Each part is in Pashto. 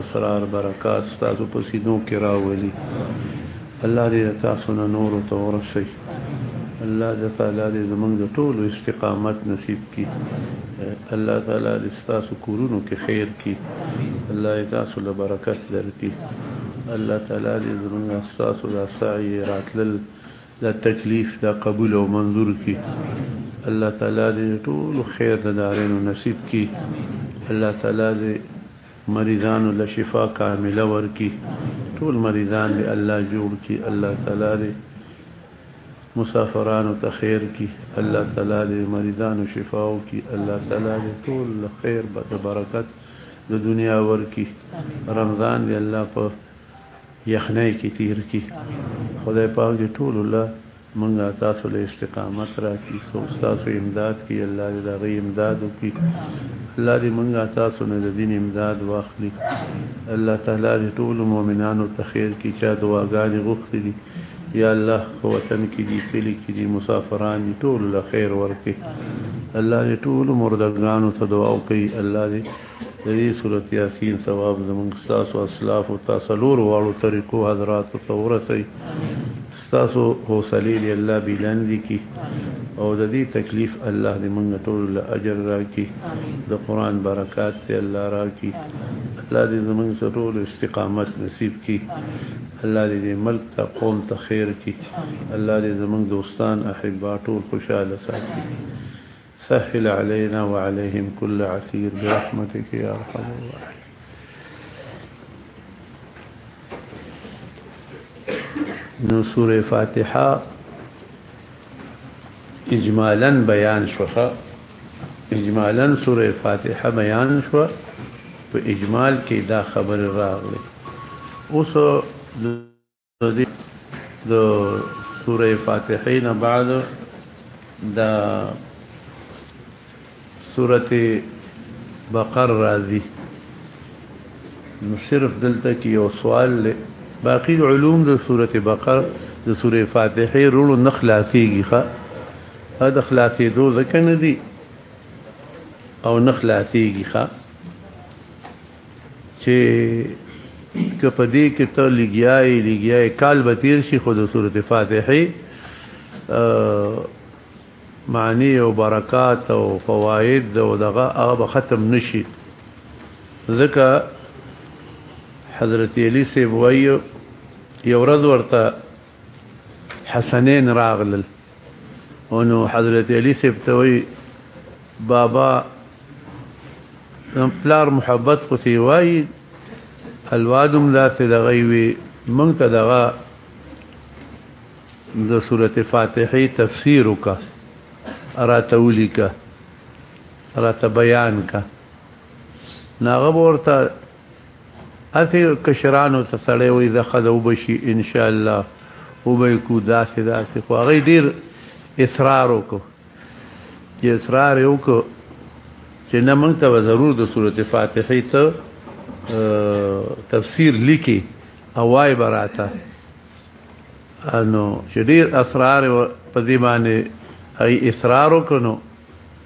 اسرار برکات ستاسو په سینو کې راولي الله دې تاسو نه نور ته ورسي الله دې تعالی دې زمونږ د ټولو استقامت نصیب کړي الله تعالی دې تاسو کورونو کې خیر کړي الله دې تاسو له برکت درکړي الله تعالی دې زمونږ تاسو د سعی راتلل د تکلیف د قبول او منظور کړي الله تعالی دې ټول خیر د دارینو نصیب کړي الله تعالی دې مریضانو له شفا کامله ورکړي ټول مریضان دې الله جوړ کړي الله تعالی دې مسافرانو ته خیر کړي الله تعالی دې مریضانو شفا وکړي الله تعالی دې ټول خیر بد برکت د دنیا ورکړي رمضان دې الله په یخنۍ کې تیر کړي خدای پاک دې ټول الله مونږه تاسو له استقامت راکړي سو تاسو امداد کړي الله دې دا غي امداد وکړي الله دې مونږه تاسو نه د دین امداد واخلي الله تعالی دې ټول مؤمنانو ته خیر کړي چا دعاګانې غوښتي دي یا الله وطن کې دي کلی کې دي مسافران دي ټول له خیر ورکي الله دې ټول مردګانو ته دعا وکړي الله دې د دې صورت یاسین ثواب زموږ تاسو اسلاف او تاسو لور واړو طریقو حضرات ته ورسي ستاسو حوصلې دې الله بلندې کړي او د دې تکلیف الله دې موږ ټولو له اجر راکړي د قرآن برکات دې الله راکړي الله دې زموږ سره ټولو استقامت نصیب کړي الله دې دې ملک ته قوم ته خیر کړي الله دې زموږ دوستان احبا ټول خوشاله ساتي سهل علينا وعليهم كل عسير برحمتك يا ارحم الراحمين نو سوره فاتحه اجمالا بیان شوخه اجمالا سوره فاتحه بیان شو په اجمال کې دا خبر راغله اوس دې د سوره فاتحه نه بعد د سوره بقره راځي نو صرف دلته کې یو سوال لې باقی علوم د سوره بقره د سوره فاتحه رونو نخلاصيږي ښه دا خلاصې دو ځکه نه دي او نخلاصيږي ښه چې که په دې کې ته لګیای لګیای کال به تیر شي خو د سورته فاتحه معنی او برکات او فواید او دغه هغه ختم نشي ځکه حضرت علی سی وایو یو ورځ ورته حسنین راغلل نو حضرت علی صاحب ته وی بابا پلار محبت خو سی وای الوادم داسې دغه وی مونږ ته دغه د سورته فاتحه تفسیر وکا راته ولیکا راته بیان کا ناغه ورته اسی کشرانو ته سړی وي د خدو بشي ان شاء الله وبې کو داسې داسې خو هغه ډیر اصرار وکړو چې اصرار وکړو چې نه موږ ته ضرور د سورته فاتحه ته تفسیر لیکي او وای براته انو چې ډیر اصرار په دې باندې هي اصرار وکړو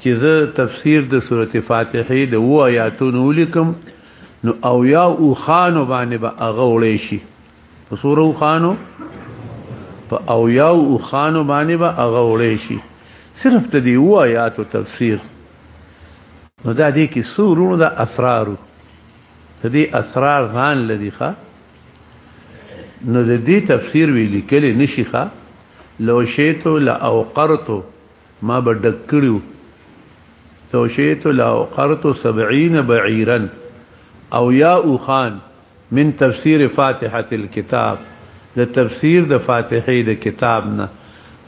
چې زه تفسیر د سورته فاتحه د و آیاتونو ولیکم نو او یا او خانو باندې به با هغه وړې شي په سورو خانو په او یا او خانو باندې به با هغه وړې شي صرف ته دی و آیاتو تفسیر نو دا دې کې سورونو د اسرارو د دې اسرار ځان لدی ښا نو د دې تفسیر ویل کېږي نشي ښا لو شیتو لا اوقرتو ما به ډک کړي وو. لو شئت لاوقرت سبعین بعیرا او یا اوښان من تفسیر فاتحة الکتاب د تفسیر د فاتحې د کتاب نه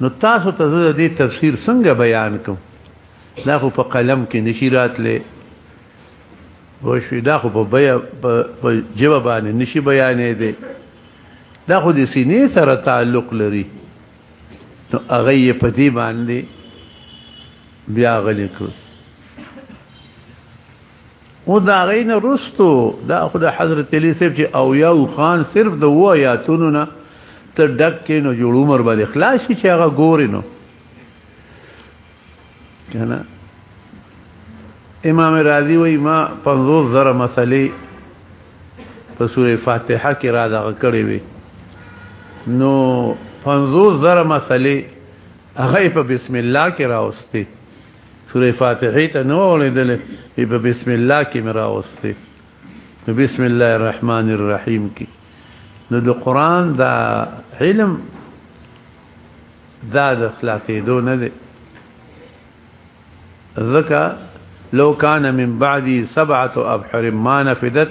نو تاسو ته زه د دې تفسیر څنګه بیان کړم دا خو په قلم کې نشي راتلی پوه شوې دا خو په بیه په ژبه باندې نشي بیانېدی دا خو د سینې سره تعلق لري نو هغه یې په دې باندې بیا غلې کړو او دا غین رستو دا خود حضرت علی صاحب چې او یو خان صرف د و آیاتونو نه ته ډک کې نو جوړ عمر باندې خلاص شي چې هغه ګوري نو کنه امام رازی وای ما 50 زره مسلې په سوره فاتحه کې را دغه کړې وي نو 50 زره مسلې هغه په بسم الله کې راوستي سوره فاتحه ته نو ولیدل په بسم الله کې مرا وسته نو بسم الله الرحمن الرحیم کې نو د قران دا علم دا د خلاصېدو نه دی ځکه لو کان من بعدي سبعه ابحر ما نفدت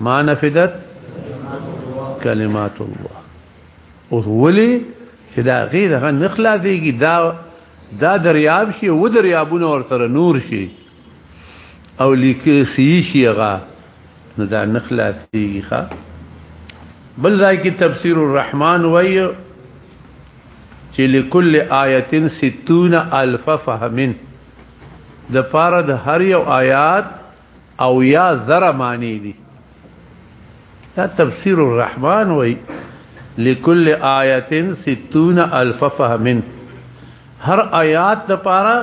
ما نفدت کلمات الله او ولي چې دا غیر هغه نخلاصيږي دا دا دریاب شي و دریابونه ورسره نور شي او لیکه سی شي هغه نو دا نه خلاصيږي ښا بل ځای کې تفسیر الرحمن وایي چې لكل آیه 60 الف فهمن د پاره د هر یو آیات او یا ذره معنی دي دا تفسیر الرحمن وایي لكل آیه 60 الف فهمن هر آیات د پاره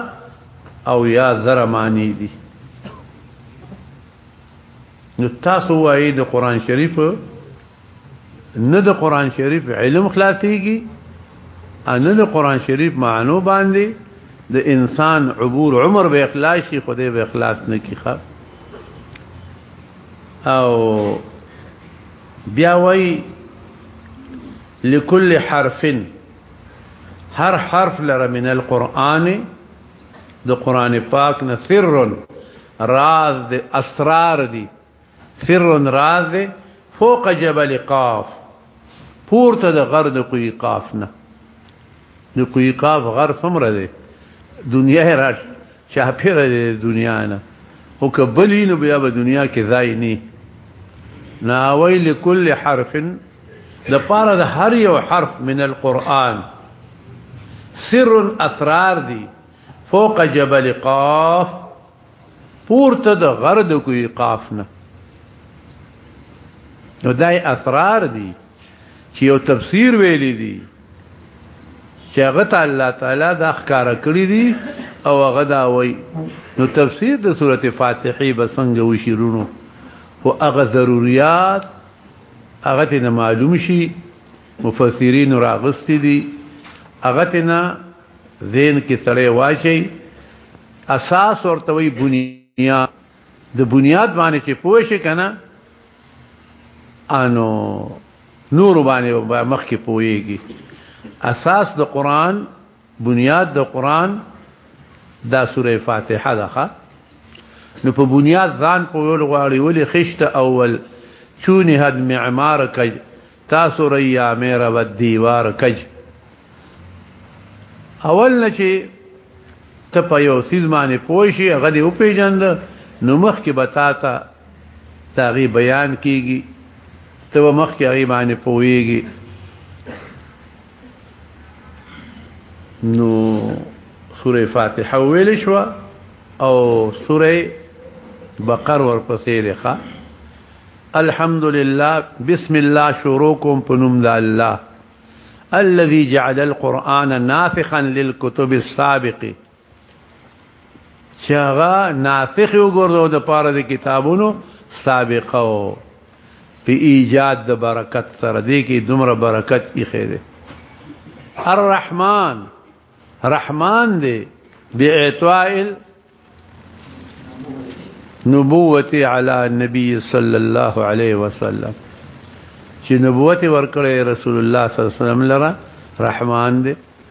او یا زر معنی دي نو تاسو وایي د قران شریف نه د قران شریف علم خلاصيږي ان د قران شریف معنو باندې د انسان عبور عمر به اخلاص شي خدای به اخلاص نه کیخه او بیا وایي لكل حرف هر حرف لره من القرآن د قرآن پاک نه سر راز د اسرار دي سر راز دي فوق جبل قاف پورته د غر د کوی قاف نه د کوی قاف غر سمره دي دنیا را چاپیره دي دنیا نه او کبلی نو بیا په دنیا کې ځای نه ناوی لكل حرف د پاره د هر یو حرف من القرآن سر اسرار دی فوق جبل قاف پورته د غر د کوی قاف نه نو دای اسرار دی چې یو تفسیر ویلی دی چې هغه ته الله تعالی دا ښکارا کړی دی او هغه دا وای نو تفسیر د سورته فاتحه به څنګه وشي رونو او هغه ضرورت هغه ته معلوم شي مفسرین راغستې دي هغه ته نه ذهن کې سړی واچي اساس ورته وي بنیاد د بنیاد باندې چې پوه شي کنه انو نور باندې مخ کې پويږي اساس د قران بنیاد د قران دا سوره فاتحه ده نو په بنیاد ځان په ول غواړي ولې خشت اول چونی هد معمار کج تاسو ریا میرا و دیوار کج اول نه چې ته په یو سیز باندې پوه شي هغه دې وپېژند نو مخکې به تا ته د هغې بیان کېږي ته به مخکې هغې باندې پوهېږي نو سوره فاتحه ویل شو او سوره بقر ورپسې لخوا الحمدلله بسم الله شروع کوم په نوم د الله الذي جعل القرآن ناسخا للكتب السابقه چې هغه ناسخ وګرځو د پاره د کتابونو سابقه او په ایجاد د برکت سره دی کې دومره برکت یې خېره الرحمن رحمان دی باعطاء نبوت علی النبي صلی الله علیه وسلم چې نبوت ورکړې رسول الله صلی الله علیه وسلم لره رحمان دی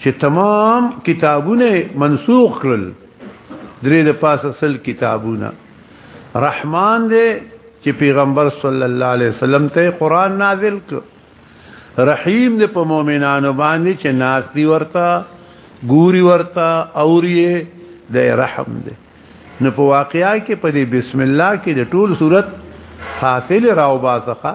چې تمام کتابونه منسوخ کړل درې د پاسه سل کتابونه رحمان دې چې پیغمبر صلی الله علیه وسلم ته قران نازل ک رحیم دې په مؤمنانو باندې چې ناس دی ورته ګوري ورته اوري دې رحم دې نو په واقعیا کې په دې بسم الله کې د ټول صورت حاصل راو باسخه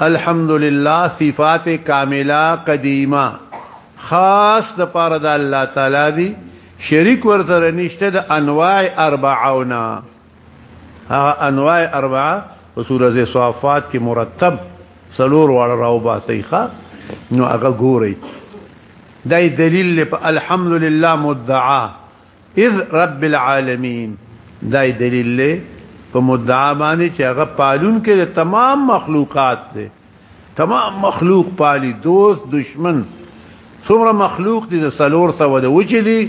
الحمدلله صفات کامله قدیمه خاص د پاره د الله تعالی دی شریک ورته نشته د انواع اربعونا هغه انواع اربعه په سورې صافات کې مرتب سلور وړ راو باسيخه نو هغه ګوري دای دلیل په الحمدلله مدعا اذ رب العالمین دا دلیل له په مدعا باندې چې هغه پالون کې د تمام مخلوقات دی تمام مخلوق پالي دوست دشمن څومره مخلوق دي د سلور سو د وچې دي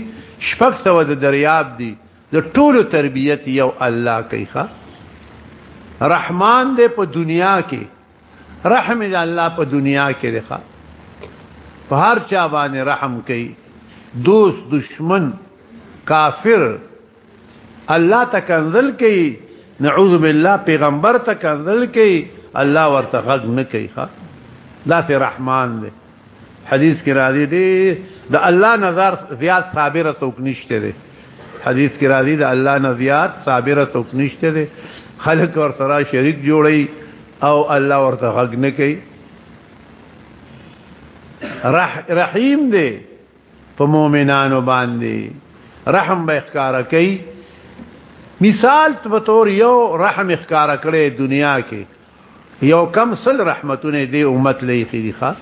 شپږ سو د دریاب دي د ټولو تربیت یو الله کوي رحمان دې په دنیا کې رحم دې الله په دنیا کې رخه په هر چا باندې رحم کوي دوست دشمن کافر الله تکنزل کوي نعوذ بالله پیغمبر تکنزل کوي الله ورته غږ نه کوي ښا دا رحمان دی حدیث کې راځي دی د الله نظر زیات صابر څوک نشته دی حدیث کې راځي د الله نه زیات صابر څوک نشته دی خلک ور سره شریک جوړي او الله ورته غږ نه کوي رح رحیم دی په مؤمنانو باندې رحم به ښکارا کوي مثال په تور یو رحم ښکارا کړي دنیا کې یو کم سل رحمتونه دی امت لې خېری ښا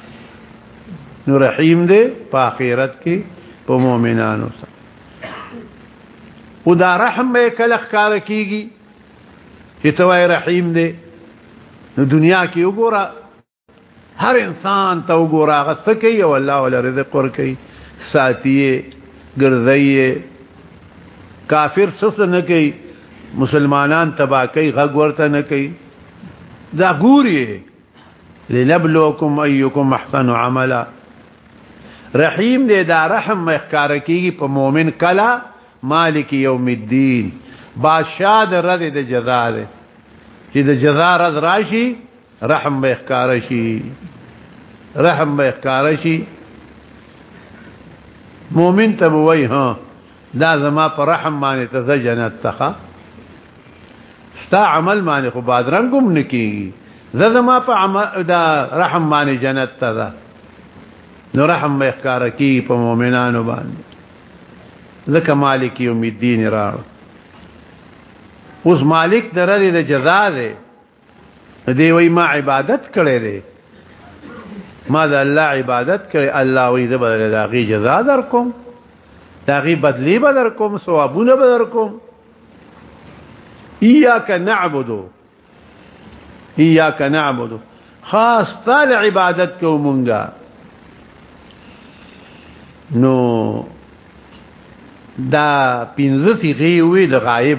نو رحیم دی په آخرت کې په مؤمنانو سره او دا رحم به کله ښکار کیږي چې توای رحیم دی نو دنیا کې وګوره هر انسان ته وګوره هغه څه کوي او الله ول رزق ور کوي ساتي ګرځي کافر سس نه کوي مسلمانان تبا کوي غږ ورته نه کوي دا ګوري لنبلوکم ايکم احسن عملا رحیم دې دا رحم مخکار کیږي په مؤمن کلا مالک یوم الدین بادشاہ د رد د جزا ده چې د جزا رز راشي رحم به ښکار شي رحم به ښکار شي مؤمن ته وای ها دا زما پر رحم باندې ته ځه جنت ته ستا عمل باندې خو بادرنګ هم نکېږي زه زما په عمل دا رحم باندې جنت ته ده نو رحم به ښکار کی په مؤمنانو باندې ځکه مالک یوم الدین راړ اوس مالک درې د جزا ده دی وای ما عبادت کړی دی ما د الله عبادت کړی الله وای زه بدل دا غي جزا در کوم دا غي بدلی به در کوم ثوابونه به در کوم اياک نعبد اياک نعبد خاص تعالی عبادت کوو مونږه نو دا پنځه سی غي وی د غایب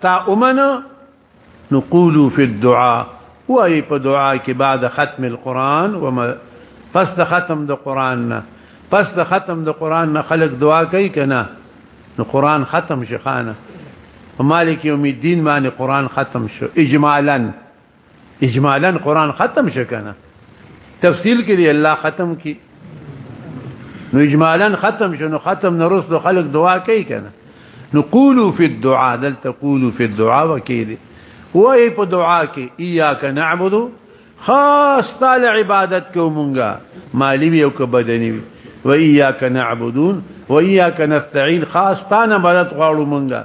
تا امنه نو قولو فی الدعاء وای په دعا کې بعد ختم القرآن و پس د ختم د قرآن نه پس د ختم د قرآن نه خلق دعا کوي کنه نو قرآن ختم شي خانه مالک یوم الدین باندې قرآن ختم شو اجمالا اجمالا قران ختم شکنه تفصیل کې دی الله ختم کی نو اجمالا ختم شنو ختم نرس دو خلق دعا کوي کنه نو قولوا في الدعاء دل تقولوا في الدعاء وکیدی وای په دعا کې اياک نعبد خاص تعالی عبادت کو مونږه مالی وی او که بدنی وی و اياک نعبدون و اياک نستعين خاص تعالی مدد غواړو مونږه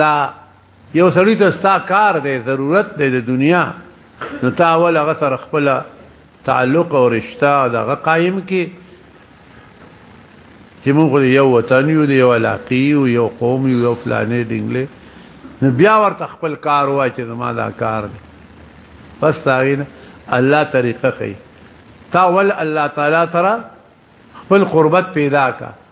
دا یو سړی ته ستا کار دی ضرورت دی د دنیا نو تا اول هغه سره خپل تعلق او رشتہ دغه قائم کی چې موږ یو وطن یو دی یو علاقې یو یو قوم یو یو فلانې دینګلې نو بیا ورته خپل کار وای چې زما دا کار دی پس تاغین الله طریقه خي تا ول الله تعالی ترا خپل قربت پیدا کا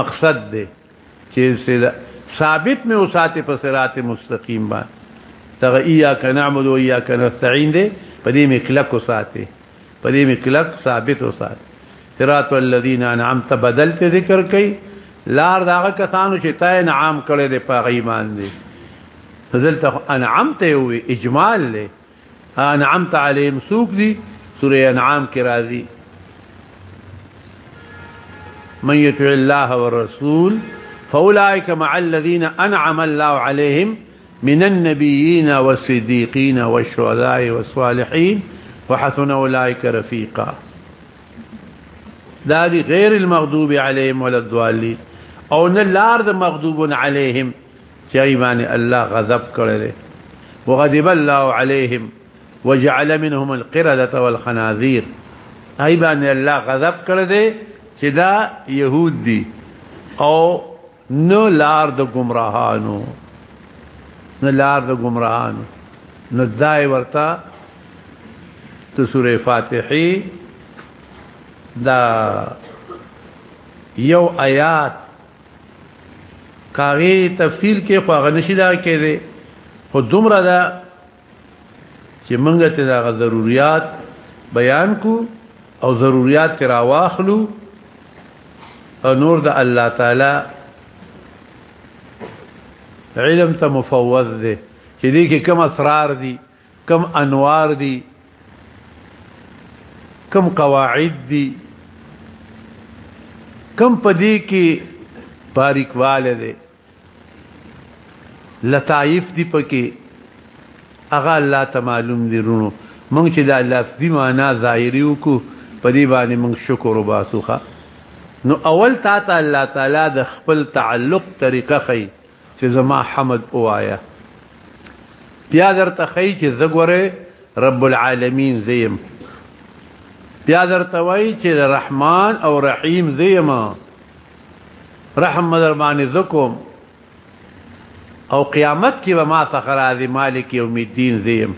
مقصد دی چې ثابت مې وساتې په صراط مستقیم باندې دغه ایاک نعبد او ایاک نستعين دی په دې مې کلک وساتې په دې مې کلک ثابت وساتې صراط الذين انعمت بدلت ذکر کوي لار داغه کسانو چې تا انعام کړي د پاغي ایمان دي فضلت انعمت وي اجمال له انعمت عليهم سوق دي سوره انعام کې راځي من يطع الله والرسول فاولئك مع الذين انعم الله عليهم من النبيين والصديقين والشهداء والصالحين وحسن أولئك رفيقا ذلك غير المغضوب عليهم ولا الضالين او أن الأرض مغضوب عليهم چې هغوی باندې الله غضب کړی دی وغضب الله عليهم وجعل منهم القردة والخنازير هغوی باندې الله غضب کړی دی چې دا يهود دي او نو لار د گمراهانو نو لار د گمراهانو نو دای ورته د سوره فاتحه دا یو آیات کاغی تفصیل کې خو غنشي دا کې دي خو دومره دا چې منګه ته دا ضرورت بیان کو او ضرورت ترا واخلو او نور د الله تعالی علم ته مفوض دي چې دې کې کوم اسرار دي کم انوار دي کم قواعد دي کم پدې کې باریکواله ده لطائف دی پکې هغه الله ته معلوم دی رونو مونږ چې دا لفظي معنا ظاهري وکړو په دې باندې مونږ شکر وباسو نو اول تا ته الله تعالی د خپل تعلق طریقه خي چې زما حمد اوایا بیا درته خی چې زګوره رب العالمین زیم بیا درته وای چې رحمان او رحیم زیم رحم در باندې زکوم او قیامت کې به ما څخه راځي مالک یوم الدین زیم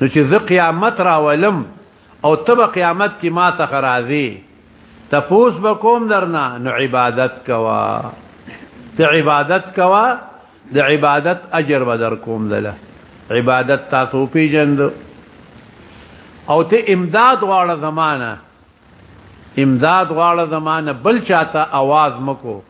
نو چې زه قیامت راولم او تب قیامت کی ما ته راځي تپوس بکوم درنا نو عبادت کوا ته عبادت کوا د عبادت اجر بدر کوم دله عبادت تاسو پیجند او ته امداد غواړه زمانہ امداد غواړه زمانہ بل چاته आवाज مکو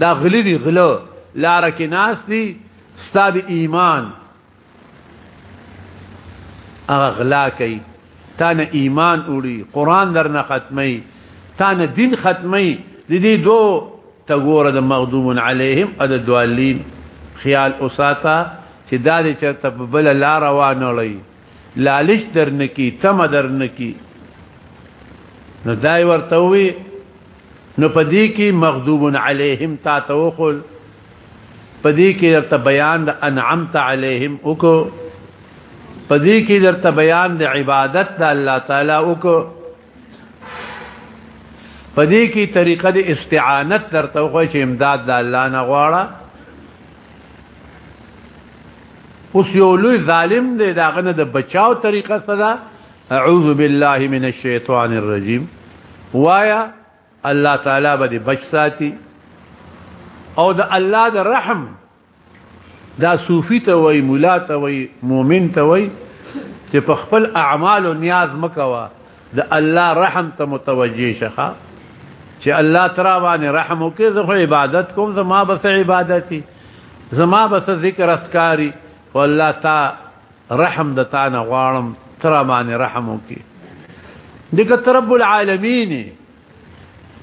دا غلی دی غلو لار کې ناس دی ستاد ایمان هغه غلا کوي تا نه ایمان وړي قران درنه ختمي تا نه دین ختمي د دې دوه تګور د مغضوب علیهم اد دوالین خیال اوساته چې دا دې چرته بل لار روانه لای لالچ در نه کی تم در نه کی نو دای ورته وی نو پدې کې مغضوب علیهم تا توخل پدې کې درته بیان د انعمت علیهم وکړو پدې کې درته بیان د عبادت د الله تعالی وکړو پدې کې طریقه د استعانت درته خو چې امداد د الله نه غواړه اوس یو لوی ظالم دی داغه نه د بچاو طریقه صدا اعوذ بالله من الشیطان الرجیم وایا الله تعالی به بچ ساتي او د الله د رحم دا صوفي ته وای مولا ته وای مؤمن ته وای چې په خپل اعمال او نیاز مکوا د الله رحم ته متوجي شخه چې الله ترا باندې رحم وکړي زه خو عبادت کوم زما بس عبادتي زما بس ذکر اسکاری او الله تا رحم د تا نه غواړم ترا باندې رحم وکړي دغه رب العالمین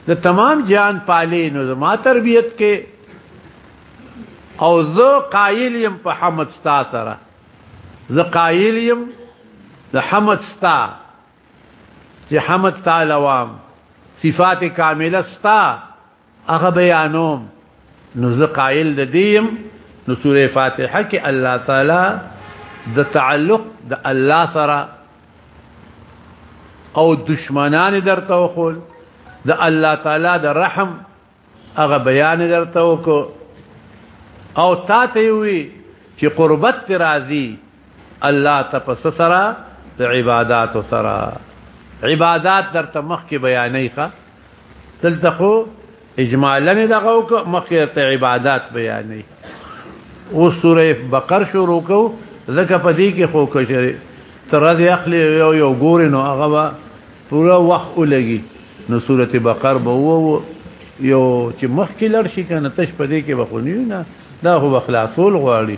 د تمام جان پالې نو زما تربيت کې او زه قائل يم په حمد ستا سره زه قائل يم د حمد ستا چې حمد تعالی وام صفات کامله ستا هغه بیانوم نو زه قائل د دیم نو سوره فاتحه کې الله تعالی د تعلق د الله سره او دشمنان درته وخول د الله تعالی د رحم هغه بیان درته وکړو او تا ته وی چې قربت راضي الله ته پس سره د عبادت سره عبادت در ته مخ کې بیانې ښه دلته خو اجمالا دغه وک مخ کې ته عبادت بیانې او سوره بقر شروع کو زکه پدې کې خو کشري تر دې اخلي یو یو ګور نو هغه پورا وخت ولګي نو سوره بقر به وو یو چې مخ کې لړ شي کنه تش پدې کې بخونی نه دا هو خلاصول غواړي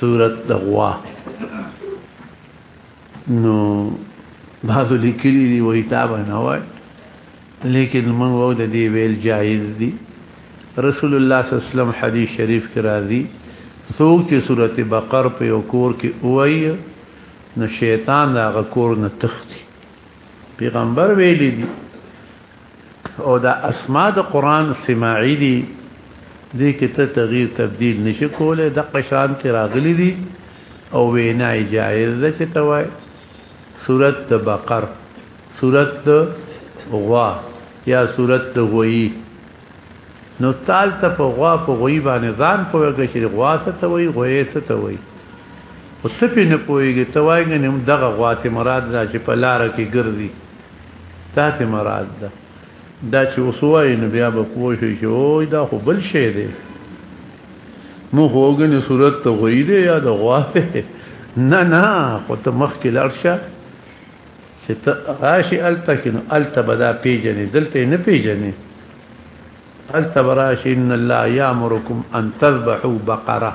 صورت د غوا نو بعضو لیکلی دی وای تا به نه وای لیکن موږ وو د دې ویل جایز دی رسول الله صلی الله علیه وسلم حدیث شریف کې راځي څوک چې صورت بقر په یو کور کې وای نو شیطان دا غکور نه تختی پیغمبر ویلی دی او دا اسماء د قران سماعي دي دې کې ته تغییر تبديل نشي کولای د قشان ته راغلي دي او وینا جایز ده چې توای سورت د بقر سورت د غوا یا سورت د غوي نو تال ته په غوا په غوي باندې ځان پوهږي چې غوا څه ته وي غوي څه ته وي او سپینه پوهږي توای غنم دغه غوا ته مراد ده چې په لار کې ګرځي تا ته مراد ده دا چې وسوای نو بیا به پوه شي چې اوی دا خو بل شی دی مو هوګنې صورت ته غوی دی یا د غوا نه نه خو ته مخ کې لړ شه چې ته راشي الته کې نو الته به دا پیژنې دلته نه پیژنې الته به راشي ان الله یامرکم ان تذبحوا بقره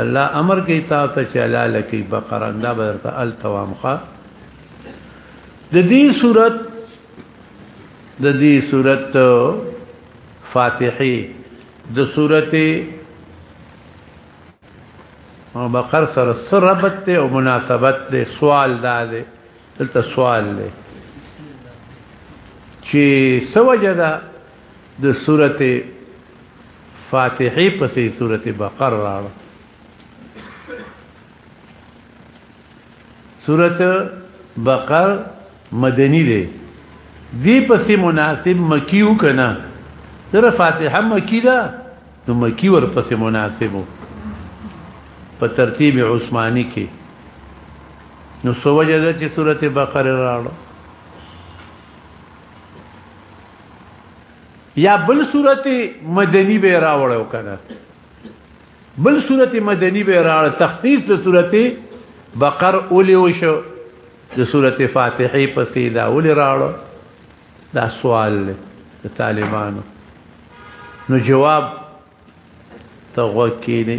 الله امر کوي تاسو چې حلال کوي بقره دا به درته الته وامخه د دې صورت د دې صورت فاتحه د سورته او بقر سره سربت ته او مناسبت له سوال دا ده دلته سوال له چې سوجدا د سورته فاتحه پسې سورته بقره راړه سورت بقر مدنی دی دی پسې مناسب مکی وکنا در فاتحه مکی دا نو مکی ور پسې مناسبو په ترتیب عثماني کې نو سوجه ده چې سورته بقره راړو یا بل سورته مدنی به راوړو کنه بل سورته مدنی به راړ تخصیص د سورته بقر اولی وشو د سورته فاتحه پسې دا اولی راړ دا سوال دی د طالبانو نو جواب ته وکینی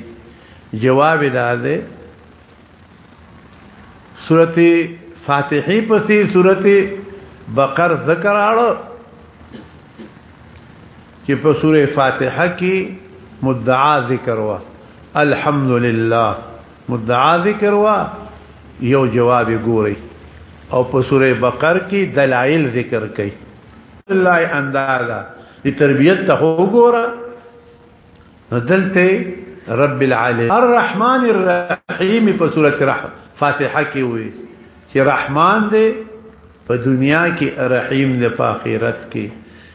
جواب دا دی سورته فاتحه پسې سورته بقر ذکر اړه چې په سوره فاتحه کې مدعا ذکر وا الحمدلله مدعا ذکر وا یو جواب ګوري او په سوره بقره کې دلایل ذکر کړي الله اندازا دې تربيت ته وګوره دلته رب العالمين الرحمن الرحيم په سوره رحم فاتحه کې وي چې رحمان دې په دنیا کې رحیم دې په آخرت کې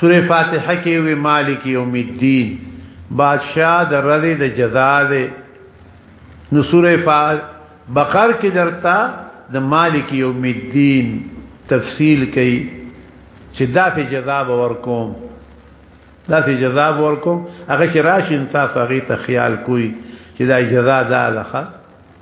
سوره فاتحه کې وی مالک یوم الدین بادشاہ د رضی د جزا ده نو سوره بقر کې درتا د مالک یوم الدین تفصیل کوي چې داسې جزا به ورکوم داسې جزا به ورکوم هغه چې راشي تاسو هغه ته خیال کوی چې دا جزا ده لخوا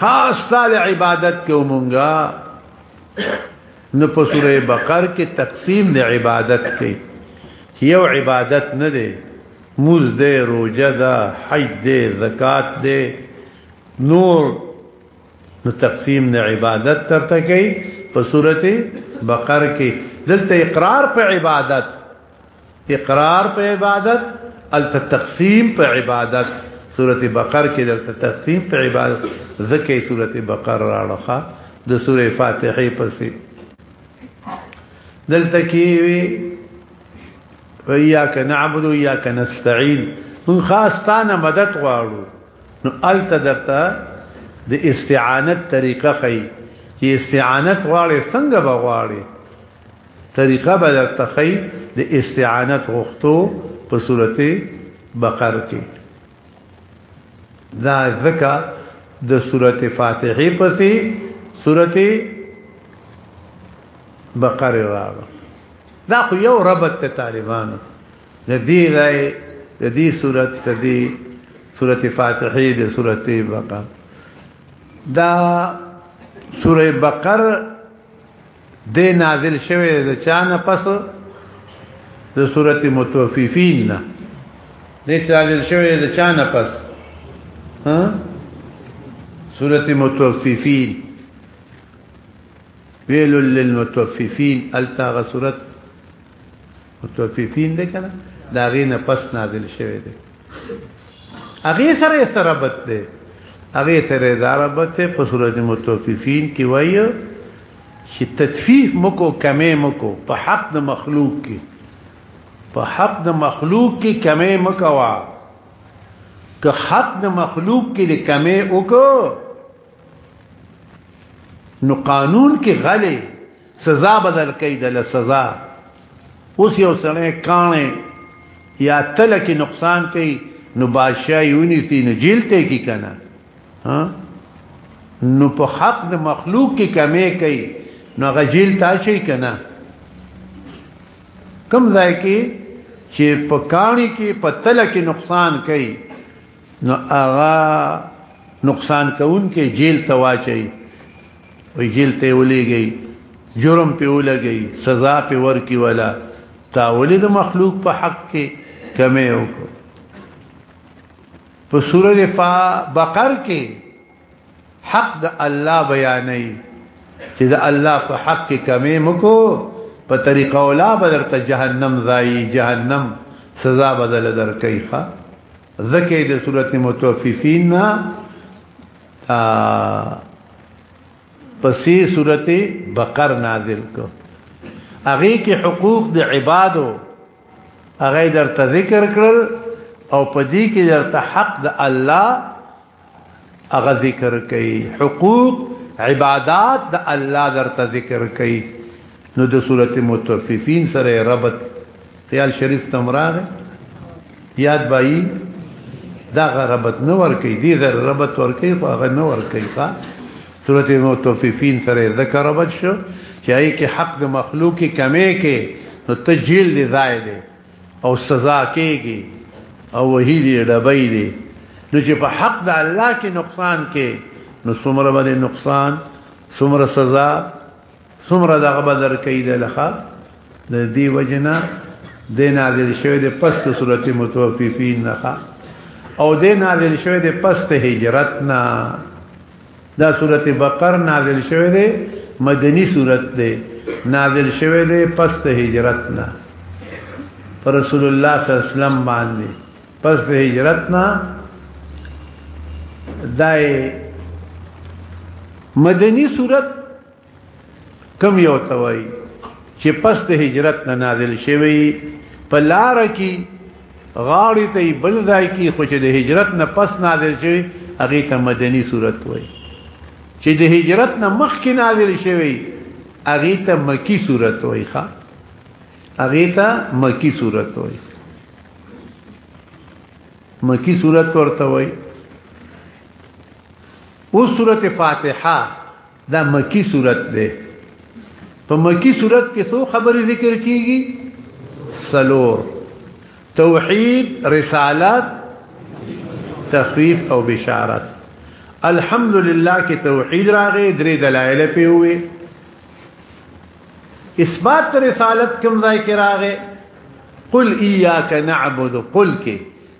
خاص تعالی عبادت کې ومونږه نو په سوره بقر کې تقسیم د عبادت کې یو عبادت نه دی موز دی روزه ده حج دی زکات دی نور نو تقسیم د عبادت ترته کې په سوره بقر کې دلته اقرار په عبادت اقرار په عبادت التقسیم په عبادت سورته بقره کې د تقسیم په عبادت ذکر سورته بقره راړخه د سورې فاتحه پسې دلته کې وی ویاک نعبد ویاک نستعين من خاص تانه مدد غواړو نو الته درته د استعانت طریقه خي چې استعانت غواړي څنګه بغواړي طریقه به درته خی د استعانت غختو په صورت بقر کې دا ځکه د صورت فاتحه پسې صورت بقر راغله دا خو یو ربط ته طالبانو د دې راي د دې صورت ته دې صورت فاتحه د صورت بقر دا سوره بقره دې نازل شوی د چانه پس د سورته متوففین نه دې نازل شوی د چانه پس ها سورته متوففین ویل للمتوففین التاغ سورته متوففین ده کنه دا غي نه پس نازل شوی دی هغه سره سرابت دی هغه سره داربت په صورت متوففین کې وایو چې تطفیف مکو کمې مکو په حق د مخلوق کې په حق د مخلوق کې کمې مکوا که حق د مخلوق کې د کمې وکړو نو قانون کې غلې سزا بدل کوي د سزا اوس یو سړی کانه یا تل کې نقصان کوي نو بادشاہ یونی سي نو جیل ته کی کنه ها نو په حق د مخلوق کې کمی کوي نو غجیل تا شي کنه کم ځای کې چې په کانی کې په تل کې نقصان کوي نو هغه نقصان کوون کې جیل تواچي وی جیل ته ولېږي جرم په ولګي سزا په ورکی ولا تا ولید مخلوق په حق کې کمه وکړه په سوره فا بقر کې حق د الله بیانې چې د الله په حق کې کمه مکو په طریقه ولا بدر ته جهنم ځای جهنم سزا بدل درکې ښا ذکر د صورت متوففین نا پسې صورت بقر نازل کو هغه کې حقوق د عبادو هغه درته ذکر کړل او پدې کې درته حق د الله اغه ذکر کوي حقوق عبادات د الله درته ذکر کوي نو د سورته متففین سره ربط خیال شریف تمراغ یاد بای دا ربط نه ور کوي دې در ربط ور کوي خو هغه نه ور کوي ښا سورته متففین سره ذکر ربط شو چې ای کې حق د مخلوق کې کمې کې نو تجیل دی زائد دی او سزا کېږي او وهي دي ډبې دي نو چې په حق د الله کې نقصان کې نو څومره باندې نقصان څومره سزا څومره دغه بدر کوي د لخوا د دې وجنه د نازل شوی د پس د صورت متوففین نه او د نازل شوی د پس د هجرت نه دا سورت بقر نازل شوه دی مدنی سورت دی نازل شوه دی پس ته هجرت نه پر رسول الله صلی الله علیه وسلم باندې پس ته هجرت نه دای مدنی سورت کم یو توای چې پس د هجرت نه نازل شوی په لار کې غاړې ته بل ځای کې خو چې د هجرت نه پس نازل شوی هغه ته مدني صورت وای چې د هجرت نه مخکې نازل شوی هغه ته مکی صورت وای ښا هغه ته مکی صورت وای مکی صورت ورته وای او سورته فاتحه دا مکی صورت ده په مکی صورت کې څو خبرې ذکر کیږي سلور توحید رسالت تخفیف او بشارت الحمدلله کې توحید راغې درې دلایل په وي اثبات رسالت کوم ځای کې راغې قل اياك نعبد قل کې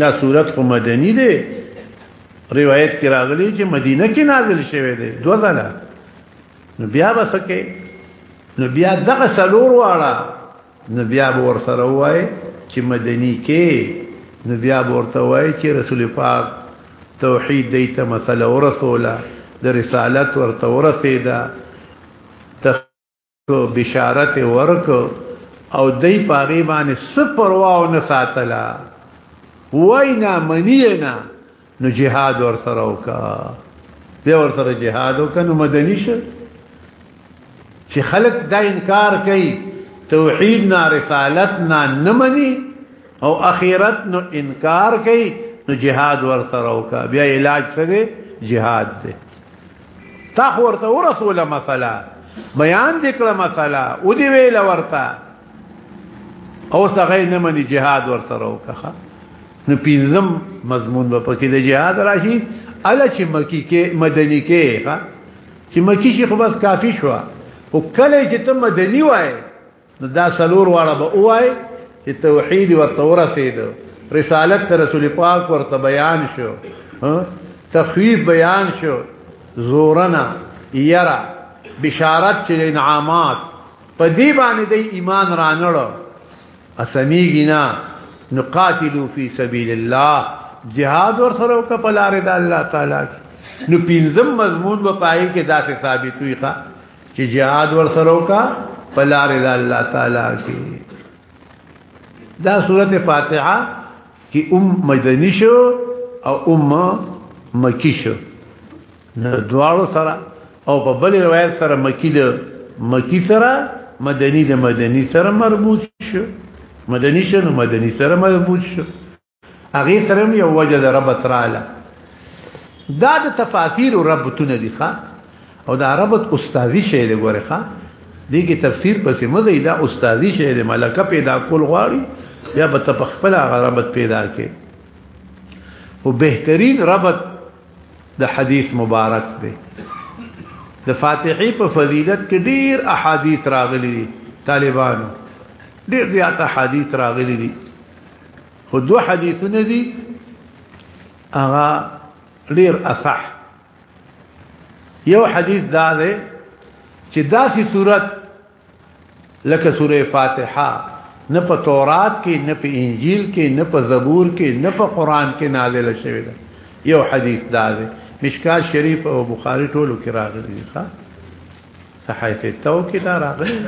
دا صورت خو مدنی دی روایت کې راغلی چې مدینه کې نازل شوه دی دوه ځله نو بیا وسکه نو بیا دغه سلور واړه نو بیا ور سره وای چې مدنی کې نو بیا ورته وای چې رسول پاک توحید دیته مسله ورسوله د رسالت ورته ورسېده کو بشارت ورک او دای پاغي باندې سپرواو نه ساتلا وینا منی نه نو جهاد ور سره وکا دی ور سره جهاد وکا نو مدنی شه چې خلک دا انکار کوي توحید نه رسالت نه نه منی او اخرت نو انکار کوي نو جهاد ور سره وکا بیا علاج څه دی جهاد دی تا خو ورته ورسوله مسله بیان دې کړه مسله او دې ویل ورته او څنګه نه مني جهاد ورته وکړه نو پینځم مضمون په پکې د جهاد راشي اله چې مکی کې مدني کې ها چې مکی شي خو بس کافي شو او کله چې ته مدني وای نو دا سلور واړه به وای چې توحید ورته ورسید رسالت ته رسول پاک ورته بیان شو تخویف بیان شو زورنا یرا بشارت چې انعامات په دې باندې د ایمان رانړو اسنیږي نه نقاتلو فی سبیل الله جهاد ور سره وک په لار د الله تعالی نو پینځم مضمون په پای کې داسې ثابت وي ښا چې جهاد ور سره وکا په لار د الله تعالی کې دا سورته فاتحه کې ام مدنی شو او ام مکی شو نو دواړو سره او په بل روایت سره مکی د مکی سره مدنی د مدنی سره مربوط شو مدنی شنو مدنی سره مربوط شو هغه سره یو وجه د ربط رااله دا د تفاسیر ربطونه دي ښا او دا ربط استادی شی دی ګوره ښا دغه تفسیر پسې مزه دا استادی شی دی ملکه پیدا کول غواړي یا به ته خپل ربط پیدا کې او بهترین ربط د حدیث مبارک دی د فاتحه په فضیلت کې ډیر احادیث راغلي دي طالبانو ډیر زیات احادیث راغلي دي خو دو حدیثونه دي هغه ډیر اصح یو حدیث دا دی چې داسې صورت لکه سوره فاتحه نه په تورات کې نه په انجیل کې نه په زبور کې نه په قران کې نازله شوې ده یو حدیث دا دی مشکات شریف او بخاری ټولو کې راغلي دي ښا صحیفه تو کې دا راغلي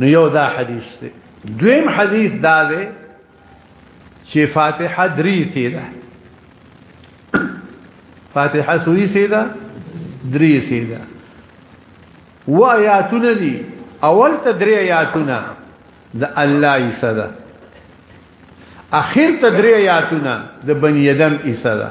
نو یو دا حدیث دی دویم حدیث دا دی چې فاتحه درې سی ده فاتحه سوی سی ده درې سی ده و آیاتونه دي اول ته درې آیاتونه د الله عیسی ده اخر ته درې آیاتونه د بنی ادم عیسی ده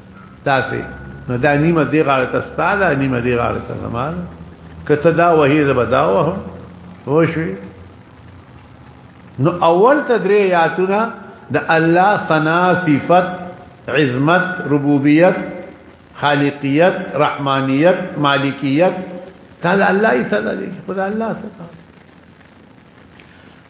داسې نو دا نیمه دی غاړه ته ستا ده نیمه دی غاړه ته زما ده که ته دا وهې زه به دا وهم پوه شوې نو اول ته درې یاتونه د الله ثنا صفت عظمت ربوبیت خالقیت رحمانیت مالکیت دا الله یې څه ده خدای الله څه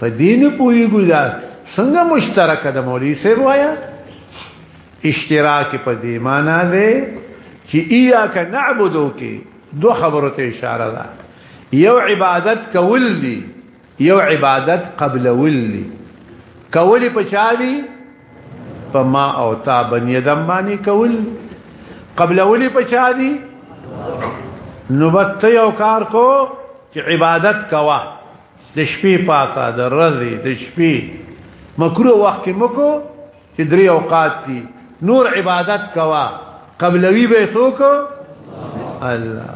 په دین پویګو دا څنګه مشترک د مولوی سیب وایا اشتراک په دې معنی ده چې ایاک نعبدو کې دو خبرو ته اشاره ده یو عبادت کول دي یو عبادت قبل ولي کول په چا دي په ما او تا بنی ادم باندې کول قبل ولي په چا دي نو بت یو کار کو چې عبادت کوا د شپې پاکه د ورځې د شپې مکروه وخت کې مکو چې درې اوقات دي نور عبادت کوا قبلوي به څوک الله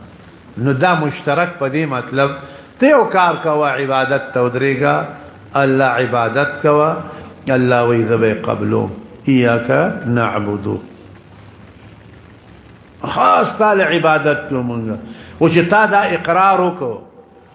نو دا مشترک په دې مطلب ته یو کار کوا عبادت ته ودرېګا الله عبادت کوا الله وی ذبه قبلو اياک نعبدو خاص تعالی عبادت کومنګ او چې تا دا اقرار وکړو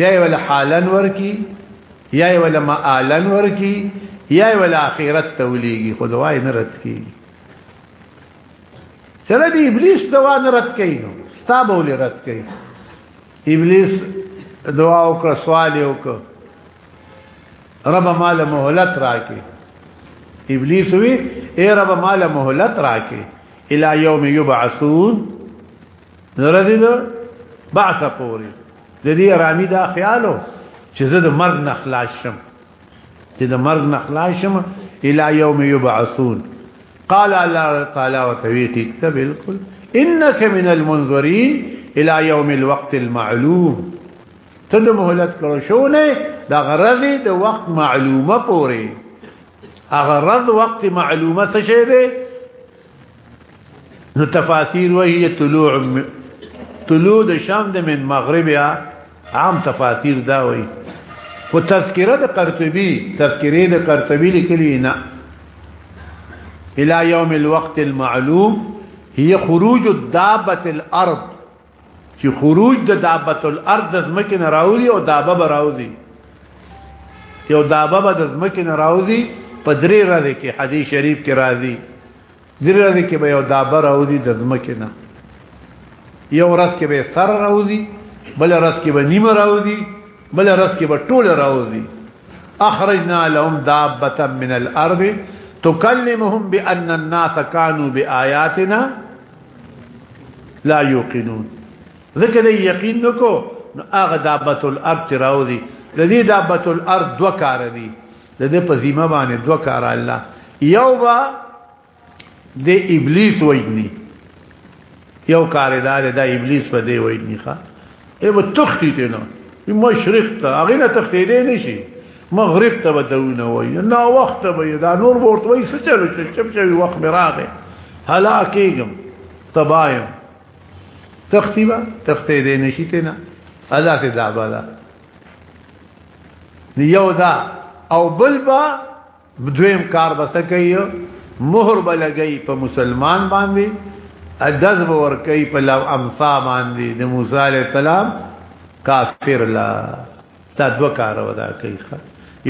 یا ول حالن ورکی یا ول مآلن ورکی یا ول اخرت تولیږي خو دوای نه رد کیږي سره دی ابلیس دوا نه رد کوي نو ستا به ولې رد کوي ابلیس دعا وکړه سوال وکړه رب مال مهلت راکې ابلیس وی اے رب مال مهلت راکې الى يوم يبعثون نردی دا بعث پوری د دې رامی دا خیالو چې زه د مرګ نه خلاص شم چې د مرګ نه خلاص شم الى يوم يبعثون قال الله تعالى وتويتي بالکل انك من المنذرين الى يوم الوقت المعلوم تد مهلت کړو شو نه دا غرضی د وخت معلومه پوری هغه رد وخت معلومه څه شی دی نو تفاسیر وهي طلوع طلوع د شام د من مغربیا عام تفاسیر دا وایي او تذکره د قرطبي تذکره د قرطبي لیکلی نه الى يوم الوقت المعلوم هي خروج الدابه الارض چې خروج د دابت الارض د زمکه نه راوځي او دابه به راوځي یو دابه به د زمکه نه راوځي په درې ورځې کې حدیث شریف کې راځي درې ورځې کې به یو دابه راوځي د زمکه نه یو ورځ کې به سر راوځي بل ورځ کې به نیمه راوځي بل ورځ کې به ټول راوځي اخرجنا لهم دابه من الارض تكلمهم بان الناس كانوا باياتنا لا یوقنون ذکر دی یقین نکو نو هغه دابت الارض چې راوځي د دې دابت الارض دوه کار دي د دې په ذمہ باندې دوه کار الله یو با د ابلیس وایي یو کاردار دا ابلیس په دی وای نه ښه ای و تختی ته نه مشرق ته هغه نه تختی دی نشي مغرب ته بدونه وای نه وخت به دا نور ورته وای څه چلو چې چم چې وخت مراغه هلاکېږم تبایم تختی با تختی دی نشي ته نه ادا ته دا بالا یو دا او بل با دویم کار به څه کوي مهر به لګي په مسلمان باندې ادز به ور کوي په لو امصا باندې د موسی عليه السلام کافر لا دا دوه کار ودا کوي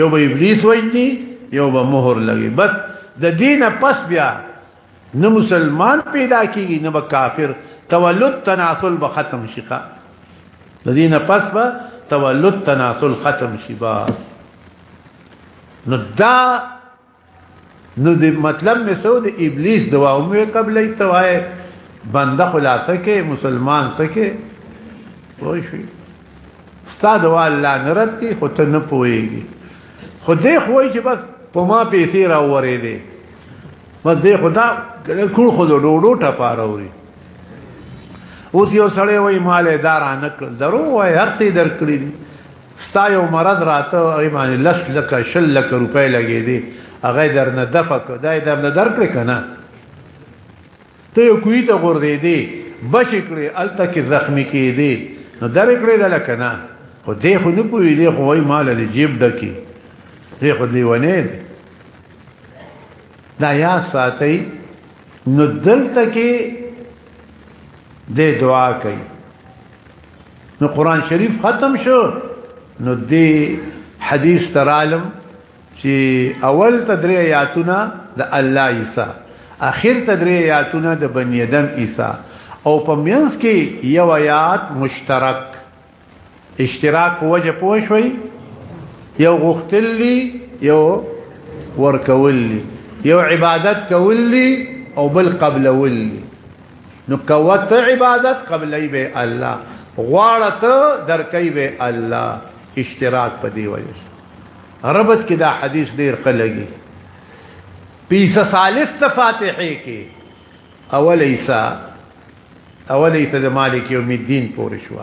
یو به ابلیس وایي یو به مهر لګي بس د دین پس بیا نه مسلمان پیدا کیږي نه به کافر تولد تناسل به ختم شي د دین پس به تولد تناسل ختم شي بس نو دا نو د مطلب می سو د ابلیس دوا او می قبلې توای بنده خلاصه کې مسلمان سکه وای شي ستا دوا الله نرد کی خو ته نه پويږي خو دې خوای چې بس په ما پیسې را ورې دي بس دې خدا کول خو ډوډو ټپاره وي اوس یو سړی وای مال دار نه کړ درو وای هر څه درکړي ستا یو مرض راته هغه باندې لس لکه شل لکه روپۍ لګې دي هغه درنه دفع کو دا درنه درکړې کنه ته یو کوی ته غور دی دی بچ کړې الته کې زخمی کې دی نو درې کړې دل کنه خو دې خو نه پوي دې خو وای مال دې جیب ډکی دې خو دې ونه دا یا ساتي نو دلته کې دې دعا کوي نو قران شریف ختم شو نو دی حدیث ترالم چې اول تدری آیاتونه د الله عیسی اخر تدری آیاتونه د بنی ادم عیسی او په مینس کې یو آیات مشترک اشتراک وجه پوښوي یو غختلی یو ورکولی یو عبادت کولی او بل قبلولی نو کوت عبادت قبلای به الله غواړه ته درکای به الله اشتراک په دی وجه ربط کې دا حدیث ډیر خلګي پیسه ثالث فاتحه کې اول ایسا اول ایسا د مالک یوم الدین پورې شو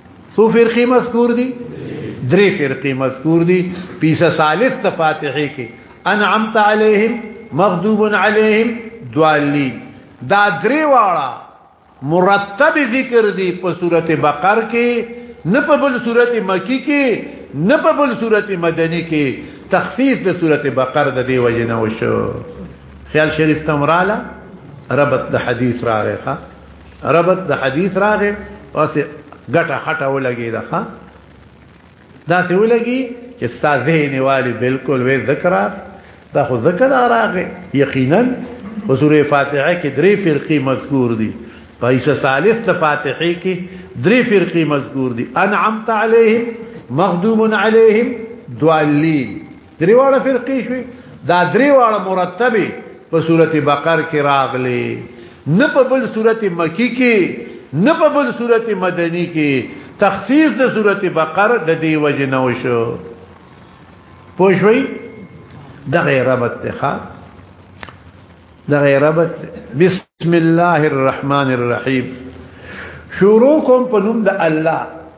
سو فرقی مذکور دی دری فرقی مذکور دی پیسا سالس تا فاتحی کی انعمت علیہم مغدوب علیہم دوالی دا دری والا مرتب ذکر دی پا صورت بقر کی نپا بل صورت مکی کی نپا بل صورت مدنی کی تخصیص د صورت بقر د دی وجنه وشو خیال شریف تمراله ربط د حدیث را رخه ربط د حدیث راغې پس ګټه خټه ولګي دا ها دا څه ولګي چې ستا ذهن والی بالکل وې ذکر دا خو ذکر راغې یقینا په سورې فاتحه کې درې فرقې مذکور دي په ایسه ثالث ته فاتحه کې درې فرقې مذکور دي انعمت علیهم مغضوب علیهم دوالین دریواړه فرقې شوې دا دریواړه مرتبه په سورته بقر کې راغلي نه په بل سورته مکی کې نه په بل سورته مدنی کې تخصیص د سورته بقر د دې وجه نه وشو پوښوي د غیر ربط ته د غیر ربط بسم الله الرحمن الرحیم شروع کوم په نوم د الله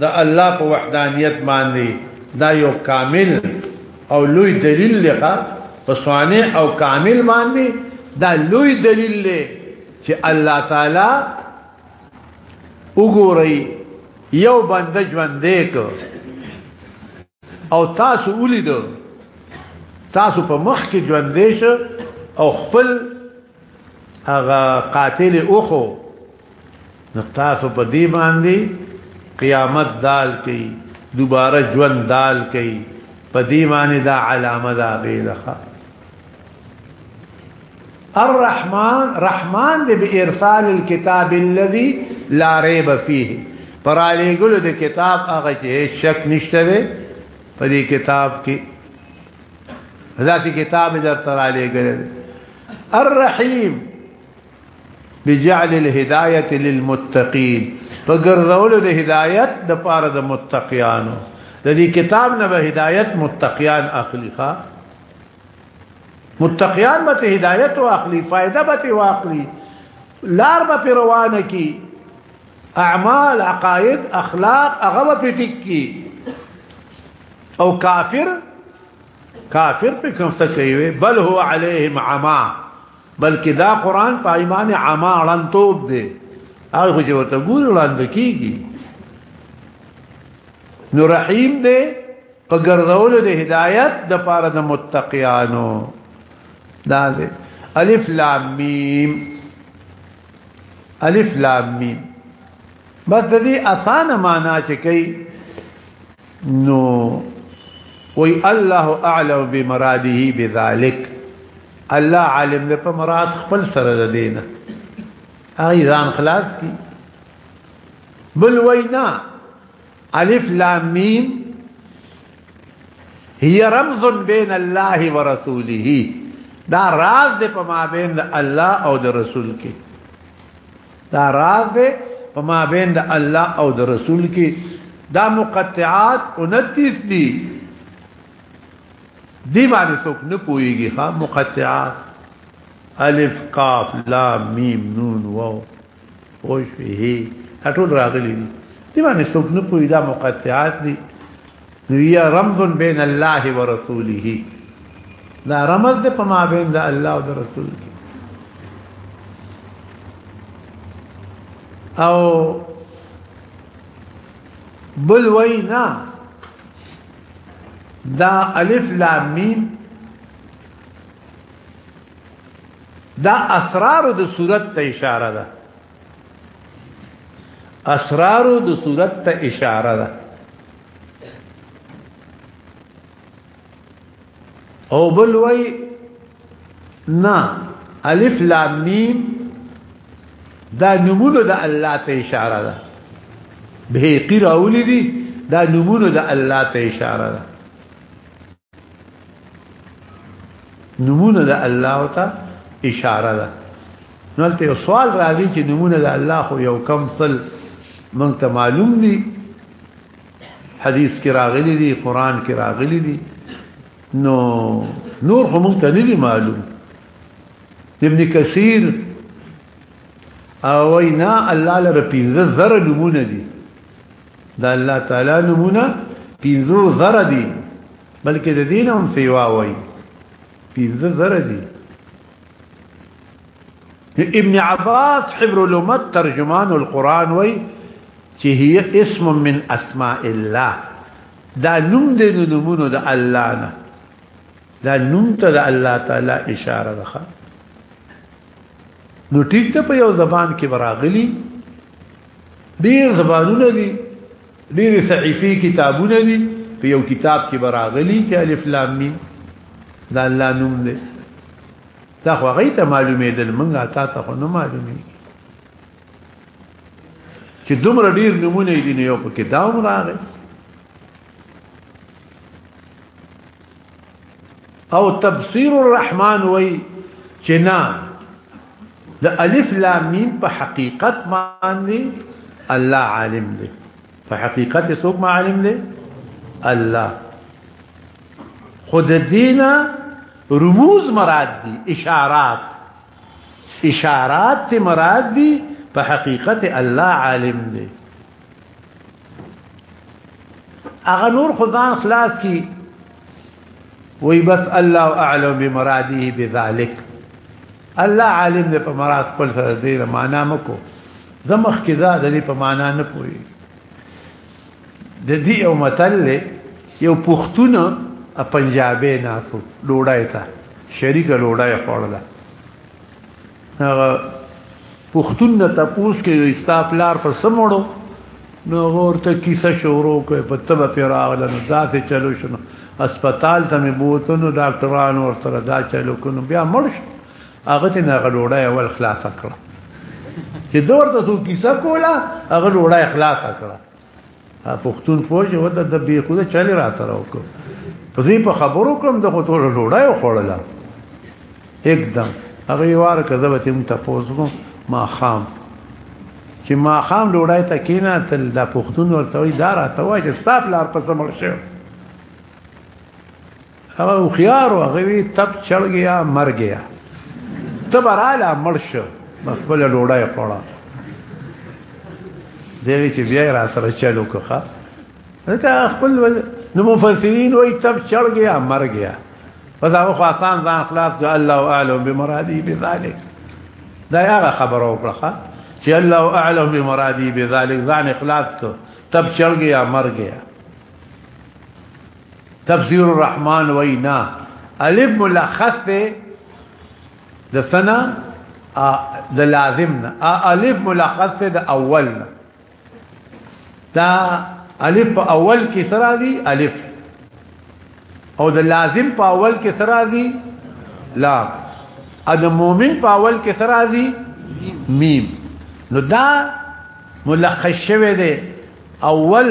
د الله په وحدانیت باندې دا یو کامل او لوی دلیل لغه په صانع او کامل باندې دا لوی دلیل دی چې الله تعالی وګورئ یو بنده ژوندې کو او تاسو ولید تاسو په مخ کې ژوندې شو او خپل هغه قاتل اوخو نو تاسو په دې باندې قیامت دال کوي دوباره ژوند دال کوي په دې باندې دا علامه ده غیره الرحمن رحمان دې به ارسال الكتاب الذي لا ريب فيه پر علی ګل د کتاب هغه چې شک نشته وي په دې کتاب کې ذاتي کتاب در تر علی ګل الرحیم بجعل الهدايه للمتقين فګرځول د هدایت د پاره د متقیانو د دې کتاب نه به هدایت متقیان اخلي ښا متقیان به ته هدایت واخلي فائدہ به ته واخلي لار به پر روانه کی اعمال عقاید اخلاق هغه به ټیک کی او کافر کافر په کوم څه کوي بل هو عليهم عما بلکې دا قران په ایمان عما اړن توپ دی هغه چې ورته ګور وړاندې کیږي نو رحیم دی په ګرځولو د هدایت د پاره د متقیانو دا دی الف لام میم الف لام میم بس د دې اسانه معنا چې کوي نو وی الله اعلم بمراده بذلك الله عالم له په مراد خپل سره د دینه هغه ځان خلاص کی بل وینا الف لام میم هي رمز بین الله ورسوله دا راز دې په مابین د الله او د رسول کې دا راز دې په مابین د الله او د رسول کې دا مقطعات 29 دي دی باندې څوک نه پويږي ها مقطعات الف قاف لام میم نون واو پوه شوې ټول راغلي دي دې باندې څوک نه پوهېږي دا مقطعات دي نو هي رمز بین الله و رسوله دا رمز دی په مابین د الله او د رسول او بل وینا دا الف لام میم دا اسرار د صورت ته اشاره ده اسرار د صورت ته اشاره ده او بل وای نا الف لام میم دا نمونه د الله ته اشاره ده به قراولی دي دا نمونه د الله ته اشاره ده نمونه د الله او ته اشاره ده نو ته یو سوال راځي چې نمونه د الله خو یو کم تل مونږ ته معلوم دي حدیث کې راغلي دي قران کې راغلي دي نو نور هم مونږ ته نه دي معلوم ابن کثیر او وینا الله لره پینځه زره نمونه دي دا الله تعالی نمونه پینځو زره دي بلکې د دین هم سیوا وای پینځه زره دي ابن عباس حبر الامت ترجمان القرآن وای چې هي اسم من اسماء الله دا نوم د نومونو د الله نه دا نوم ته د الله تعالی اشاره ده نو ټیک ته په یو زبان کې براغلی ډیر زبانونه دي ډیر صحیفي کتابونه دي په یو کتاب کې براغلي چې الف لام میم دا الله نوم دی دا خو هغه ته معلومې دل منګه تا ته خو نه معلومې چې دومره ډیر نمونه دي نه یو پکې دا هم راغی او تبصیر الرحمن وای چې نه د الف لام میم په حقیقت باندې الله عالم دی په حقیقت څوک ما عالم دی الله خود دینا رموز مراد دي اشارات اشارات مراد دي په حقیقت الله عالم دی هغه نور خدان خلاص کی وی بس الله اعلم بمراده بذلك الله عالم دې په مراد خپل سره دې معنا مکو زمخ کې دا دې په معنا نه پوي د دې او متل یو پښتونه پنجابې ناسو ډوډای تا شریک ډوډای خوړله هغه پښتون نه تپوس کې وي ستا پلار په سمړو نو ورته کیسه شروع کوي په تبه پیراغله نو داسې چلو شنو هسپتال ته مې بوته نو ډاکټران ورسره دا چلو کنو بیا مړ شو هغه ته نه غډوړای اول خلاص کړه چې دورته تو کیسه کوله هغه ډوړای خلاص کړه پښتون پوج و د د بی خود چلی را تر او کو پزی په خبرو کوم د خو ټول لوړای خوړلا एकदम هغه وار کده وته مون تاسو ما خام چې ما خام لوړای ته کینا تل د پښتون ورته وی دار ته وای چې ستاپ لار په سمړ شو هغه خيار هغه وی تب چړ گیا مر گیا تب رااله مرش خپل ډوډۍ خوړه دیوی چې بیا را سره چلو کخه دا خپل نو مفسرین وای تب چړ گیا مر گیا پس هغه خو آسان ځان خلاص جو الله اعلم بمرادی بذلک دا هغه خبره وکړه چې الله اعلم بمرادی بذلک ځان اخلاص کو تب چړ گیا مر گیا تفسیر الرحمن وینا الف ملخص ته د سنا د لازم نه الف ملخص ته د اول نه دا الف په اول کې سره دی الف او د لازم په اول کې سره دی لام ا د مؤمن په اول کې سره دی میم نو دا ملخص شوه دی اول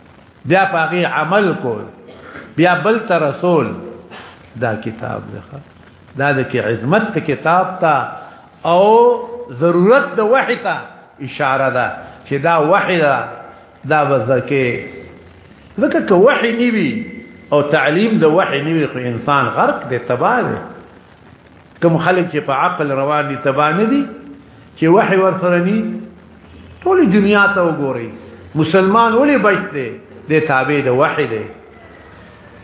بیا پاغي عمل کول بیا بل ته رسول دا کتاب ده دا د کې عظمت کتاب تا او ضرورت د وحی ته اشاره ده چې دا وحی ده دا بزکه ځکه که وحی نیوي او تعلیم د وحی نیوي خو انسان غرق دی تباه دی کوم خلک چې په عقل روان دي تبا نه دي چې وحي ورسره ني ټول دنیا ته وګوري مسلمان ولې بیت دی د تابع د وحي دی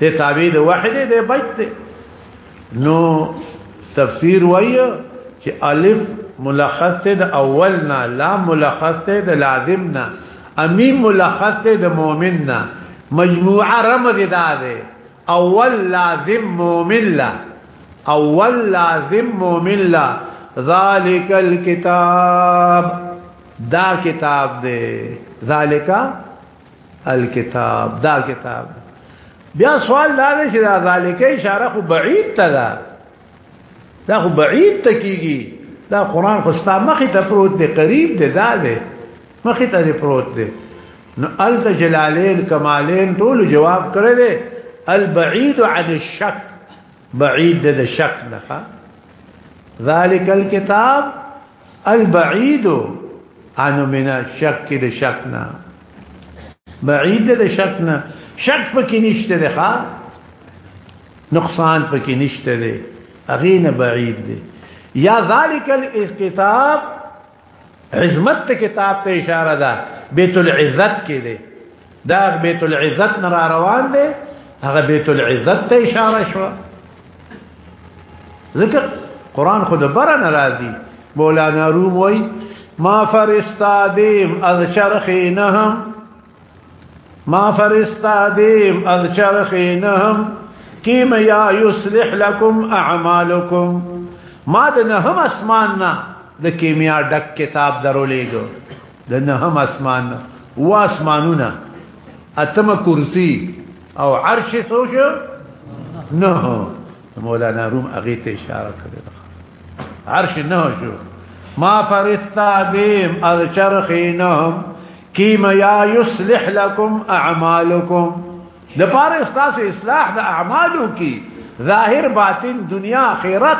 د تابع د وحي دی د بیت دی نو تفسیر وایي چې الف ملخص ته د اول نه لا ملخص ته د لازم نه امیم ملخص ته د مؤمن نه مجموعه رمز ده ده اول لازم مومن لا اول لازم مومن لا ذالک الكتاب دا کتاب دے ذالک الكتاب دا کتاب بیا سوال دا دی چې دا ذالک اشاره خو بعید ته ده دا خو بعید ته کیږي دا قران خو ستا مخې ته پروت دی قریب دی دا دی مخې ته پروت دی نو الت جلالین کمالین ټول جواب کړی دی البعید عن الشک بعید د شک نه ذالک الكتاب البعید انو من الشک د شک نه بعید د شک نه شک پکې نشته ده ښا نقصان پکې نشته ده اغینه بعید ده یا ذالک الاستتاب عظمت کتاب ته اشاره ده بیت العزت کې ده دا بیت العزت نه را روان دی هغه بیت العزت ته اشاره شو ذکر قران خود بره ناراضي مولانا روم وای ما فرستادیم از چرخی نهم ما فرستادیم از چرخی نهم کیم یا یصلح لكم اعمالکم ما د نهم اسمان نه د کیمیا ډک کتاب درولېګو د نهم اسمان نه و اسمانونه اتم کرسی او عرش سو شو نه مولانا روم هغه ته اشاره کړې ده عرش نه شو ما فرثتا بهم الچرخینهم کیما یا یصلح لكم اعمالکم د پاره استاسو اصلاح د اعمالو کی ظاهر باطن دنیا آخرت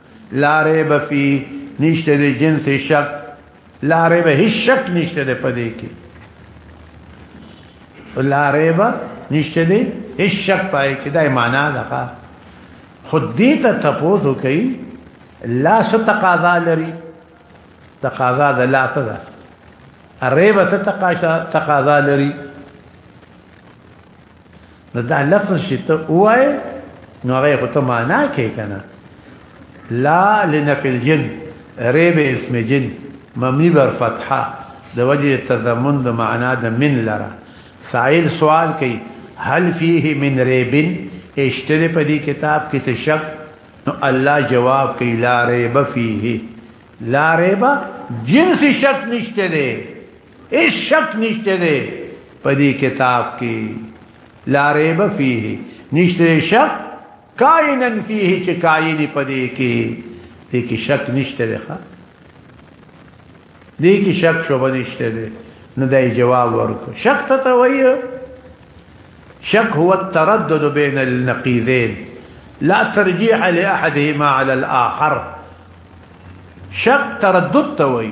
لا ریب فی نشته د جنس شک لا ریب هیڅ شک نشته د پدې کې لا ریب نشته د هیڅ شک پای کې دای معنا ده خود دې ته تپوسو کوي لا ستقاضا لري تقاضا د لا څه ده ریب ستقاضا لري نو دا لفظ چې ته وای نو هغه خو ته معنا کوي کنه لا لنفي الجن ريب اسم جن ممني بر فتحه د وجه تضمن د معنا د من لره سائل سوال کوي هل فيه من ريب اشتري په دې کتاب کې څه شک نو الله جواب کوي لا ريب فيه لا ريب جنس شک نشته هیڅ شک نشته دی په دې کتاب کې لا ریب فيه نشته شک کائنن فيه چې کائنی په دې کې دې کې شک نشته دی ښا دې کې شک شو بنشته دی نو دای جواب ورکړه شک څه ته وایي شک هو التردد بين النقيضين لا ترجيح لاحدهما على الاخر شک تردد ته وایي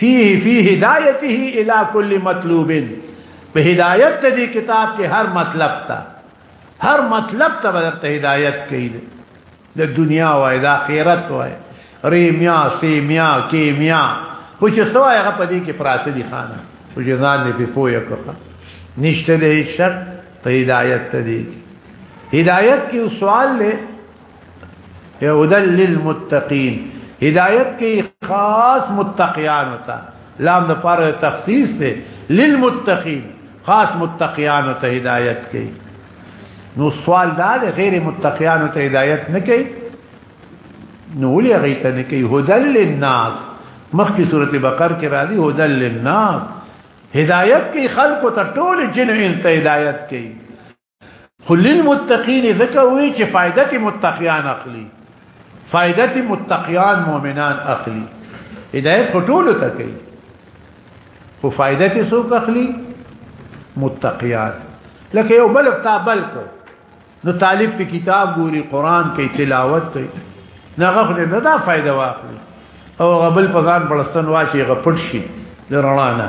فيه في هدايته الى كل مطلوب په هدايت ته دي کتاب کې هر مطلب ته هر مطلب ته ورته هدايت کوي د دنیا او د آخرت وای ریمیا سیمیا کیمیا خو چې سوا هغه په دې کې پراته دي خانه خو چې ځان دې په پوهه کوه نشته دې شرط په هدايت ته دي هدايت کې سوال له هدى للمتقين هدايت کې خاص متقيان ہوتا لام د پاره تخصیص دی للمتقين خاص متقيان ته هدايت کوي نو سوال دا دی غیر متقيان ته هدايت نه کوي نو ولې غیت نه کوي هدل للناس مخکې سورته بقره کې راځي هدل للناس هدايت کوي خلق ته ټول جن انت هدايت کوي خو للمتقین ذکر وی چې فائدت متقیان اخلي فائدت متقیان مؤمنان اخلي هدایت ټول ته کوي خو فائدت څوک اخلي متقیان لکه یو بل تا بل کو نو طالب په کتاب ګوري قران کې تلاوت کوي نغه خو نه دا فائدہ واخلي او غبل په ځان بلستان واچي غپړ شي د رڼا نه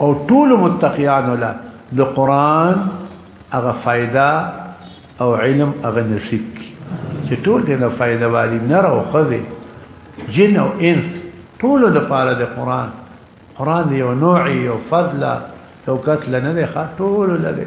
او ټول متقیان له د قران هغه فائدہ او علم هغه نصیب کی چې ټول دې نه فائدہ والی نر او خزه جن او انس ټول د پاره د قران قران دی یو نوعي یو فضل یو کتل نه دی ټول لده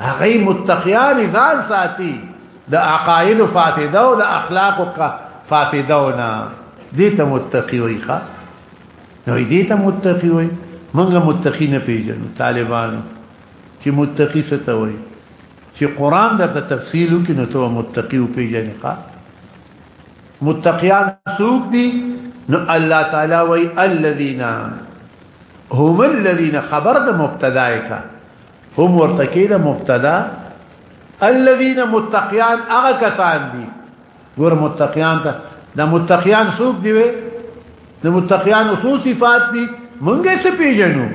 هغه متقیان ځان ساتي د عقاید فاسده او د اخلاق فاسده نه دي ته متقی وي ښا نو دي ته متقی وي موږ متقی نه پیژنو طالبانو چې متقی څه ته وي چې قران د تفصیل کې نو ته متقی او پیژنې ښا متقیان سوق دي نو الله تعالی وي الذين هم الذين خبر د مبتدا کا هم ورتکیده مبتدا الذين متقيان هغه کسان دي ګور متقيان ته د متقيان څوک دی وي د متقيان څو صفات دي مونږه څه پیژنو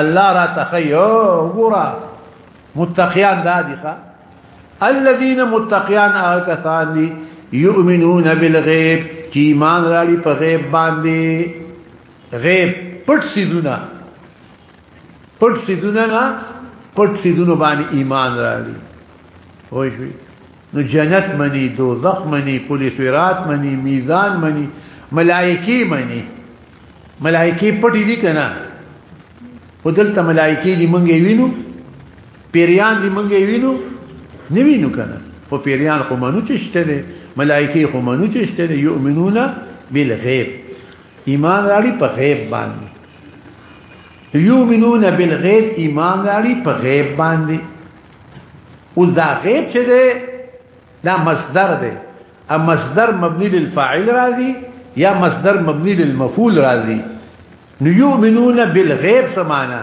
الله را تخيو ګورا متقيان دا دي ښا الذين متقيان هغه کسان دي يؤمنون بالغيب چې ایمان راړي په غیب باندې غیب پټ سيزونه پټ سیدونه نه پټ سیدونه باندې ایمان راړي وای شي نو جنت منی دوزخ منی پولی صراط منی میزان منی ملائکی منی ملائکی پټی دي کنه ودلته ملائکی دي مونږ وینو پیریان دي مونږ وینو نه وینو کنه خو پیریان خو منو چشته دي ملائکی خو منو چشته دي یؤمنون بالغیب ایمان راړي په غیب باندې یومنون بالغیب ایمان راړي په غیب باندې او دا غیب چې ده دا مصدر ده ا مصدر مبني للفاعل راضي یا مصدر مبني للمفعول راضي نو یومنون بالغیب سمانا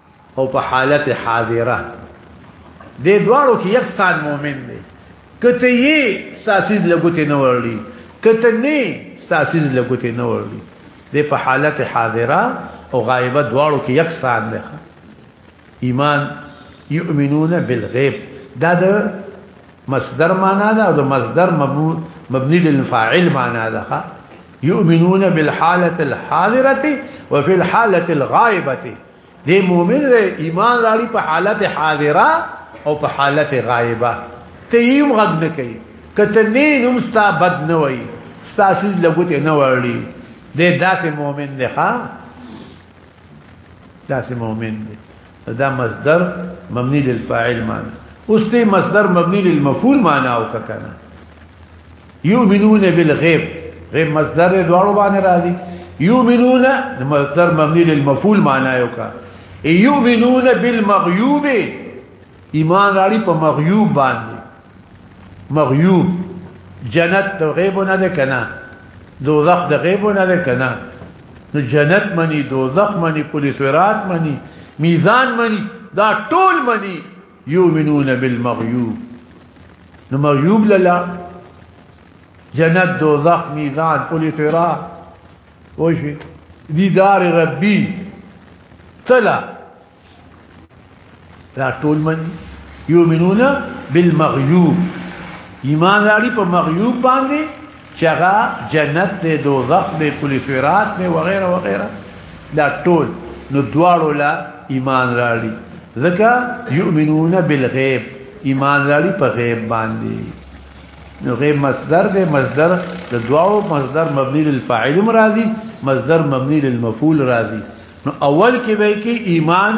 او په حالت حاضره دې دواړو کې یو ستان مؤمن دی کته یې ستاسیز لګوتې نه ورلی کته نه ستاسیز لګوتې نه ورلی دې په حالت حاضره او غایبه دواړو کې یو ستان دی ایمان یؤمنون بالغیب دا د مصدر معنا ده او د مصدر مبني للفاعل معنا ده یؤمنون بالحاله الحاضره وفي الحاله الغائبه دې مؤمن له ایمان راړي په حالت حاضره او په حالت غائبه ته یو غږ نه کوي کته نه نوم ستا بد نه وای ستا سید لګوته نه وړي دې داسې مؤمن دی ها داسې مؤمن دی دا مصدر مبني للفاعل معنی اوس دې مصدر مبني للمفعول معنی او کنه یؤمنون بالغیب غیب مصدر دواړو باندې راځي یؤمنون مصدر مبني للمفعول معنا یو کا یؤمنون بالمغیوب ایمان راړي په مغیوب باندې مغیوب جنت د غیب نه ده کنه دوزخ د غیب نه ده کنه نو جنت منی دوزخ منی پولیس ورات منی میزان منی دا ټول منی یؤمنون بالمغیوب نو مغیوب للا جنت دوزخ میزان پولی تیرا وشی دیدار ربی تلا لا ټول من یؤمنون بالمغیوب ایمان لري په مغیوب باندې چغا جنت دې دوزخ دې کلی فرات دې وغيرها وغيرها دا ټول نو دواړو لا ایمان راړي ځکه یؤمنون بالغیب ایمان راړي په غیب باندې نو غیب مصدر دې مصدر د دواړو مصدر مبني للفاعل مرادي مصدر مبني للمفعول راضي نو اول کې به کې ایمان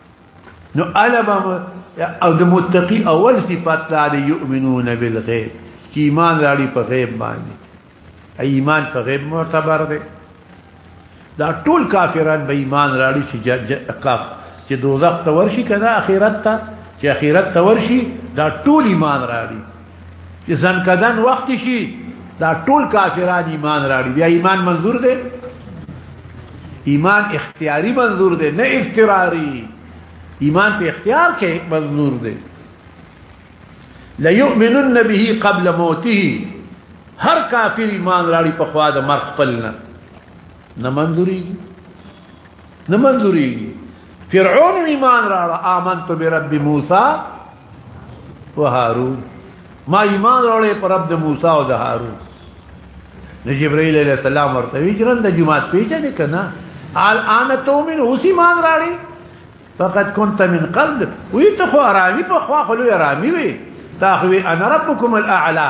نو الا او د متقی اول صفات دا دی یؤمنون بالغیب چې ایمان لري په غیب باندې ایمان په غیب معتبر دی دا ټول کافران به ایمان لري چې کاف چې دوزخ ته ورشي کنه اخرت ته چې اخرت ته ورشي دا ټول ایمان لري چې ځنکدن وخت شي دا ټول کافران ایمان راړي بیا ایمان منظور دی ایمان اختیاری منظور دی نه اضطراری ایمان په اختیار کې منظور دی ليؤمنن به قبل موته هر کافر ایمان راړي په خوا د مرخ پلنه نه منظوري نه منظوري فرعون ایمان راړه آمنت برب موسی و هارون ما ایمان راړه پر رب د موسی او د هارون نو جبرائیل علیہ السلام ورته ویجرن د جمعات پیژنې کنه الان تؤمن اوس ایمان راړي فقد كنت من قبل ویته خو ارامي په خو خلو ارامي وي تاخوي انا ربكم الاعلى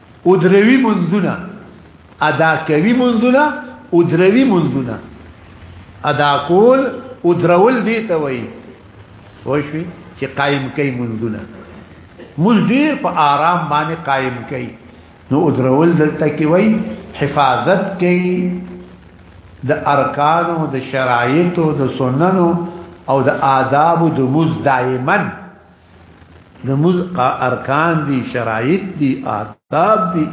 او دروي منځونه ادا کوي منځونه او دروي منځونه ادا کول او درول دي ته وایي وشوي چې قائم کوي منځونه موږ ډیر په آرام باندې قائم کوي نو درول دلته کې وایي حفاظت کوي د ارکانو د شرایطو د سننو او د آدابو د موز دائمن د موز ارکان دي شرایط دي آداب دي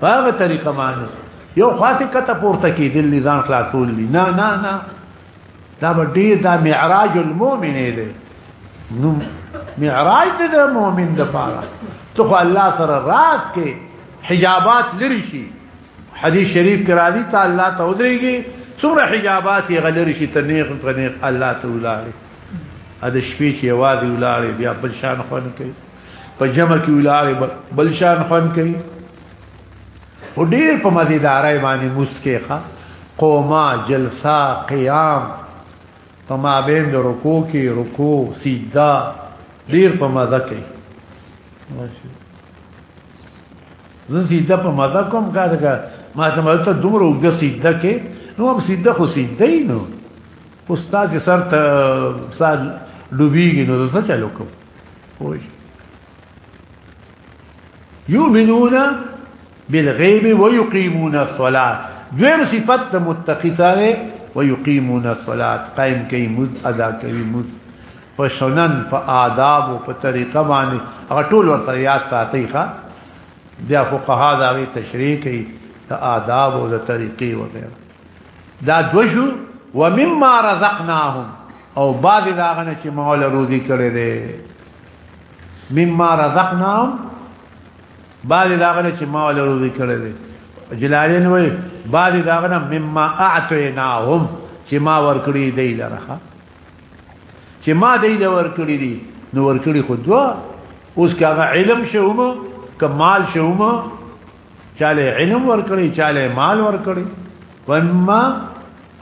په هغه طریقه باندې یو خاصه کته پورته کې دل ځان خلاصول دي نه نه نه دا به ډیر دا معراج المؤمن دی نو معراج د مؤمن د پاره ته خو الله سره راز کې حجابات لري شي حدیث شریف کرا دي ته الله ته ودرېږي څومره حجابات یې غلري شي تنیق تنیق الله تعالی ا د شپې چې یوازې ولاړې بیا بل شان خوان کوي په جمع کې ولاړې بل شان خوان کوي او ډیر په مزیدارای باندې مسکه ښه قوما جلسه قیام په ما بین د رکوع کې رکوع سیدا ډیر په مزه کوي زه سیدا په مزه کوم کار کار ما ته مې ته دومره وګ سیدا کې نو هم سیدا خو سیدا نه استاد چې سر ته سال ډوبېږي نو څه چلو کوم وای یؤمنون بالغیب ويقيمون الصلاه دویم صفت د متقی سره ويقيمون الصلاه قائم کوي مز ادا کوي مز په سنن په آداب او په طریقه باندې هغه ټول ورته یاد ساتي ښا بیا فقها دا وی تشریح کوي د آداب او د طریقې وغیرہ دا دوشو ومما رزقناهم او بعد دا غنه چې مولا روزي کړي دي مما رزقناهم بعد دا غنه چې مولا روزي کړي دي جلالین وای بعد دا غنه مما اعطیناهم چې ما ورکړي دی لره چې ما دی لره ورکړي دي نو ورکړي خو دوا اوس کاغه علم شوم کمال شوم چاله علم ورکړي چاله مال ورکړي ومما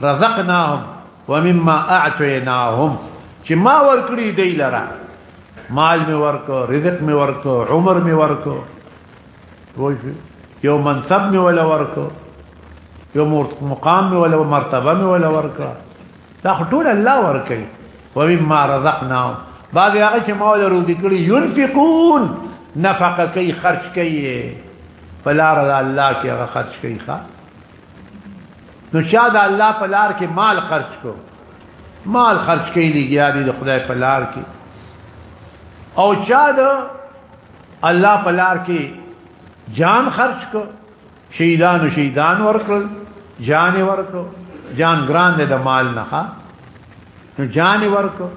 رزقناهم ومما اعطيناهم چې ما ورکړي دی لرا مال می ورکو رزق می ورکو عمر می ورکو وای یو منصب می ولا ورکو یو مقام می ولا مرتبه می ولا ورکو دا ټول الله ورکړي و مما رزقناهم بعض هغه چې ما له روزي کړی ينفقون نفقه کوي خرج کوي فلار الله کې هغه خرج کوي ښا نو چا د الله په لار کې مال خرج کو مال خرج کوي لګیا دي د خدای په لار کې او چا د الله په لار کې جان خرج کو شهیدانو شهیدان ورکړل جان ورکړو جان ګران دی د مال نه نو جان ورکړو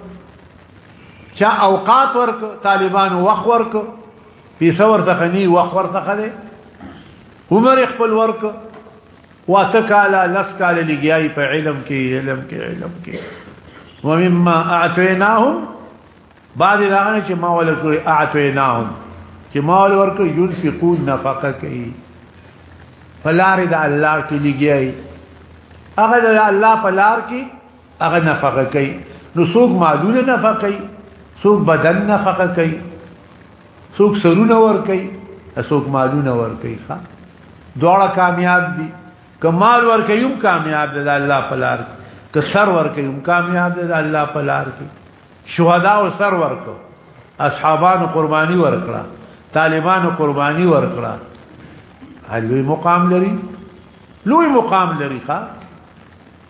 چا اوقات ورکړو طالبان وخت ورکړو پیسه ورته خني وخت ورته خره عمر خپل ورکړو واته کاله لس کاله لګیای په علم کې علم کې علم کې ومما اعطيناهم بعد راغنه چې ما ول کړی اعتیناهم چې ما ول ورکو ينفقون نفقه کوي فلار د الله کې لګیای هغه د الله فلار کې هغه نفقه کوي نو څوک مالونه نفقه کوي څوک بدن نفقه کوي څوک سرونه ور کوي څوک مالونه ور کوي ښا دواړه کامیاب دي کمال ورکيوم کامیاب ده الله پلار که سر ورکيوم کامیاب ده الله پلار کې شهدا او سر ورکو اصحابانو قرباني ورکړه طالبانو قرباني ورکړه هلوی مقام لري لوی مقام لري ښا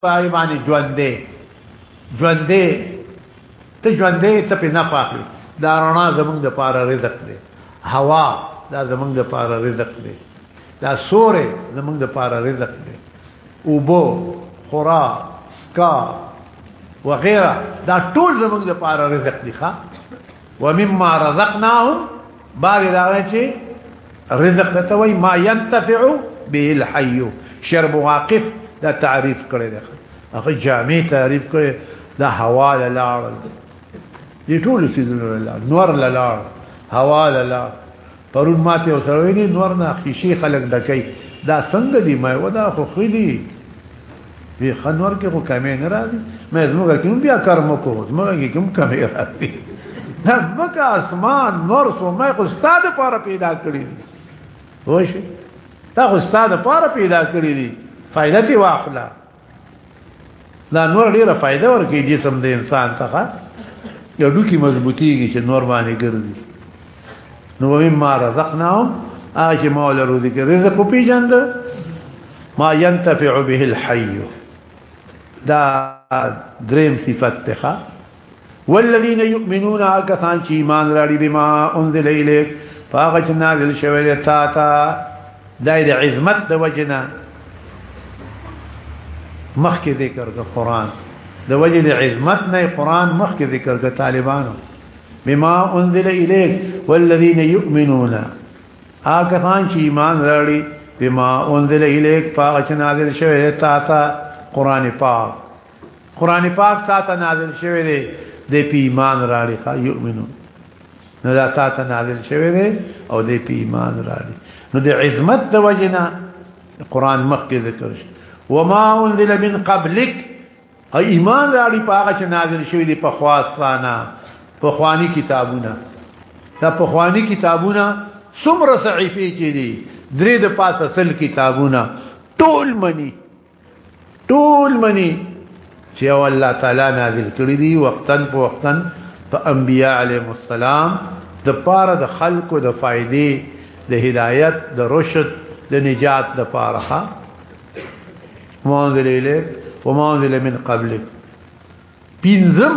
پای باندې ژوندې ژوندې ته ژوندې ته په نه پاخلي دا رڼا زمونږ د پاره رزق دی هوا دا زمونږ د پاره رزق دی دا سورې زمونږ د پاره رزق دی اوبو خورا سکا وغیرہ دا ټول زمونږ د پاره رزق دی ښا ومما رزقناهم باغ دا چې رزق ته وای ما ينتفع به الحي شرب واقف دا تعریف کړی دی هغه جامع تعریف کړی دا هوا لاله دي ټول سيزونه لاله نور لاله هوا لاله پرون ماته یو سړی ویلي نور نه خیشې خلک ډکوي دا څنګه دي ما و دا خو ښه دي وی ښه نور کې خو کمې نه راځي مې زموږ کې هم بیا کار مو کوو زموږ کې کوم کمې راځي دا ځمکه اسمان نور سو مې خو ستاد لپاره پیدا کړی دي وای شي دا خو ستاد لپاره پیدا کړی دي فائدتي واخله دا نور ډیره فائدہ ورکړي جسم د انسان ته یو ډوکی مضبوطیږي چې نور باندې ګرځي نو ومن ما رزقناهم اج مولا رزق رزق پیجند ما ينتفع به الحي دا دریم صفت ته والذین یؤمنون کسان چې ایمان راړي بما انزل الیک فاغه چې نازل شوی دی تا تا دای د عظمت د وجنه مخکې ذکر د قران د وجه د عظمت نه قران مخکې ذکر د طالبانو بما انزل الیک والذین یؤمنون هغه خان چې ایمان راړي بما انزل الیک فاغه چې نازل شوی دی تا تا قران پاک قران پاک تا ته نازل شوی دی د پیمان راړي ښا یؤمنون نو دا تا ته نازل شوی دی او د پیمان راړي نو د عظمت د وجنا قران مخکې ذکر شي وما انزل من قبلك ایمان راړي په هغه چې نازل شوی دی په خواصانا په خواني کتابونه دا په خواني کتابونه څومره صحیفه کې دي درې د پاسه سل کتابونه ټول منی ټول منی چې او الله تعالی نازل کړی دی وقتن په وقتن په انبیاء علیهم السلام د پاره د خلقو د فائدې د هدایت د رشد د نجات د پاره مونږ لري ومونږ من قبل پینزم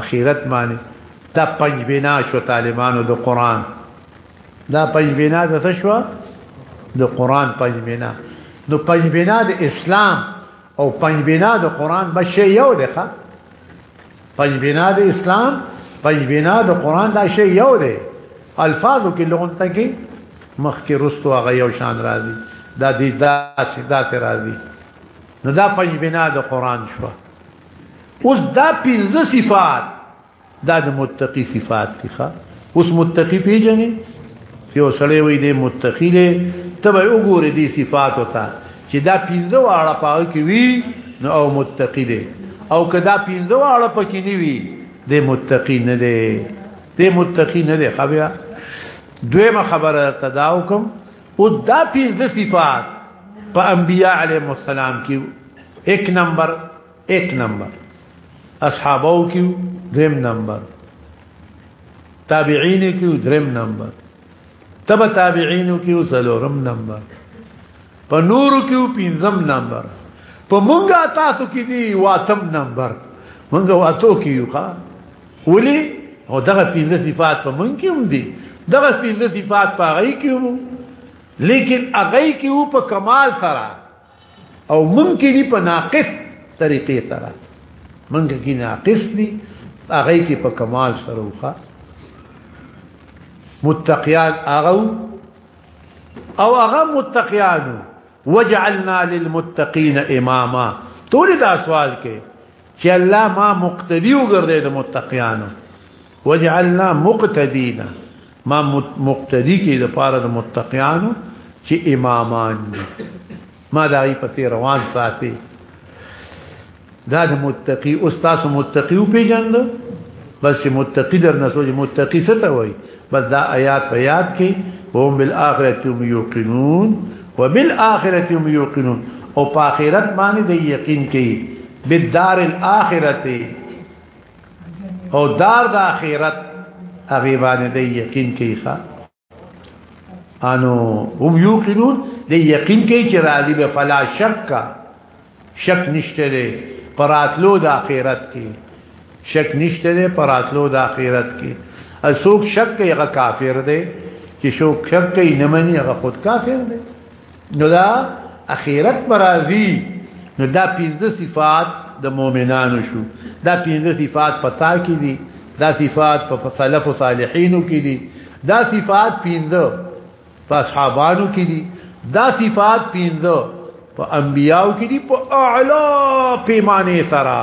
اخیرت معنی دا پنج بنا شو طالبانو د قران دا پنج بنا د څه شو د قران پنج بنا نو پنج بنا د اسلام او پنج بنا د قران بشه یو دی ښا پنج بنا د اسلام پنج بنا د قران دا شی یو دی الفاظو کې لغون ته کې مخ کې رستو هغه یو شان راځي دا دې دا سیدا ته راځي نو دا پنج بنا د قران شو اوس دا پنځه صفات دا د متقی صفات دي ښا اوس متقی پیژنې یو سړی وي د متقی دی ته به وګورې دي صفات وتا چې دا پنځه واړه پاره کې وي نو او متقی دی او کدا پنځه واړه پکې نه وي د متقی نه دی د متقی نه دی خبره دویمه خبره تداوکم او دا پنځه صفات په انبیاء علیهم السلام کې یک نمبر یک نمبر اصحابو کې دریم نمبر تابعین کې دریم نمبر تب تابعین کې څلورم نمبر په نور کې پنځم نمبر په مونږه تاسو کې دی واتم نمبر مونږه واتو کې یو ښا ولی او دغه پنځه صفات په من کې هم دي دغه پنځه صفات په غي کې وو لیکن هغه کې وو په کمال سره او ممکن په ناقص طریقې سره منګه کې ناقص دي هغه کې په کمال سره وخا متقیان هغه او هغه متقیان وجعلنا للمتقین اماما ټول دا سوال کې چې الله ما مقتدی وګرځي د متقیانو وجعلنا مقتدینا ما مقتدی کې د پاره د متقیانو چې امامان دي ما دای په تیر روان ساتي دا د متقی او تاسو متقی او پیجند بس متقی در نه سوچ متقی څه ته وای بس دا آیات په یاد کې هم بالآخرة هم یوقنون وبالآخرة هم یوقنون او په آخرت باندې د یقین کې بالدار الاخرته او دار د اخرت هغه باندې د یقین کیخه انو هم یوقنون د یقین کې چې راځي به فلا شک شک نشته دی پراتلو د اخرت کې شک نشته دی پراتلو د اخرت کې اسوک شک هغه کافر دی چې شو شک یې نه مني هغه خود کافر دی نو دا اخیرت مرازی نو دا پنځه صفات د مؤمنانو شو دا پنځه صفات پتا کې دي دا صفات په سلف او صالحینو کې دي دا صفات پنځه په اصحابانو کې دي دا صفات پنځه په انبیاو کې دي په اعلی پیمانه سره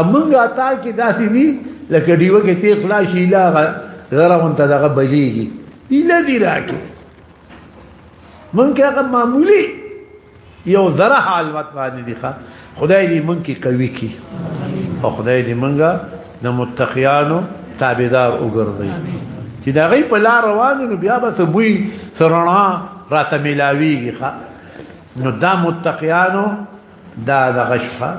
امنګا تا کې دا دي لکه دیو کې تیخ لا شیلا غره مونته دغه بلیږي اله دی راکه مونږه هغه معمولی یو ذره حالت باندې دي ښا خدای دې مونږ کې قوي کی او خدای دې مونږه د متقیانو تابعدار وګرځي چې دا غي په لار روان نو بیا به سبوي سرنا راته ملاويږي ښا نو دا متقیانو دا د غشفه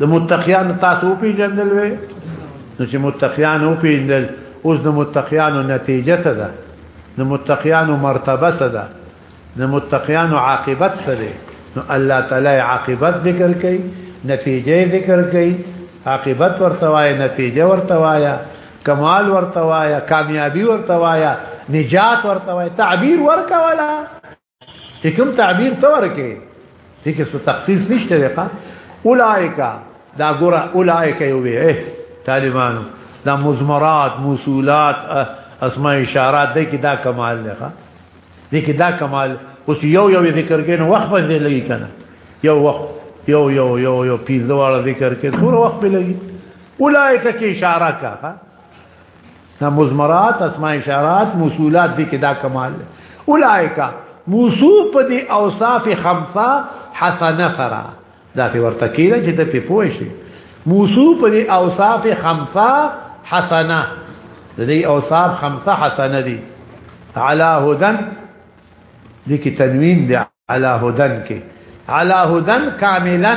د متقیان تاسو پیژندل وي نو چې متقیان او پیژندل اوس د متقیانو نتیجه څه ده د متقیانو مرتبه څه ده د متقیانو عاقبت څه ده نو الله تعالی عاقبت ذکر کوي نتیجه ذکر کوي عاقبت ورته وایي نتیجه ورته وایي کمال ورته وایي کامیابی ورته وایي نجات ورته وایي تعبیر ورکولا چې کوم تعبیر ته ورکه دي کې څه تخصیص نشته دی ښا اولائک دا ګور اولائک یو وی اے طالبانو دا مزمرات موصولات اسماء اشارات دې کې دا کمال دی ښا دې کې دا کمال اوس یو یو ذکر کین وخت به لګی کنه یو وخت یو یو یو یو پیځواله ذکر کې ټول وخت به لګی اولائک کې اشاره کا دا مزمرات اسماء اشارات موصولات دي کې دا کمال اولائک موصوف په دي اوصاف خمسه حسنه سره دا په ورته کېږي چې ته په پوه شي موصوف په دي اوصاف خمسه حسنه د دې اوصاف خمسه حسنه دي علا هدن دي کې تنوین دي علا هدن کې علا هدن کاملا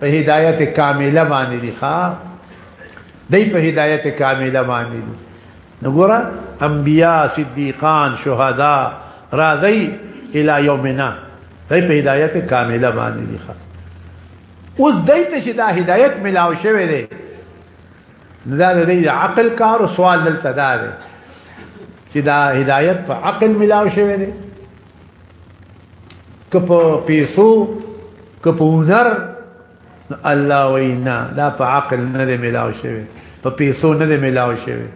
په هدایت کامله باندې دي ښا دای په هدایت کامله باندې دي نګورا انبیاء صدیقان شهدا راغی الی یومنا دای په هدایت کامله باندې دي ښا اوس دای ته چې دا هدایت ملاو شوی دی دا د عقل کار او سوال دلته دا دی چې دا هدایت په عقل ملاو شوی دی که په پیسو که په هنر الله وینا دا په عقل نه دی ملاو شوی په پیسو نه دی ملاو شوی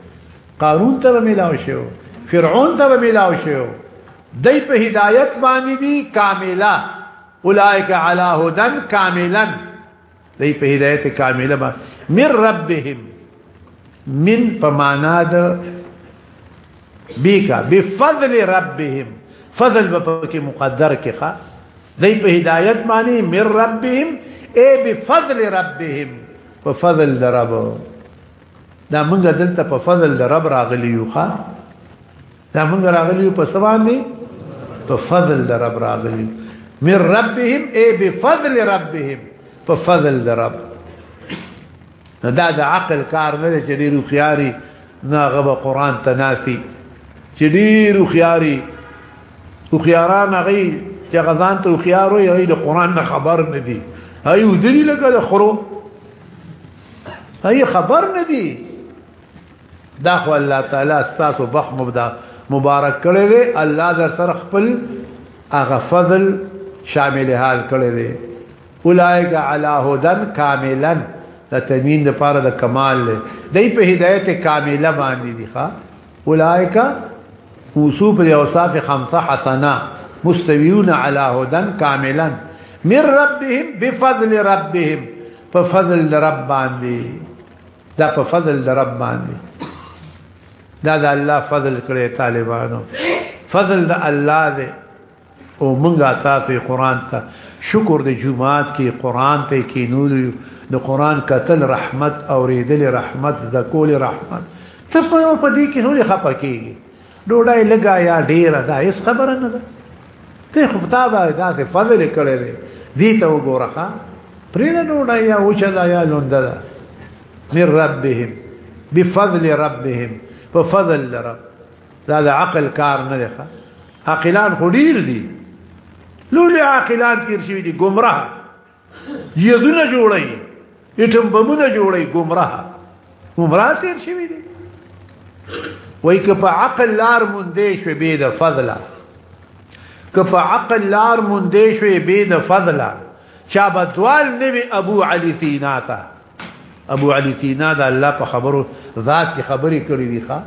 قارون ته ملاو شو فرعون ته ملاو شو دای په هدایت باندې دي کامله اولائک علی هدن کاملا دی په هدایت کامله با من ربهم من په معنا د بیکا بفضل ربهم فضل به پکې مقدر کې ښا دی په هدایت معنی من ربهم اي بفضل ربهم په فضل درب دا موږ دلته په فضل درب راغلی یو ښا دا موږ راغلی په سبانه په فضل در رب راغلی من ربهم اي بفضل ربهم په فضل در رب دا د عقل کار نه چې ډیرو خياري نه غو قران ته ناسي چې ډیرو خياري او خياران غي چې غزان ته خيارو یې د قران نه خبر نه دي هي ودلی لکه خرو هي خبر نه دي دا خو الله تعالی ستاسو بخ مبدا مبارک کړی دی الله در سره خپل هغه فضل شامل حال کړی دی اولائک علی هدن کاملا د تمین د پاره د کمال دی دای په هدایت کامله باندې دی ښا اولائک موصوف دی اوصاف خمسه حسنه مستویون علی هدن کاملا من ربهم بفضل ربهم ففضل رب باندې دا په فضل د رب باندې دا د الله فضل کړی طالبانو فضل د الله دی او مونږه تاسو قران ته شکر د جمعات کې قران ته کې نور د قران کتل رحمت او ریدل رحمت د کول رحمت ته په دې کې نور خپه کیږي ډوډۍ لګا یا ډیره دا هیڅ خبره نه ده ته خو تا باندې دا څه فضل کړی دی دې ته وګوره ښا پرې نه ډوډۍ یا اوچا دا یا لوند ده من ربهم بفضل ربهم په فضل رب دا د عقل کار نه دی ښا عاقلان خو ډیر دي لولې عاقلان تیر شوی دي گمراه یزونه جوړي اټم بمونه جوړي گمراه گمراه تیر شوی دی وای که په عقل لار مونږ شوی به د فضله که په عقل لار مونږ شوی به د فضله چا بدوال نبی ابو علی سینا تا ابو علی سینا دا الله په خبرو ذات خبرې کړې دي ښا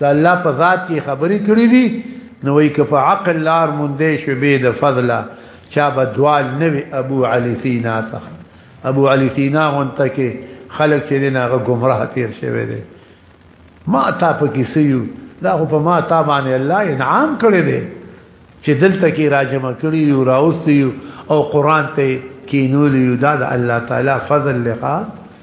د الله په ذات کې خبرې کړې دي نو وی که په عقل لار مونږ شو به د فضله چا بدوال نوی ابو علی سینا څخه ابو علی سینا هونته کې خلک چې دین هغه گمراه تیر شوی دی ما تا په کې سيو دا خو په ما تا باندې الله انعام کړی دی چې دلته کې راجم کړی یو راوستي او قران ته کینول یو دا د الله تعالی فضل لخوا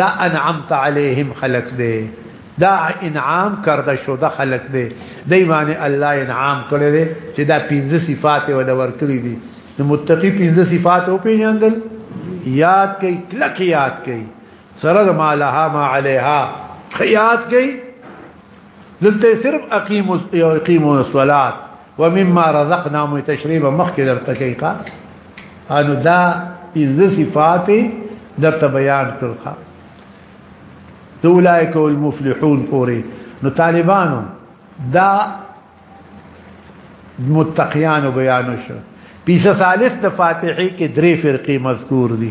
دا انعمت علیهم خلق دی دا انعام کرده شده خلق دی دی باندې الله انعام کړی دی چې دا پنځه صفات ول ورکړي دي نو متقی پنځه صفات او پیژندل یاد کړئ کلک یاد کړئ سره ما لها ما علیها خیات کړئ دلته صرف اقیم اقیم الصلاه ومما رزقنا متشریب مخکې درته کوي کا انو دا پنځه صفات درته بیان کړخه اولئک المفلحون پوری نو طالبانو دا متقیانو بیان شو پیسه ثالث د فاتحه کې درې فرقې مذکور دي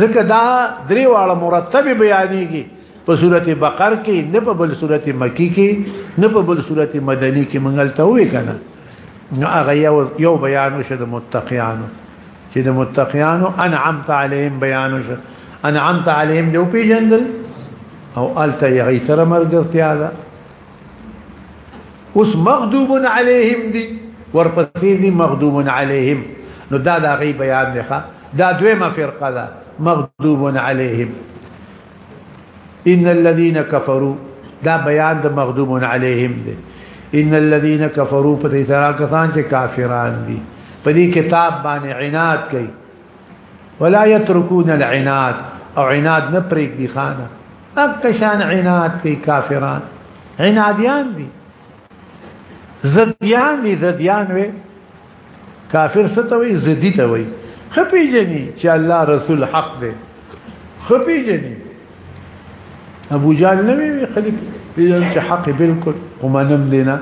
ځکه دا درې واړه مرتبه بیانېږي په سورته بقر کې نه په بل سورته مکی کې نه په بل سورته مدنی کې منګل ته وې کنه نو هغه یو یو بیان شد متقیانو چې د متقیانو انعمت علیهم بیان شد انعمت علیهم دی په جندل او الته یې غیثره مرګ ته اوس مغضوب علیهم دی ورپسې دی مغضوب علیهم نو دا دا غي بیان دی دا دویمه فرقه ده مغضوب علیهم ان الذين كفروا دا بیان د مغضوب علیهم دی ان الذين كفروا په دې سره کسان چې کافران دي په دې کتاب باندې عناد کوي ولا يتركون العناد او عناد نه پرېګ دي خانه اکشان عناد کوي کافران عنادیان دي زدیان دي زدیان وي کافر ستوي زدی ته وي خپي جني چې الله رسول حق دي خپي جني ابو جال نه وي خلک پیژن چې حق بالکل ومنم دینه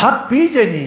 حق پیژني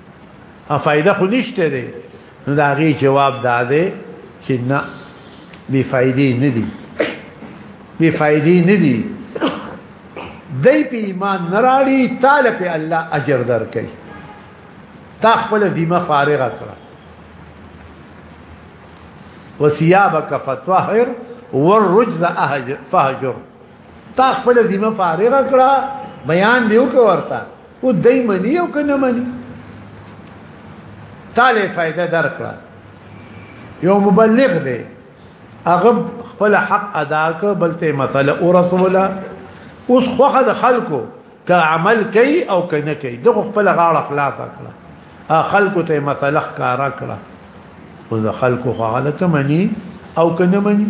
ا فائدہ خو نشته دی نو دا غي جواب داده چې نه بی فائدې نه دي بی فائدې نه دي دای په ایمان نراړي طالب الله اجر درکې تا خپل ذمہ فارغه کړه وثيابك فطهر والرجز فهجر تا خپل ذمہ فارغ کړه بیان دیو کو ورته او دای منی او کنه منی تاله فائدہ درکړه یو مبلغ دی هغه خپل حق ادا ک بلته مسله او رسوله اوس خوخه د خلکو ک عمل کوي او کنه کوي دغه خپل غاړه خلاف کړه خلکو ته مسله ښکارا کړه او د خلکو خو غلطه مني او کنه مني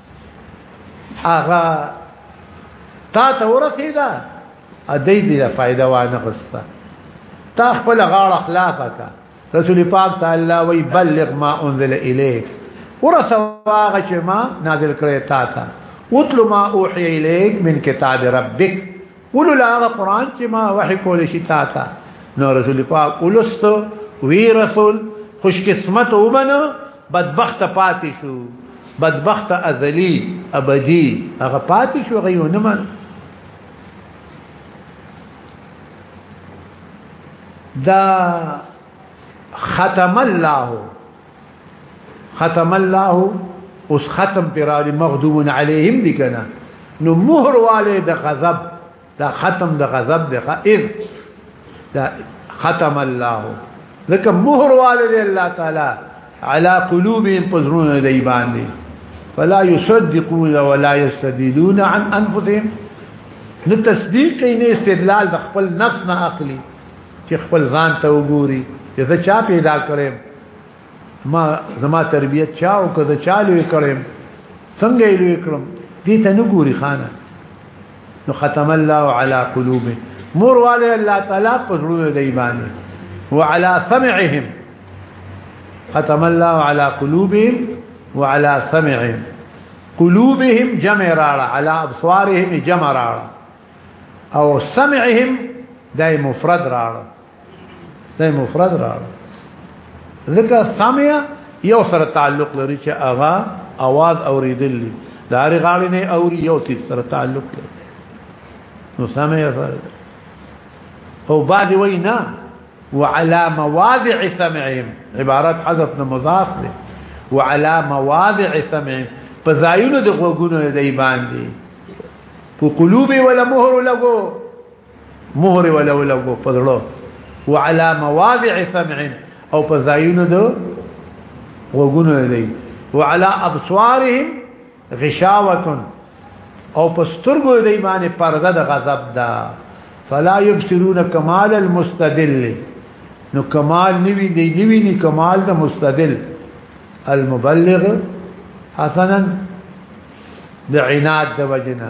هغه تا ته ورسیدا ا دې دې له فائدہ وانه غستا تا خپل غاړه خلاصه کا رسول پاک تعالی وی بلغ ما انزل الیک ورسواغه چې ما نازل کړی تا ته وتل ما اوحي الیک من کتاب ربک ولو لا قران چې ما وحی کول شي تا ته نو رسول پاک ولست وی رسول خوش قسمت وبنه بدبخت پاتې شو بدبخت ازلی ابدی هغه پاتې شو هغه یو نه من دا ختم الله ختم الله اوس ختم پر مغضوب علیهم دي کنه نو مهر والے د غضب دا ختم د غضب دی اذ دا ختم الله لکه مهر والد الله تعالی على قلوبهم پزرون دی باندې فلا يصدقون ولا يستدلون عن انفسهم نو تصدیق نه استدلال د خپل نفس نه عقلي چې خپل ځان ته وګوري چې زه چا پیدا کړم ما زما تربیت چا او کده چا لوي کړم څنګه یې لوي کړم دې ته نه ګوري خانه نو ختم الله على قلوبهم مور والي الله تعالی په زړه دی باندې وعلى سمعهم ختم الله على قلوبهم وعلى سمعهم قلوبهم جمع راړه على ابصارهم جمع راړه او سمعهم دای مفرد راړه ته مفرد راړ ذکر سمع یو سره تعلق لري چې اغا اواز اوریدل دي دا ری غاړي نه اوري یو څه سره تعلق لري نو سمع فرد او بعد وینا وعلى مواضع سمعهم عبارات حذف نه مضاف دي وعلى مواضع سمعهم په ځایونو د غوګونو دی باندې په قلوب ولا مهر لګو مهر ولا ولا په زړه وعلى مواضع سمع او په ځایونو دو وګونو دی وعلى ابصارهم غشاوه او په سترګو دی باندې پرده د غضب ده فلا يبصرون كمال المستدل نو کمال نیوی دی نیوی نی کمال د مستدل المبلغ حسنا د عناد د وجنه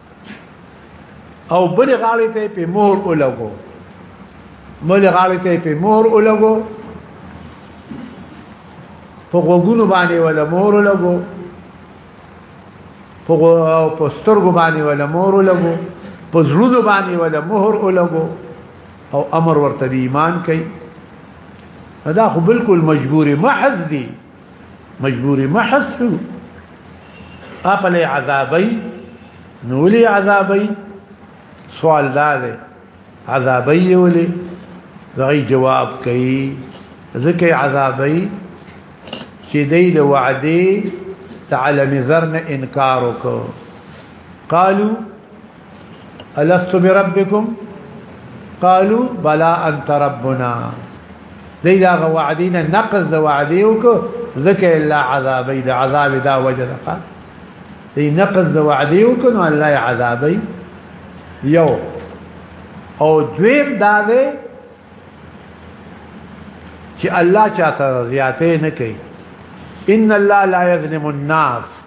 او بل غاړې ته په مور ولګو بل غاړې ته په مور ولګو په غوګونو باندې ولا مور ولګو په او په سترګو باندې ولا مور ولګو په زړونو باندې ولا مهر ولګو او امر ورته ایمان کوي دا خو بالکل مجبوري محض دي مجبور محض شو خپل عذابي نولي عذابي سوال دار عذابي ولي زغي جواب کوي ذکي عذابي چې دې د وعده تعالی نظر نه انکار وکړ قالو الست بربکم قالو بلا انت ربنا دی دا وعدینا نقض دا وعدی وکړه ذکر الله عذابی دا عذاب دا وجدقه دی نقض دا وعدی وکړه الله عذابی یو او دویم دا دی چې الله چاته زیاته نه کوي ان الله لا یظلم الناس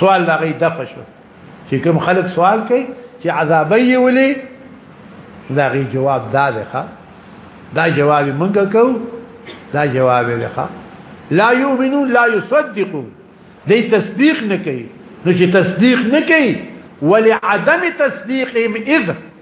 سوال دا غي دفع شو چې کوم خلک سوال کوي چې عذابي ولي دا غي جواب دا ده دا جواب منګه کو دا جواب ده لا يؤمنون لا يصدقون دي تصديق نه کوي نو چې تصديق نه کوي ولعدم تصديقهم اذ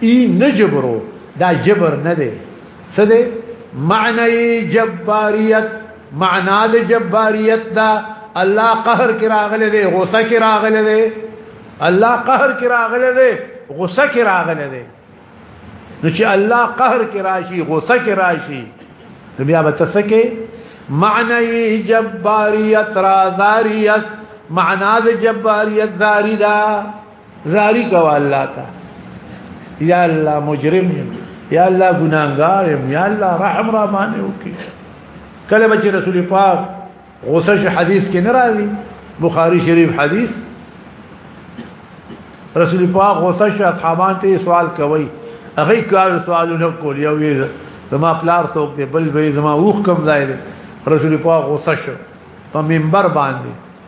ای نه جبرو دا جبر نه دی څه دی معنی جباریت معنا د جباریت دا الله قهر کې راغله دی غوسه کې راغله دی الله قهر کې راغله دی غوسه کې راغله دی نو چې الله قهر کې راشي غوسه کې راشي بیا به تاسو کې معنی جباریت را زاریت معنا د جباریت زاری دا زاری کوا الله تا یا الله مجرم یم یا الله ګناګار یم یا الله رحم را باندې وکي کله بچ رسول پاک غوسه ش حدیث کې ناراضي بخاری شریف حدیث رسول پاک غوسه ش اصحابان ته سوال کوي هغه کار سوالونه کول یو یې زما پلار څوک دی بل به زما اوخ کم ځای دی رسول پاک غوسه ش په منبر باندې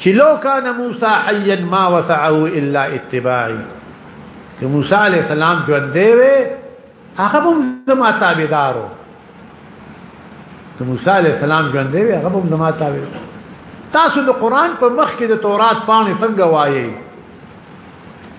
چې لو کان موسی حیا ما وسعه الا اتباعي چې موسی عليه السلام ژوند دی هغه هم زما تابعدارو چې موسی عليه السلام ژوند دی هغه هم زما تابع تاسو د قران په مخ کې د تورات پاڼې څنګه وایي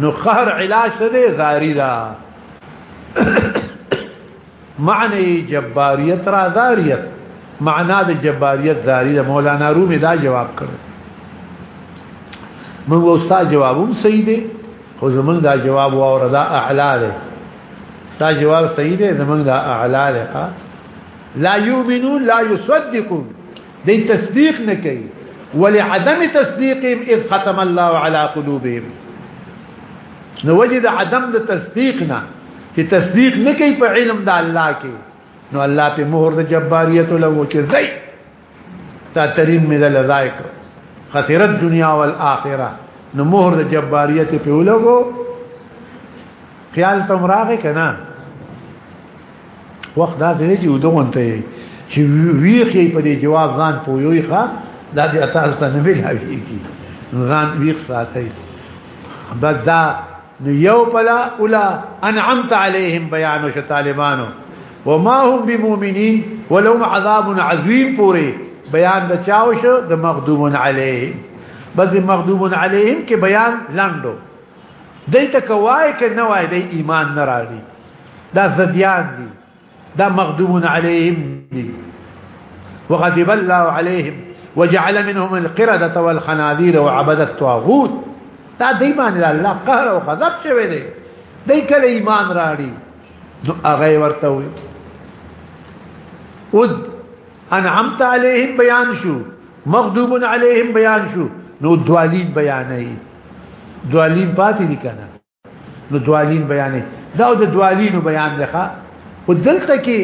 نو قهر علاج څه دی زاری دا معنی جباریت را زاریت معنا د جباریت زاری دا مولانا رومي دا جواب کړ موږ استاد جوابوم صحیح دی خو زمونږ دا جواب واور دا اعلا دی دا جواب صحیح دی زمونږ دا اعلا دی لا یؤمنون لا یصدقون دی تصدیق نه کوي ولعدم تصدیقهم اذ ختم الله على قلوبهم نو وجه د عدم د تصدیق نه چې تصدیق نه کوي په علم د الله کې نو الله په مهر د جباریت له وکي زي تا تریم مې د لذایک خسرت دنیا او الاخره نو مهر د جباریت په ولګو خیال تم راغې کنه وخت دا دی چې ودونته چې ویخې په دې جواب ځان پویوي ښا دا دې تاسو ته نه ویلایي کی ځان ویخ ساتي بدا یو پلا اولا انعمت عليهم بيان ش طالبانو وما هم بمؤمنين ولهم عذاب عظيم پوری بیان د چاو شو د مغضوب عليهم بس مغضوب عليهم کې بیان لاندو دای ته کوای ک نه وای د ایمان نه راړي دا زديان دي دا مغضوب عليهم دي وغضب الله عليهم وجعل منهم القردة والخنازير وعبد الطاغوت دا دی باندې الله قهر او غضب شوی دی دای کله ایمان راړي نو هغه ورته وي ود انعمت عليهم بيان شو مغضوب عليهم بيان شو نو دوالين بيانې دوالين پاتې دي کنه نو دوالین بیانې دا د دوالینو بیان دی ښا ودلته کې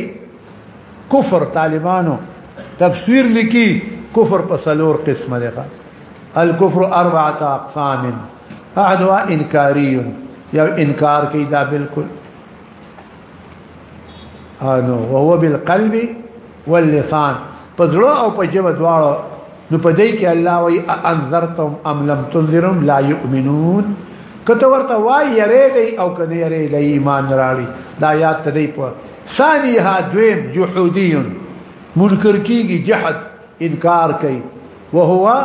کفر طالبانو تفسیر لیکي کفر په سلور قسمه دی ښا الكفر اربعه اقسام احدها انکاری یو انکار کوي دا بالکل انو وهو بالقلب واللسان پزړو او په جبه دواړو نو په دې کې الله وی انذرتم ام لم تنذرهم لا يؤمنون کته ورته وای یری دی او کنه یری دی ایمان راړي دا یاد ته دی په ثانیه دویم جحودیون منکر کیږي جحد انکار کوي وهو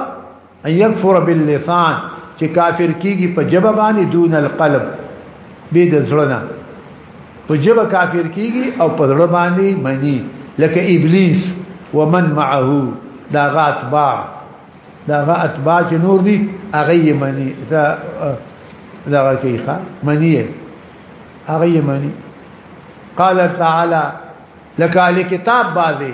ان یکفر باللسان چې کافر کیږي په جبه باندې دون القلب به د زړه په جبه کافر کیږي او په زړه باندې منی لکه ابلیس ومن معه دا غات با دا غات با چې نور دي هغه منی دا دا کیخه منی هغه منی قال تعالی لك علي کتاب باندې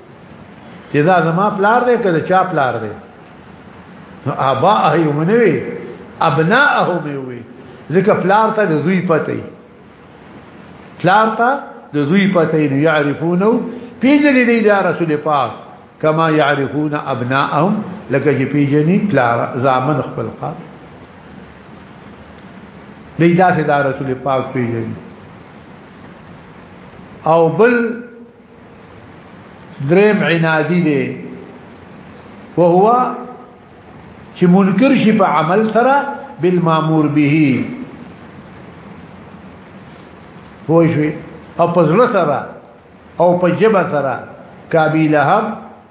چې دا زما پلار دی کله چا پلار دی نو ابا ایومنوي ابناءه به وي ځکه پلار ته د دوی پته وي پلار ته د دوی پته وي يعرفونه پیجنې دی دا رسول پاک کما يعرفون ابناءهم لکه چې پیجنې پلار زامن خپل خاط دی دا چې دا رسول پاک پیجنې او بل دریم عنادی دی وهو چې منکر شي په عمل سره بالمامور به پوه شوي او په زړه سره او په جبه سره کابیلهم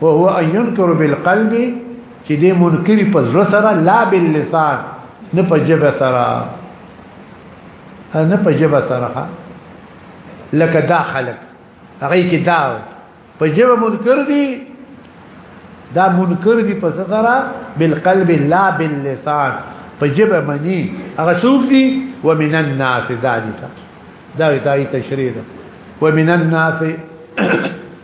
وهو ان ينكر بالقلب چې دې منکری په زړه سره لا باللسان نه په جبه سره نه په جبه سره لکه دا خلق هغه کې دا په جبه منکر دي دا منکر دي په سره بالقلب لا باللسان په جبه مني هغه څوک دي ومن الناس دا دي دا دا تشریح ده ومن الناس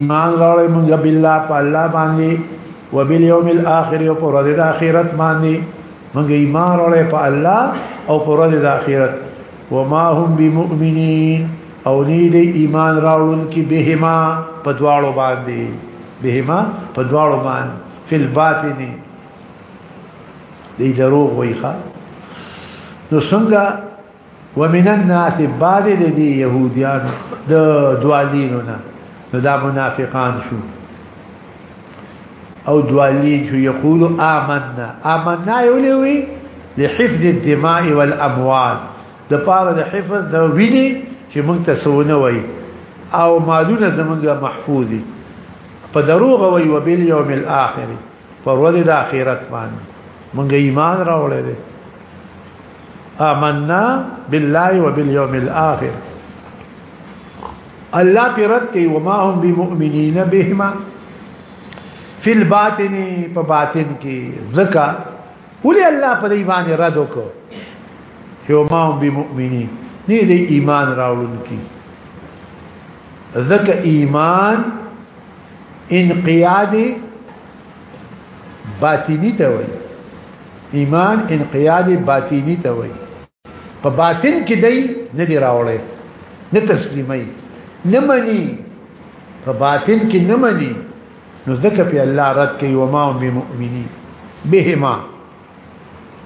ایمان راوړی مونږ بالله په الله باندې وبالیوم الاخر او پر ورځ د اخرت باندې مونږ ایمان راوړی په الله او پر ورځ د اخرت وما هم بمؤمنین او نی دی ایمان راوړل کی بهما په دواړو باندې بهما په دواړو باندې فل باطن دی دروغ وایخه نو څنګه ومن الناس بعد دي يهوديان د دوالينونه نو دا منافقان شو او دوالين شو يقول آمنا آمنا يولوي لحفظ الدماء والاموال د پاره د حفظ د ویني چې موږ ته سونه وای او مالونه زمونږه محفوظي په دروغ وای وبال يوم الاخر پر ورځ د آخرت باندې مونږ ایمان راوړل دي آمنا بالله وباليوم الاخر الله پرد کوي وما هم بمؤمنين بهما فی الباطن په باطن کې زکا ولې الله په دې باندې رد وکړو چې ما هم بمؤمنین نه دې ایمان راوړل کی زکه ایمان انقیاد باطینی ته وای ایمان انقیاد باطینی ته وای په باطن کې دی نه دی راوړی نه تسلیمای نه مني په باطن کې نه مني نو ځکه په الله رد کوي وما هم مؤمنين بهما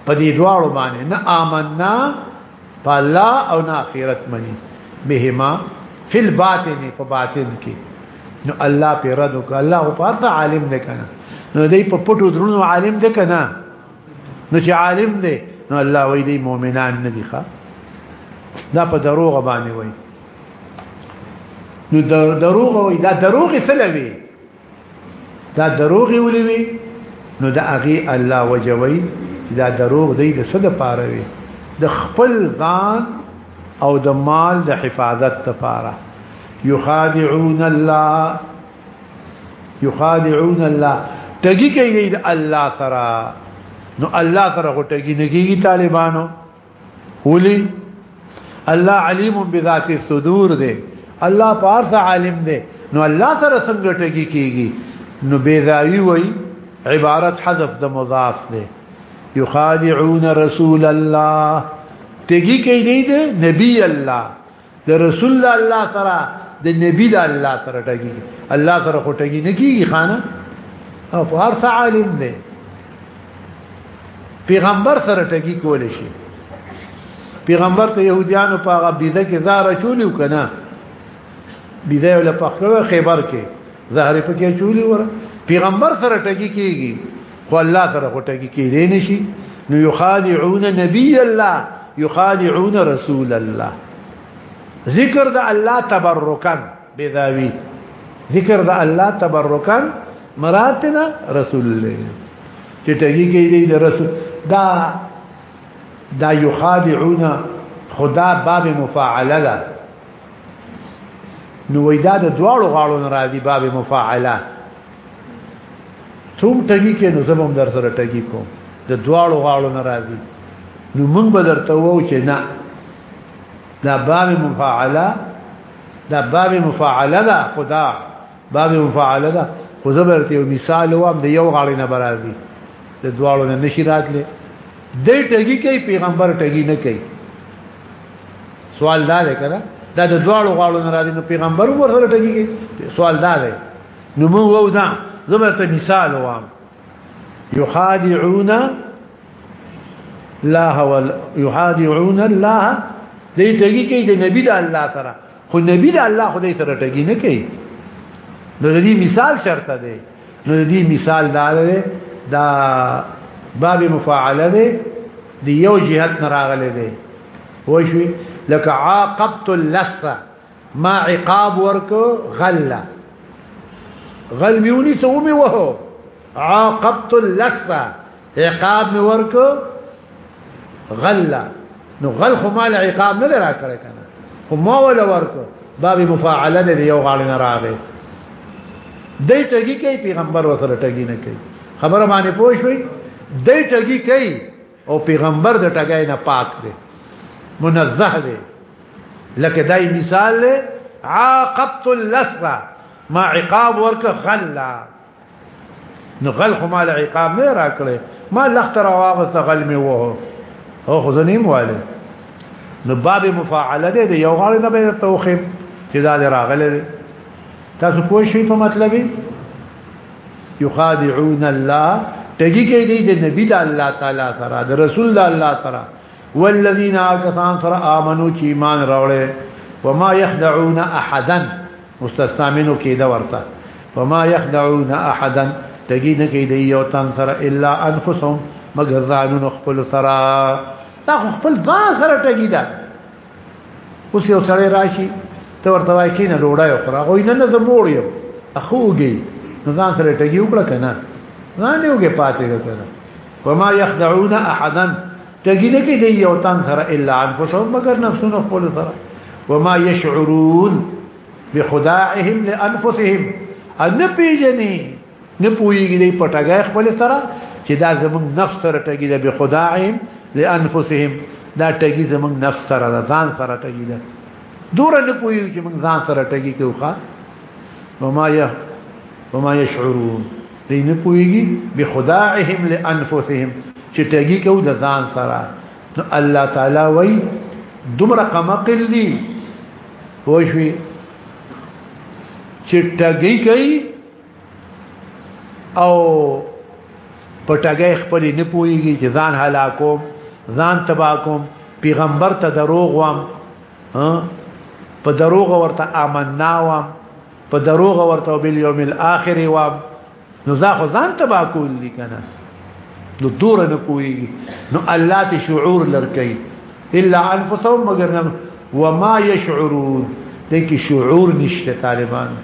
په دې دواړو باندې نه آمنا په الله او نه آخرت مني بهما فی الباطن په باطن کې نو الله په رد وک الله په هر عالم نه کنه نو دې په پټو درونو عالم ده کنه نو چې عالم دی نو الله وې دې مؤمنان نه دي ښا دا په دروغ باندې وای نو دروغ وای دا دروغ سلوي دا دروغ ولې وي نو دا اغي الله وجوي دا دروغ دی د صد پاره وي د خپل ځان او د مال د حفاظت لپاره يخادعون الله يخادعون الله تګي کوي د الله سره نو الله سره غټګي نه کیږي طالبانو ولی الله علیم بذات الصدور دی الله پارس عالم دی نو الله سره څنګه ټکی کیږي نو بیزاوی وای عبارت حذف د مضاف دی یخادعون رسول الله تګی کې دی نبی الله د رسول الله الله سره د نبی د الله سره ټګي الله سره خو ټګي نه کیږي خانه او فارس عالم دی پیغمبر سره ټګي کول شي پیغمبر ته يهوديانو په هغه بيزه کې زاره چولیو کنه بيزه له پخلو خیبر کې زهر په کې چولی ور پیغمبر سره ټګي کیږي خو الله سره ټګي کیږي نشي نو یخادعون نبی الله یخادعون رسول الله ذکر د الله تبرکا بذاوی ذکر د الله تبرکا مراتنا رسول الله چې ټګي کیږي د رسول دا دا یخادعون خدا باب مفاعله نو وېدا د دواړو غاړو نه راځي باب مفاعله څوم ټګي کې نو زبم در سره ټګي کو د دواړو غاړو نه راځي نو موږ به درته وو چې نه دا باب مفاعله دا باب مفاعله دا خدا باب مفعل ده خو زبرت یو مثال وام د یو غاړې نه برازي د دواړو نه نشی راتله د ټګي کوي پیغمبر ټګي نه کوي سوال دا دی کنه دا د دواړو غاړو نه راځي نو پیغمبر ور سره ټګي کوي سوال دا دی نو مو وو دا زبرت مثال وام يخادعون الله وال يحادعون الله دې ټګي کوي د نبی د الله سره خو نبی د الله خدای سره ټګي نه کوي نو د دې مثال شرط دی نو د دې مثال دا دی دا باب مفاعله دی دی یو جهت نه راغلی دی وشوي لکه عاقبت اللص ما عقاب ورکو غله غل میونی سومي وهو عاقبت اللص عقاب می ورک غلا نو غل خو مال عقاب نه را کړی کنه خو ما ولا ورک باب مفاعله دی یو غاړه نه راغی دای ټګي کوي پیغمبر وسره ټګي نه کوي خبره باندې پوه شوي دای ټګي کوي او پیغمبر د ټګای نه پاک دی منزه دی لکه دای مثال له عاقبت اللسرة ما عقاب ورک غلا نو غل خو مال عقاب نه راکړي ما لخت را واغسته غل می وه او خو زنیم والي نو باب مفاعله دې د یو غاړه نه به توخم چې دا راغله دې تاسو کوی شي په مطلبي یخادعون الله تګي کې دې د نبی د الله تعالی سره د رسول د الله سره والذین آکسان سره آمنو چې ایمان راوړې وما يخدعون احدا مستثنا منو کې دا ورته فما يخدعون احدا تګی نه کې دی یو تن سره الا انفسهم مگر ځانونو خپل سره تا خپل ځان سره تګی دا اوس یو سره راشي ته ورته وای کینه ډوډۍ خورا غو نه نه زموړ یو اخوږي ځان سره تګی وکړه کنه ځان یوګه پاتې کړه وما يخدعون احدا ټګي نه کوي د یو تن سره الا انفسهم مگر نفسونه خپل سره وما يشعرون بخداعهم لانفسهم ان پیجنی نه پويږي د پټګای خپل سره چې دا زمون نفس سره ټګي ده بخداعهم لانفسهم دا ټګي زمون نفس سره ده ځان سره ټګي ده دور نه پويږي چې موږ ځان سره ټګي کوخه وما يه وما يشعرون دی نه پويږي بخداعهم لانفسهم چې ټګي کو د ځان سره نو الله تعالی وای دومره قمقل دي پوښوي چې ټګي کوي او پټګي خپل نه پويږي چې ځان هلاکو ځان تبا کوم پیغمبر ته دروغ وام په دروغ ورته امنا وام په دروغ ورته او بالیوم الاخر و نو ځا خو ځان تبا کول دي کنه نو دور نه کوي نو الله ته شعور لرکي الا انفسهم مگر نه وما يشعرون دکی شعور نشته طالبان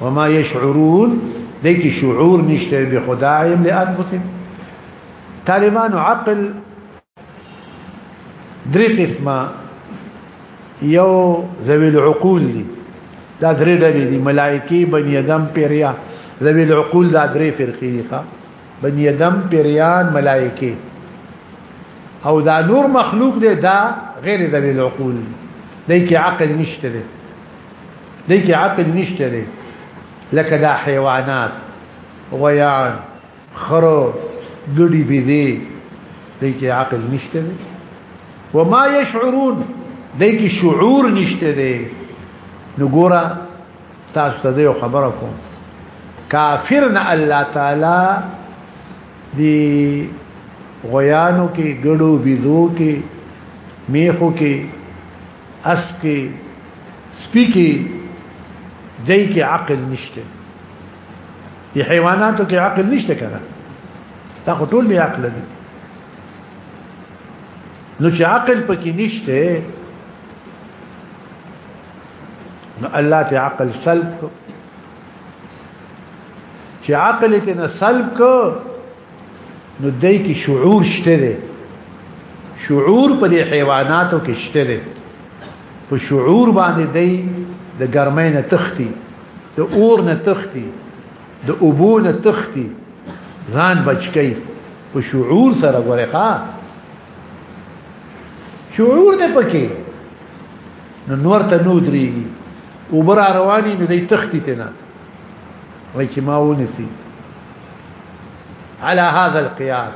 وما يشعرون دکی شعور نشته به خدایم لانفسهم طالبان عقل درې قسمه یو ذوی العقول دي دا درې ډلې دي ملائکی بنی ادم پیریا ذوی العقول دا درې فرقې دي ښا بنی ادم پیریان ملائکی او دا نور مخلوق دی دا غیر ذوی العقول دی کې عقل نشته دی دی کې عقل نشته دی لکه دا حیوانات غیان خره ګډي بي دي دای کې عقل نشته دی و ما يشعرون دای کې شعور نشته دی نو ګوره تاسو ته یو خبره کوم کافر نه الله تعالی دی غیانو کې ګړو بيزو کې میخو کې اس کې سپی کې دای کې عقل نشته دی حیواناتو کې عقل نشته کنه تا خو ټول بی عقل دي نو چې عقل پکې نشته نو الله ته عقل سلب کو چې عقل ته نه سلب کو نو دای کې شعور شته دی شعور په دې حیواناتو کې شته دی په شعور باندې دی د ګرمۍ نه تختی د اور نه تختی د اوبو نه تختی ځان بچکی په شعور سره غره ښا شعور نه پکې نو نور ته نو دري اوبر رواني نه دی تختی تنه وای چې ما ونسی على هذا القياس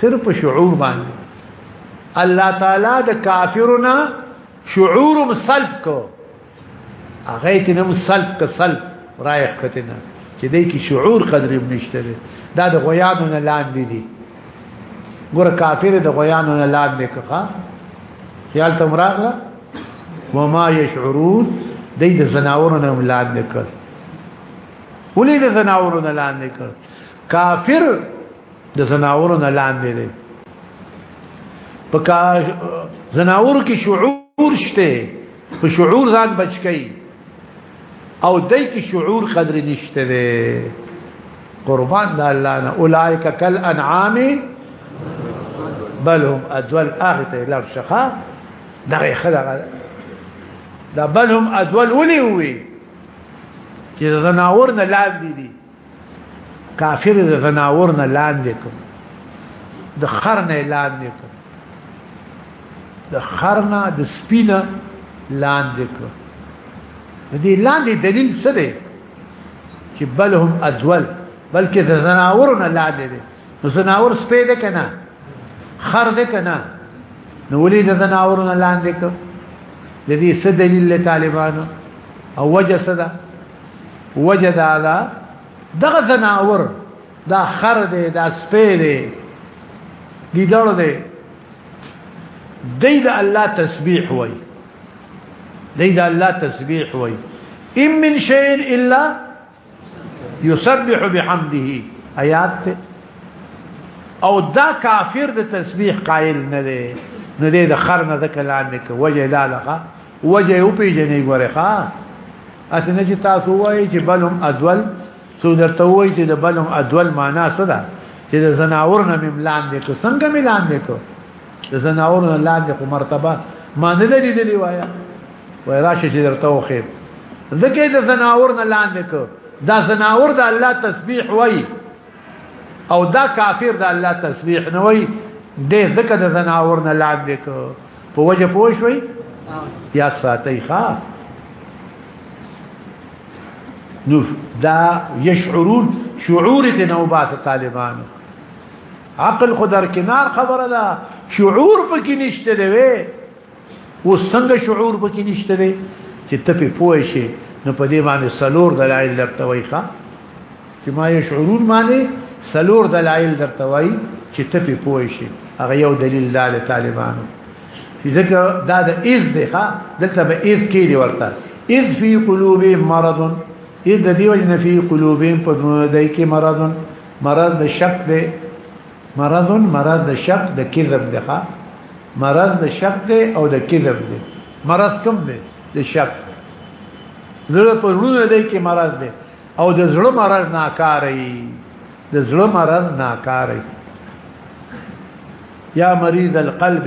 صرف شعور باندې الله تعالی د کافرنا شعور مسلب کو هغه ته نم سلب ک سلب رايخ کتنه چې دای کی شعور قدر نشته دا د غیانو نه لاندې دي ګور کافر د غیانو نه لاندې کخه خیال ته مراغله وما يشعرون دای د زناورو نه لاندې کړ ولې د زناورو نه لاندې کړ کافر د زناورو نه لاندې دی په کا زناور کې شعور شته په شعور ځان بچ کی او دای کې شعور قدر نشته دی قربان د الله نه اولایک کل انعام بل هم ادول اغته لار شخه دغه خدغه دا بل هم ادول ولي وي چې زناور نه لاندې دي کافر د زناور نه لاندې کو د خر نه لاندې کو د خر نه د سپینه لاندې کو د دې لاندې دلیل څه دی چې بل هم ازول بلکې د زناور نه لاندې دی نو زناور سپې ده کنه خر ده کنه نو ولې د زناور نه لاندې کو د دې څه دلیل له طالبانو او وجه څه ده وجدا دا دغه زناور دا خر دی دا سپی دی ګیدړ دی دی د الله تسبیح وای دی د الله تسبیح وای ان من شيء الا يسبح بحمده آیات ته او دا کافر د تسبیح قائل نه دی نو دې د خر نه د کلام کې وجه دا لغه وجه یو پیجنې ګوره ښا اسنه چې تاسو وایي چې بلهم ادول څو درته وایي چې د بلهم ادول معنا څه ده چې د زناور نه ملان دي کو څنګه ملان دي کو د زناور نه لاندې کو مرتبه ما نه لري دی وایا وای راشه چې درته وخې ځکه د زناور نه لاندې کو دا زناور د الله تسبیح وایي او دا کافر د الله تسبیح نه وای د ذکر د زناور نه لاندې کو په وجه پوه شوي یا ساتي ښا نو دا یشعرون شعور ته نو باسه طالبانو عقل خدر کنار خبره ده شعور پکې نشته دی و څنګه شعور پکې نشته دی چې ته په پوه شي نو په دې باندې سلور دلایل درته وایي ښا چې ما یې شعورون باندې سلور دلایل درته وایي چې ته په پوه شي هغه یو دلیل دال طالبانو ځکه دا د اذ دی ښا دلته به اذ کې دی ورته اذ فی قلوبهم مرض اذ دی وجنه فی قلوبهم په دای کې مرض مرض د شک دی مرض مرض د شک د کذب دی ښا مرض د شک دی او د کذب دی مرض کوم دی د شک زړه په ورونه دی کې مرض دی او د زړه مرض ناکاري د زړه مرض ناکاري یا مریض القلب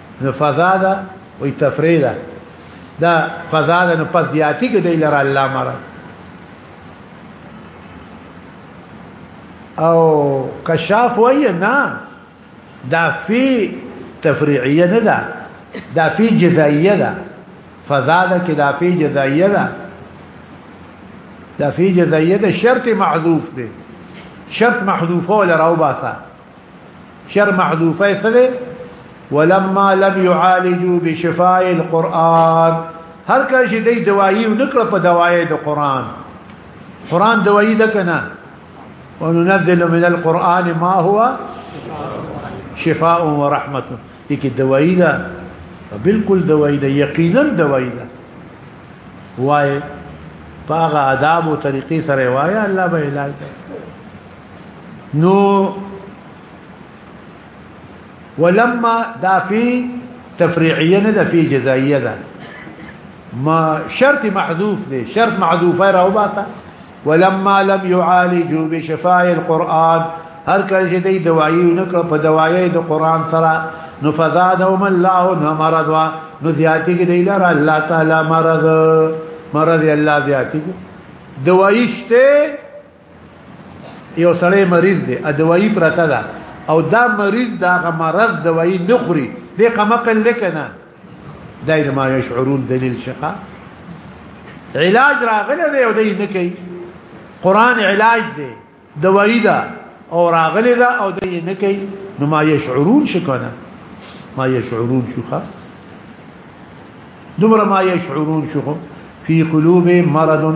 نو فضا ده او تفرید ده دا فضا ده نو پس دیاتی کې دی لره الله مره او کشاف وای نه دا فی تفریعیه نه ده دا فی جزائیه ده فضا ده کې دا فی جزائیه ده دا فی جزائیه ده شرط محذوف ده شرط محذوفه ولا راو باسه شر محذوفه سره ولما لم يعالجوا بشفاء القران هر کله چې دې دوايي نکړه په دوايي د قران قران دوايي ده کنه وننزل من القران ما هو شفاء ورحمه دې کې دوايي ده بالکل دوايي ده یقینا دوايي ده وای پاغه آداب او طریقې سره وای الله به علاج نو ولما دا فی تفریعیه نه دا فی جزائیه ده ما شرط محذوف دی شرط محذوفه راو باته ولما لم يعالجوا بشفاء القرآن هر کله چې دی دوايي نکړه په دوايي د قران سره نو فزادهم الله نو مرض وا نو زیاتی کې دی لاره الله تعالی مرض مرض الله زیاتی دوايي شته یو سړی مریض دی ادوایی پرته ده او دا مریض دا غ مرض دوایی نخوري دې قمقل لکنه دای ما یشعرون دلیل شقا علاج راغله دی او دای نه کوي قران علاج دی دوایی ده او راغله ده او دای نه کوي نو ما یشعرون شکنه ما یشعرون شخه دمر ما يشعرون شو في قلوب مرض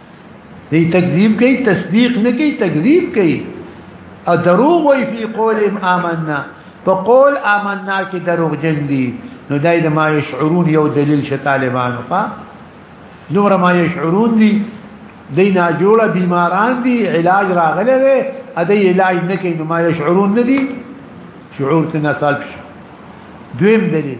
دی تکذیب کوي تصدیق نه کوي تکذیب کوي او دروغ وایي په قول آمنا په قول آمنا کې دروغ جن دي نو دای د ما يشعرون یو دلیل ش طالبانو په نور ما يشعرون دي دینا جوړه بیماران دي علاج راغله ده ادي علاج نه کوي نو ما يشعرون نه دي شعور تنا سالب دویم دلیل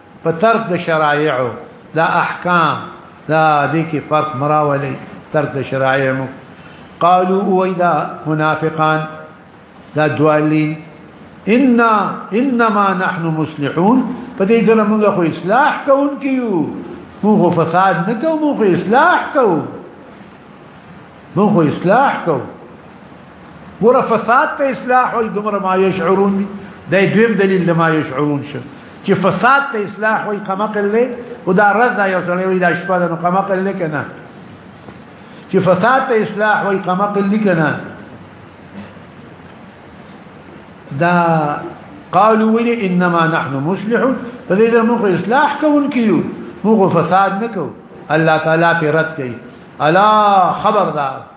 په ترک د شرایعو دا احکام دا دې کې فرق مراولي ترک د شرایع مو قالوا وإذا منافقان دا دوالين ان انما نحن مصلحون په دې ځل موږ خو اصلاح کوونکیو موږ فساد نه کوو موږ اصلاح کوو موږ اصلاح کوو ګور فساد ته اصلاح وي دمر ما يشعرون دي دا دویم دلیل لما يشعرون شه چې فساد ته اصلاح وي قمقل له او دا رد یو سره وي دا شپه نو قمقل له کنه چې فساد ته اصلاح وي قمقل له کنه دا قالوا ولي انما نحن مصلحون فاذا موږ اصلاح کوون کیو موږ فساد نکو الله تعالی په رد کوي الا خبردار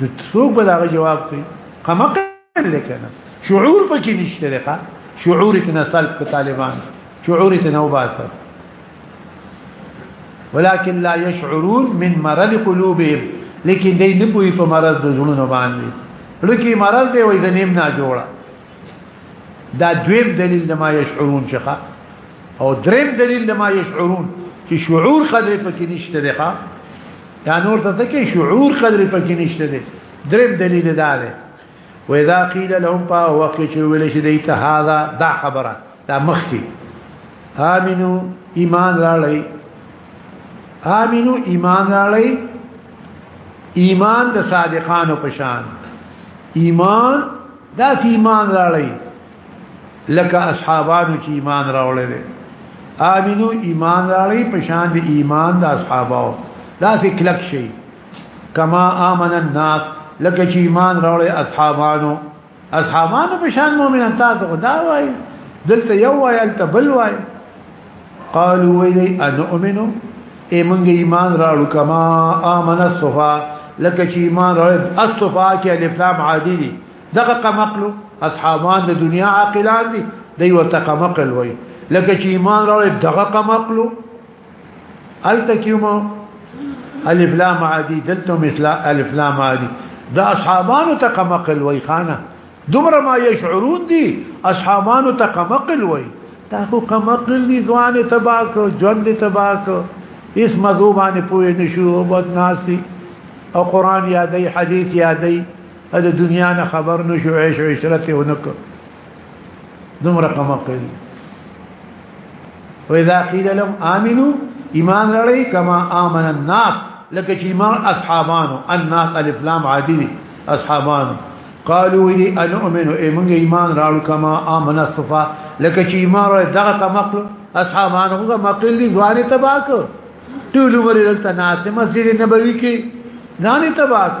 نو څوک به دا جواب کوي قمق لیکنه شعور پکې نشته لري شعور کې نه سلب په طالبان شعور ته نو باسه ولكن لا يشعرون من مرض قلوبهم لیکن دې نه پوي په مرض د زړونو باندې لکه مرض دی وای د نیم نه جوړه دا دویم دلیل لما يشعرون شخه او دریم دلیل لما يشعرون چې شعور قدر پکې نشته ده دا نور ته تکي شعور قدر پکې نشته دي دریم دلیل دا دی و اذا قيل لهم با وقت چې ویل شي دیت هاذا دا خبره دا مخکي امنو ایمان راړی امنو ایمان راړی ایمان د صادقانو پشان ایمان دا ایمان راړی لکه اصحابانو چې ایمان راوړل دي امنو ایمان راړي په شان دي ایمان د اصحابو دا څه کلک شي کما امن الناس لکه چې ایمان راوړي اصحابانو اصحابانو په شان مؤمنان تاسو خدا وای دلته یو وای الته بل وای قالوا ویلی انؤمنو ای مونږ ایمان راړو کما امن الصفا لکه چې ایمان راړو الصفا کې الف لام عادی دي دغه قمقلو اصحابان د دنیا عاقلان دي دی ورته قمقل وای لکه چې ایمان راوړي دغه قمقلو الته کیمو الف لام عادي دلته مثل الف لام عادي دا اصحابانو ته قمقل وای خانه دومره ما یشعرون دي اصحابانو ته قمقل وای تا خو قمقل دي ځوان تباک ژوند تباک اس مذوبانه پوه نشو بدناسي او قران یادې حدیث یادې د دنیا نه خبر نشو عيش او عشرت یې ونک دومره کم کوي واذا قيل لهم امنوا ایمان لري کما امن الناس لکه چې ایمان اصحابانو الناس الف لام عادي اصحابانو قالوا لي ان اؤمن ايمن ايمان راو كما امن الصفا لك شي ايمان راو دغه تمقل اصحابان هو مقل دي ځوان تباک ټول عمر دلته ناته مسجد نبوي کې ځان تباک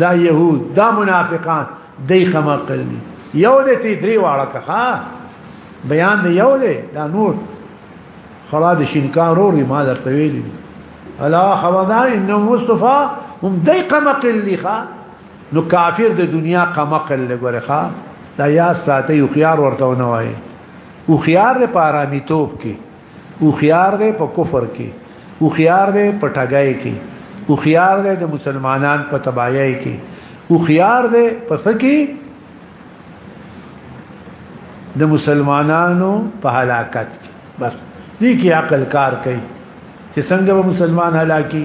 دا يهود دا منافقان دای خما کړنی یو دې تی درې واړه کخا بیان دی یو دې دا نور خلاص شینکار ور ما درته ویلی الا خبردار انه مصطفی هم دای خما کړلی ښا نو کافر د دنیا خما کړل ګوره ښا دا یا ساته یو خيار ورته نه وای او خيار لپاره میتوب کې او خيار دی په کفر کې او خيار دی په ټګای کې او خيار دی د مسلمانان په تباہی کې او خيار دی په سکی د مسلمانانو په هلاکت بس دې کې عقل کار کوي چې څنګه مسلمان هلاکي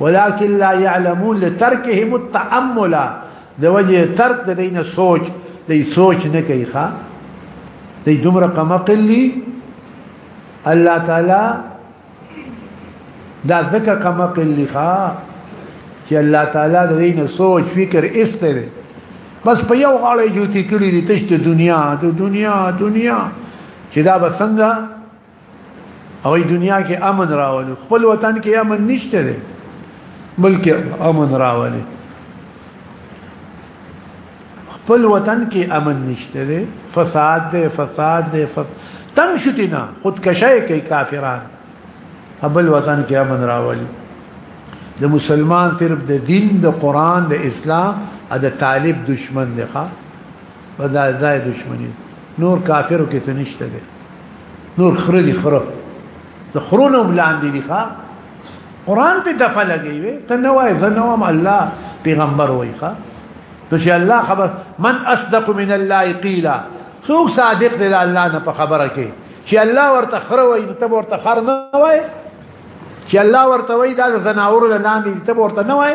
ولكن لا يعلمون لتركهم التأمل د وجه ترک د دین سوچ دی سوچ نه کوي ښا دی دومره قمقلی الله تعالی دا ذکر قمقلی ښا چې الله تعالی د دین سوچ فکر استره بس په یو غاړه جوتی کړی دی تشت دنیا د دنیا دنیا چې دا بسنګه او دنیا کې امن راولي خپل وطن کې امن نشته دی بلکې امن راولي خپل وطن کې امن نشته دی فساد دی فساد دی فساد تنگ شتی نه خودکشای کوي کافران خپل وطن کې امن راولي د مسلمان صرف د دین د قران د اسلام ا د طالب دشمن دی ښا ودا ځای دشمنی نور کافرو کې ته نشته دی نور خره دي خره د خرونو بلاندې دي ښا قران په دفع لګي وي ته نه وای زنوم الله پیغمبر وای ښا نو چې الله خبر من اصدق من الله قيلا څوک صادق دی الله نه په خبره کې چې الله ورته خره وای ته ورته خر نه وای چې الله ورته وای دا زناور لاندې ته ورته نه وای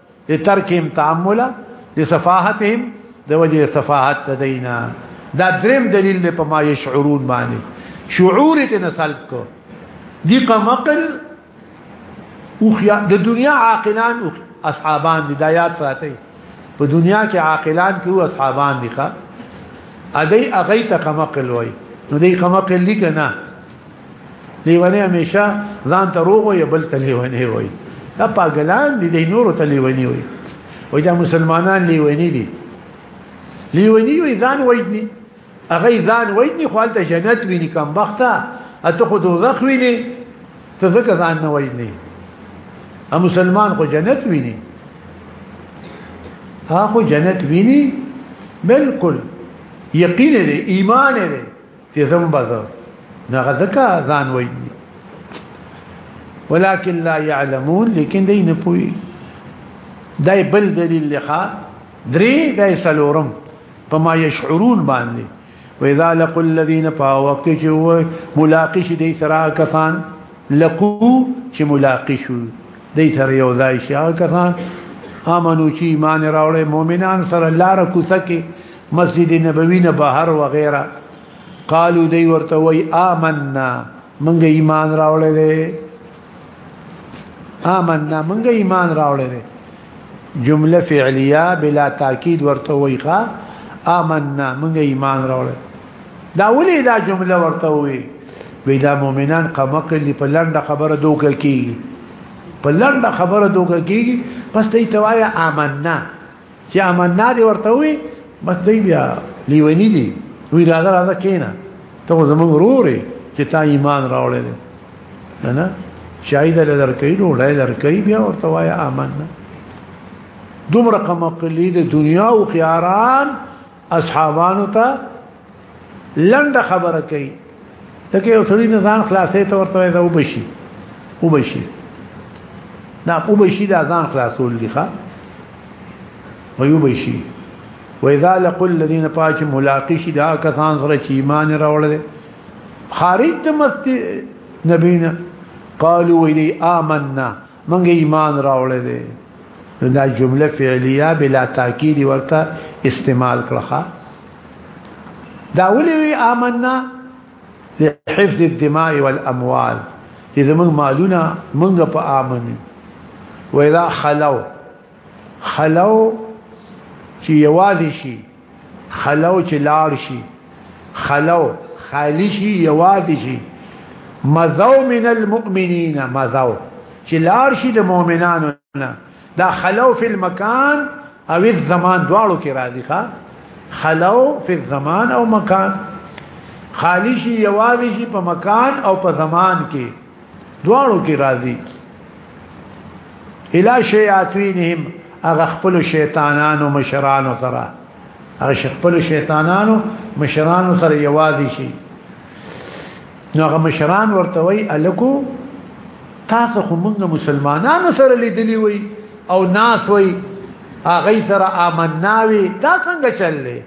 لترکهم تعمل لسفاهتهم د وجه سفاهت دینا دا دریم دلیل له پما یشعرون باندې شعور ته نسلب کو دی قمقل او خیا د دنیا عاقلان او اصحابان دی دایات ساتي په دنیا کې عاقلان کې او اصحابان دي ښا ادي اغه ته قمقل وای نو دی قمقل لیکنه لیونی همیشه ځان ته روغ وي بل ته لیونی وي دا پاګلان دي د نورو ته لیونی وي وای دا مسلمانان لیونی دي لیونی وي ځان وایدني هغه ځان وایدني خو حالت جنت ویني کم بخته اته خو دوزخ ویني ته ځکه ځان نه وایدني ا مسلمان خو جنت ویني ها خو جنت ویني بالکل یقین دی ایمان دی چې زم بزر نه غزکا ځان وایي ولكن لا يعلمون لیکن دین پوي دای بل دلیل لخوا درې دای سلورم پما يشعرون باندې واذا لقوا الذين فوقت جو ملاقي شي دي سرا کسان لقو چې ملاقي شو دي سره یو ځای شي کسان امنو چې ایمان راوړې مؤمنان سره لار کوسکه مسجد نبوي نه بهر وغيرها قالو دی ورته وای آمنا منګه ایمان راوړل آمنا منګه ایمان راوړل جمله فعلیه بلا تاکید ورته وای ښا آمنا منګه ایمان راوړل دا ولې دا جمله ورته وای وی دا مؤمنان قمقل په لنډه خبره دوک کی په لنډه خبره دوک کی پس ته توایا آمنا چې امنا دی ورته وي بس دی بیا لیونی دی وی راځه راځه کینا ته زمون ورورې چې تا ایمان راوړل نه نه شاید له درکې ډوړې درکې بیا ورته وای امنا دومره کم قلیل دنیا او خياران اصحابانو ته لند خبره کوي ته کې اوسړي نه ځان خلاصې ته ورته دا وبشي وبشي دا وبشي دا ځان خلاصول دي ښا ويوبشي واذا لقوا الذين پاچ ملاقات شي دا کسان سره چې ایمان راوړل خارج ته مست نبینا قالوا الي آمنا منګه ایمان راوړې دي دا جمله فعلیه بلا تاکید ورته استعمال کړه دا ولوی آمنا لحفظ الدماء والاموال اذا من مالنا منګه په امن واذا خلو خلو چې یوازې شي خلو چې لاړ شي خلو خالی شي یوازې شي مزو من المؤمنین مزو چې لاړ شي د مؤمنانو نه دا خلو فی المکان او الزمان دواړو کې راځي ښا خلو فی الزمان او مکان خالی شي یوازې شي په مکان او په زمان کې دواړو کې راځي الا شیاطینهم هغه خپل شیطانانو مشرانو سره هغه خپل شیطانانو مشرانو سره یوازې شي نو هغه مشران ورته وی الکو تاسو خو موږ مسلمانانو سره لیدلی وی او ناس وی هغه سره آمناوي دا څنګه چللې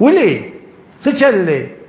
ولې څه چللې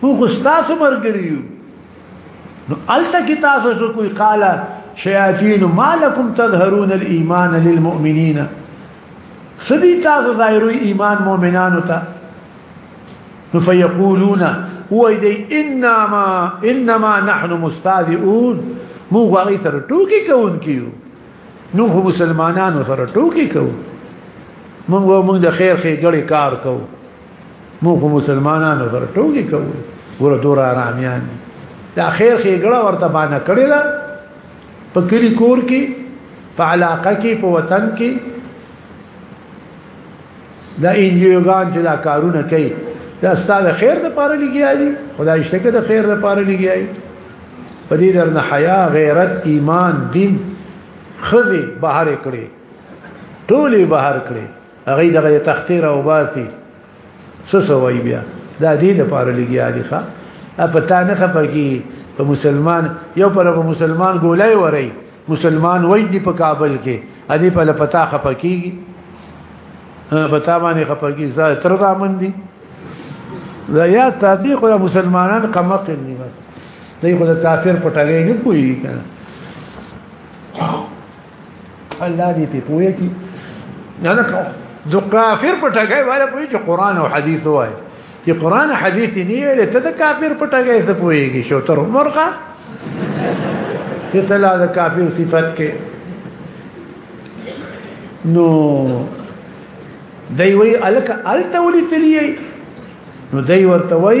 خو خو تاسو مرګریو نو الته کې تاسو شو کوئی قال شیاطین مالکم تظهرون الايمان للمؤمنین سدی تاسو ظاهرو ایمان مؤمنانو ته نو فیقولون هو دی انما انما نحن مستاذئون مو غوړی سره ټوکی کوون کیو نو خو مسلمانانو سره ټوکی کوو مونږ مونږ د خیر خې ګړې کار کوو مو خو مسلمانانو سره ټوګي کوو ګوره دور آرامیان دي دا خیر خېګړه ورته باندې کړی دا په کلی کور کې په علاقه کې په وطن کې دا انجیوګان چې دا کارونه کوي دا ستاسو خیر د پاره لګیا دي خدای شته د خیر د پاره لګیا دي په دې درنه حیا غیرت ایمان دین خزه بهر کړي ټولې بهر کړي هغه دغه تختیر او باسی څه سوي بیا دا دې د پاره لګیا دي ښا په تا نه خپګي په مسلمان یو پر په مسلمان ګولای وري مسلمان وای دی په کابل کې ادي په لپتا خپکیږي په تا باندې خپګي زه تر دا من دي دا یا تاسو خو مسلمانان کمق نه وي دوی خو د کافر پټګي نه کوي کنه الله دې په پوهه کې نه نه ذو کافر په ټګي ولا پوهه چې قران او حديث وایي چې قران حديث نه ویل ته د کافر په ټګي څه پوهيږي شو تر مرغه چې تلا د کافر صفت کې نو دوی وی الک التولی تلی نو دوی ورته وی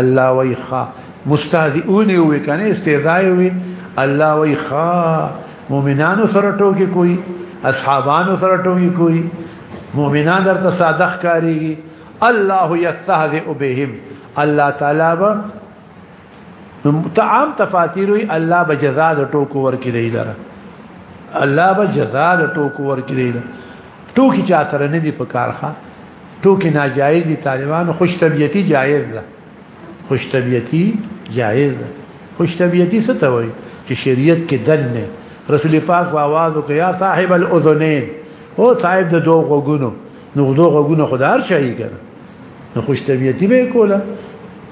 الله وی خا مستهزئون وی کنه استهزاء وی الله وی خا مؤمنانو سره ټوکی کوي اصحابانو سره ټوکی کوي مؤمنان درته صادق کاریږي الله یستهزئ بهم الله تعالی به تعام تفاتیر وی الله به جزاء د ټوکو ورکړي دی لره الله به جزاء د ټوکو ورکړي دی ټوکی چا سره نه دی په کارخه ټوکی ناجایز دي طالبانو خوش طبيعتي جایز ده خوش طبيعتي جایز ده خوش طبيعتي څه ته وایي چې شریعت کې دن نه رسول پاک په आवाज وکړ یا صاحب الاذنین او صاحب د دوه غوګونو نو دوه غوګونو خدار شي کنه نو خوش طبيعتي به کوله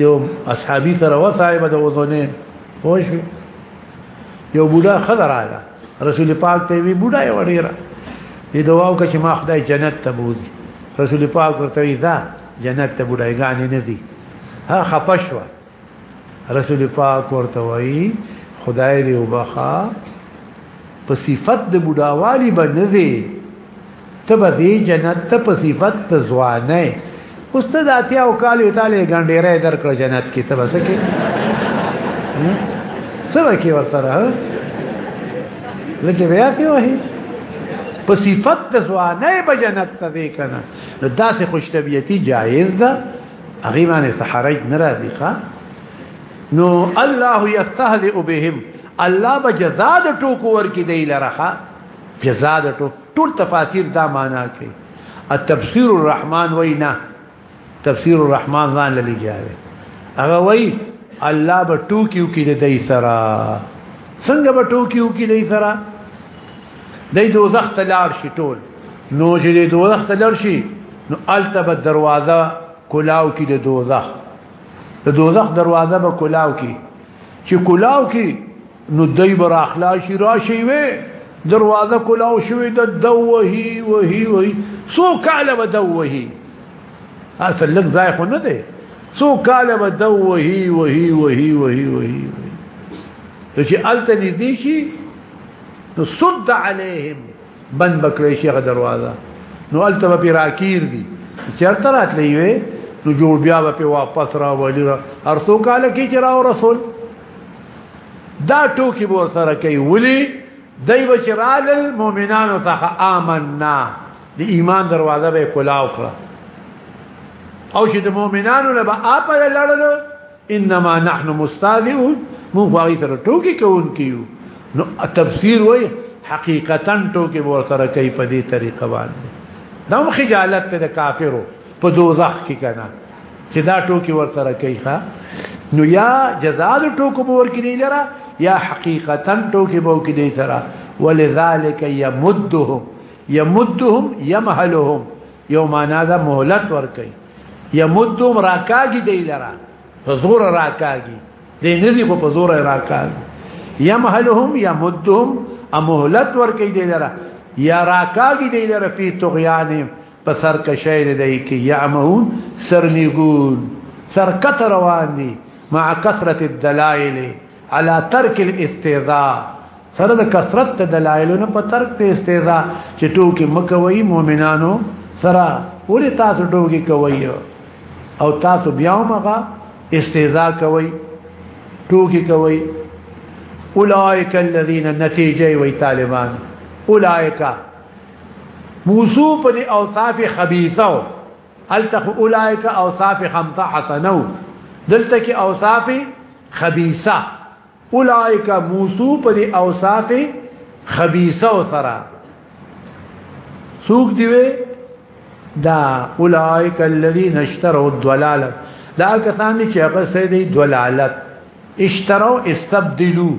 یو اصحابي سره و صاحب د اذنین خوش یو بوډا خضر راغله رسول پاک ته وی بډای وړیرا دې دواو کچ ما خدای جنت ته بوزي رسول پاک ورته وی دا جنت ته بډایګان نه دي ها خپشوا رسول پاک ورته وی خدای دې وبخا په صفت د بډاوالي باندې ته به دی جنت ته په صفت ته ځوانه اوس ته ذاتي او کال یو تعالی ګنډېره درکړ جنت کې ته بس کې سره کې ورته لکه بیا ته وایي په صفت ته ځوانه به جنت ته دی کنه نو داسې خوش طبيعتي جایز ده هغه باندې سحرج نه را دي ښا نو الله يستهزئ بهم الله بجزاد ټوکو ور کې دی لره جزاد ټوکو ټول تفاسیر دا معنا کوي التفسیر الرحمن وینا تفسیر الرحمن ځان للی جاوي هغه وی الله به ټوکیو کې د دې سره څنګه به ټوکیو کې د دې سره د دوزخ ته لار شي ټول نو چې د دوزخ ته لار شي نو الته به دروازه کلاو کې د دوزخ د دوزخ دروازه به کلاو کې چې کلاو کې نو دای بر اخلاص راشي وي دروازه کولاو شوې د دوهي وهي وهي سو کاله به دوهي اته لږ ځای خو نه دی سو کاله به دوهي وهي وهي وهي وهي چې الته نږدې شي نو صد عليهم بند بکړې شي غ دروازه نو الته به راکیر دي چرته راتلې وي نو جوړ بیا به واپس را ولې را ارسو کاله کې چې را رسول دا ټوکی به سره کوي ولي دای بچرال المؤمنانو ته آمنا د ایمان دروازه به کلاو کړه او چې د مؤمنانو له به اپ لړلو انما نحن مستاذئون مو غوړی سره ټوکی کوونکیو نو تفسیر وای حقیقتا ټوکی به سره کوي په دې طریقه باندې دا خجالت ته کافرو په دوزخ کې کنه چې دا ټوکی ور سره کوي ښا نو یا جزاء د ټوکو به ورکې دی لره یا حقیقتا ټوکی به ورکې دی سره ولذالک یمدهم یمدهم یمهلهم یو معنا دا مهلت ورکي یمدهم راکاږي دی لره په زور راکاږي دی نه دی په زور راکاږي یمهلهم یمدهم امهلت ورکي دی لره یا راکاږي دی لره په طغیانهم په سر کې شعر دی کې يعمهون سرنيګون سرکت روان دي مع كثرة الدلائل على ترك الاستهزاء سره د کثرت دلائل نه په ترک ته استهزاء چې ټوکی مکوي مؤمنانو سره ولې تاسو ټوکی کوي او تاسو بیا مغه استهزاء کوي ټوکی کوي اولئک الذين نتیجه وی طالبان اولئک موسو په دې اوصاف خبيثه التخ اولئک اوصاف خمطعه نو دلته کې اوصاف خبيثه اولئک موسو په دې اوصاف خبيثه سره سوق دی دا اولئک الذين اشتروا الضلاله دا کسان چې هغه سره دی دلالت اشتروا استبدلوا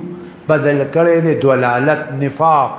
بدل کړي دي دلالت نفاق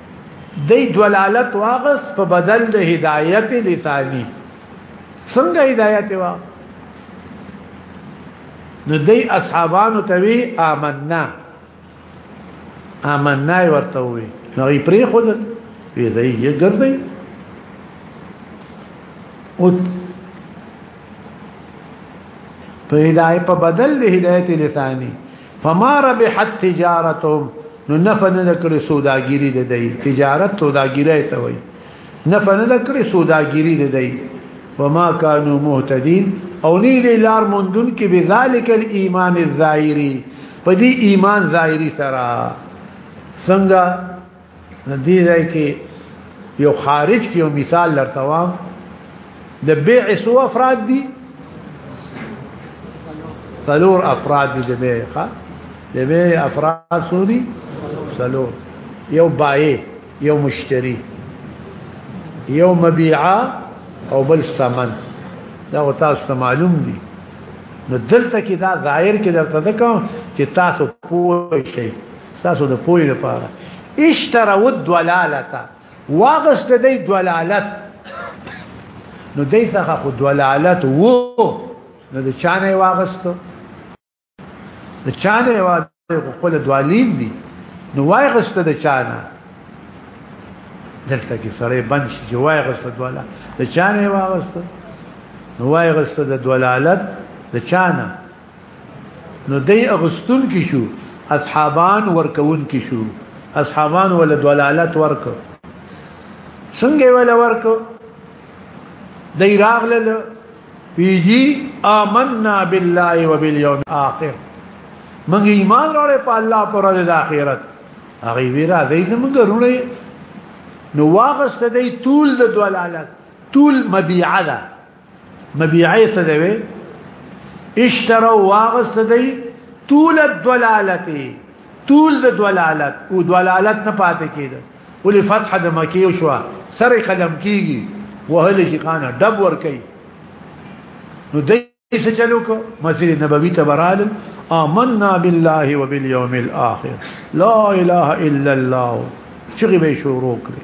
دی دلالت واغس په بدل د هدایت لثانی څنګه هدایت وا نو دی اصحابانو ته وی آمنا آمنا ورته وی نو یې پری خود وی زې یې ګرځي او په هدایت په بدل د هدایت لثانی فما ربحت تجارتهم نو نفع نه کړې سوداګری د دی تجارت سوداګری ته وای نفع نه کړې سوداګری د دی وما كانوا مهتدين او نه دې لار مندون کې بذالک الايمان الظاهري په دې ایمان ظاهري سره څنګه ندی ځای کې یو خارج کې یو مثال لرتوام د بیع سو افراد دي سلور افراد دي د بیع ښا د بیع افراد سو دي سلور یو بای یو مشتری یو مبيعه او بل ثمن دا تاسو ته معلوم دي نو دلته کې دا ظاهر کې درته ده کوم چې تاسو پوه شئ تاسو د پوی لپاره اشتروا الدلالته واغست دی دلالت نو دی څخه خو دلالت وو نو د چانه واغستو د چانه واغستو خپل دوالین دي نو واغست د چانه دلته کې سړی بند شي چې واغست دولا د چانه واغستو نو واغست د دلالت د چانه نو دی اغستون کې شو اصحابان ورکون کې شو اصحابان ول دلالت ورک څنګه ول ورک دی راغله پیجی آمنا بالله وبالیوم الاخر من ایمان راړې په الله پر ورځ د آخرت هغه وی را دی زمونږ رونه نو واغسته دی طول د دلالت طول مبيعه ده مبيعه څه دی اشتروا واغس دی طول الدلالته طول د دلالت او دلالت نه پاتې کېده ولې فتح د مکی شو سر قلم کیږي وهل شي قانا دب ور کوي نو دې څه چلو کو مسجد نبوي ته برال آمنا بالله وباليوم الاخر لا اله الا الله چغي به شروع کړی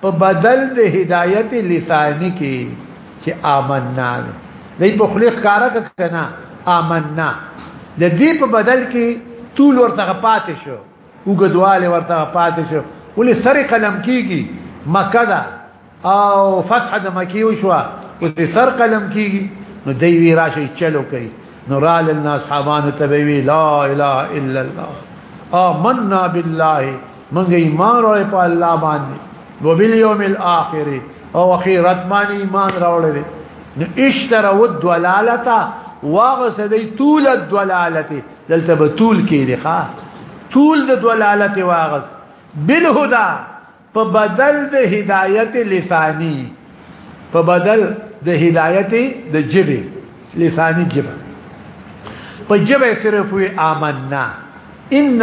په بدل د هدایت لسانی کې چې آمنا دی دې په خلیق کارا کنا آمنا د دې په بدل کې طول ورته پاتې شو وګدواله ورته پاتې شو ولې سره قلم کیږي مکه دا او فتح د مکی وشو او دې سر قلم کیږي نو دی وی راشي چلو کوي نو رال الناس حبان تبوی لا اله الا الله آمنا بالله منګه ایمان راوړې په الله باندې وبالیوم الاخر او اخرت باندې ایمان راوړې نو اشتر ودلالتا واغس دی طول الدلالت دلته به طول کې دی ښا طول د دلالت واغس بالهدى په بدل د هدایت لسانی په بدل د هدایت د جبه لسانی جبه په جبه صرف وی آمنا ان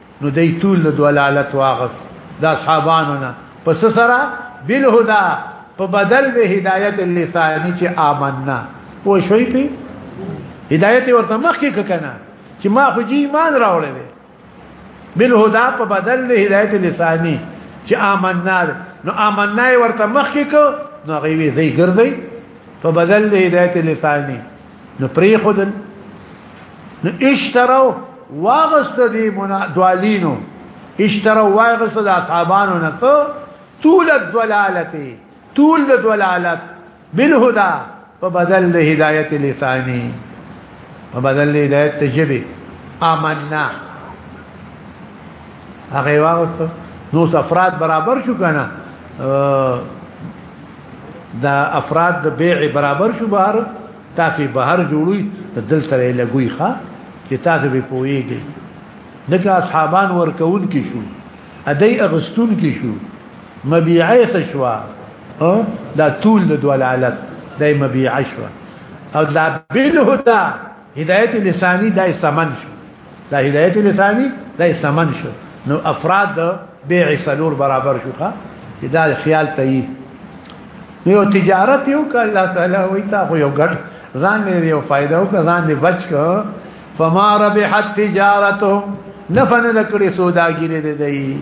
نو دی طول د دلالت واغس د اصحابانو نه پس سره بالهدى په بدل د هدایت لسانی چې آمنا او شوي په هدایت ورته مخکې ککنه چې ما خو جی ایمان راوړل دي بالهدى په بدل د هدایت لسانی چې آمنا نو آمنا ورته مخکې کو نو غوي زی ګرځي په بدل د هدایت لسانی نو پری خودل نو اشترو واغست دی منا دوالینو اشترو واغست د اصحابانو نه ته طول الضلالته طول د ضلالت بالهدى په بدل د هدایت لسانی په بدل د هدایت تجبی آمنا هغه واغست نو افراد برابر شو کنه دا افراد د بیع برابر شو بهر تاسو بهر جوړوي دلته لګوي ښا چې تاسو به پويږي دغه اصحابان ورکون کې شو ادي اغستون کې شو مبيعه خشوا دا طول د دلالت دای مبيعه شو او لا بنه دا هدایت لسانی دای سمن شو دا هدایت لسانی دای سمن شو نو افراد د بیع سلور برابر شو ښا دا خیال ته یي یو تجارت یو ک الله تعالی وای تا خو یو ګټ ځان دې یو فائدہ او ځان دې بچ ک فما ربحت تجارتهم نفن لکړي سوداګری دې دی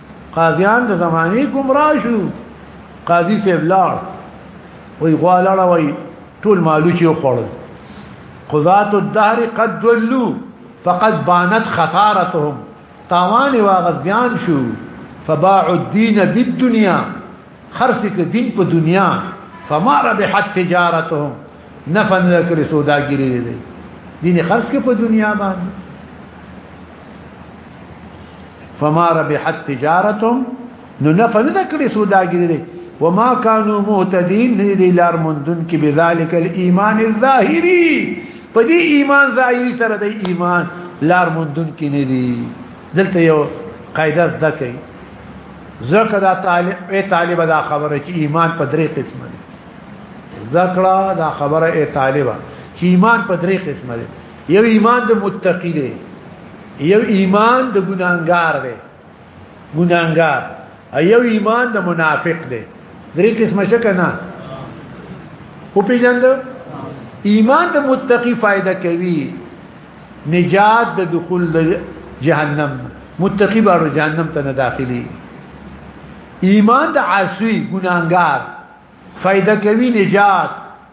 قاضیان د زمانه گمراه شو قاضي صاحب لاړ وی غواړه وی ټول مالو چې خوړل قضات الدهر قد دلوا فقد بانت خسارتهم تاوان واغذیان شو فباعوا الدين بالدنيا خرڅ ک دین په دنیا فما ربحت تجارتهم نفن لکر سوداګری دي دین خرڅ ک په دنیا باندې فما ربحت تجارتهم نو نه فند کړي سوداګری دي وما كانوا مهتدين دي لار مندن کې بذلك الايمان الظاهري په دې ایمان ظاهري سره د ایمان لار مندون کې نه دي دلته یو قاعده ده کوي زکه دا طالب ای طالب دا خبره چې ایمان په درې قسمه دي زکړه دا خبره ای طالبہ چې ایمان په درې قسمه دي یو ایمان د متقی دی یو ایمان د ګناګار دی ګناګار یو ایمان د منافق دی درې قسمه شکه نه او پیجند ایمان د متقی فائدہ کوي نجات د دخول جهنم متقی بارو جهنم ته نه داخلي ایمان د عاصی ګناګار فائدہ کوي نجات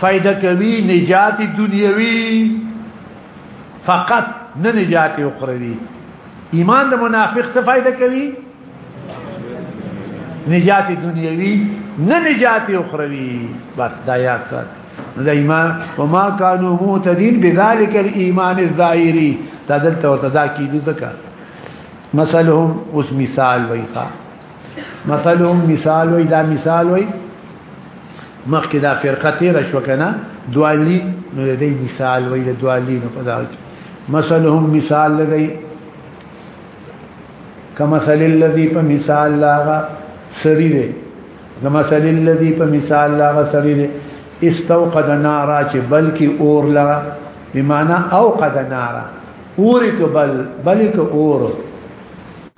فائدہ کوي نجات دنیوي فقط نه نجات اخروی ایمان د منافق څه فائدہ کوي نجات دنیوي نه نجات اخروی بس دا یاد سات دا ایمان وما كانوا مهتدين بذلك الايمان الظاهري تدلت وتذاكي ذکر مثلهم اس مثال ویخا مثلهم مثال وي دا مثال وي مخکې دا فرقه تیر شو کنه دوالی نو دې مثال وي د دوالی نو پدا مثلهم مثال لدی کمثل الذي په مثال لاغه سری دی کمثل الذي په مثال لاغه سری دی استوقد نارا چې بلکې اور لا بمعنى اوقد نارا اور کو بل بلکې اور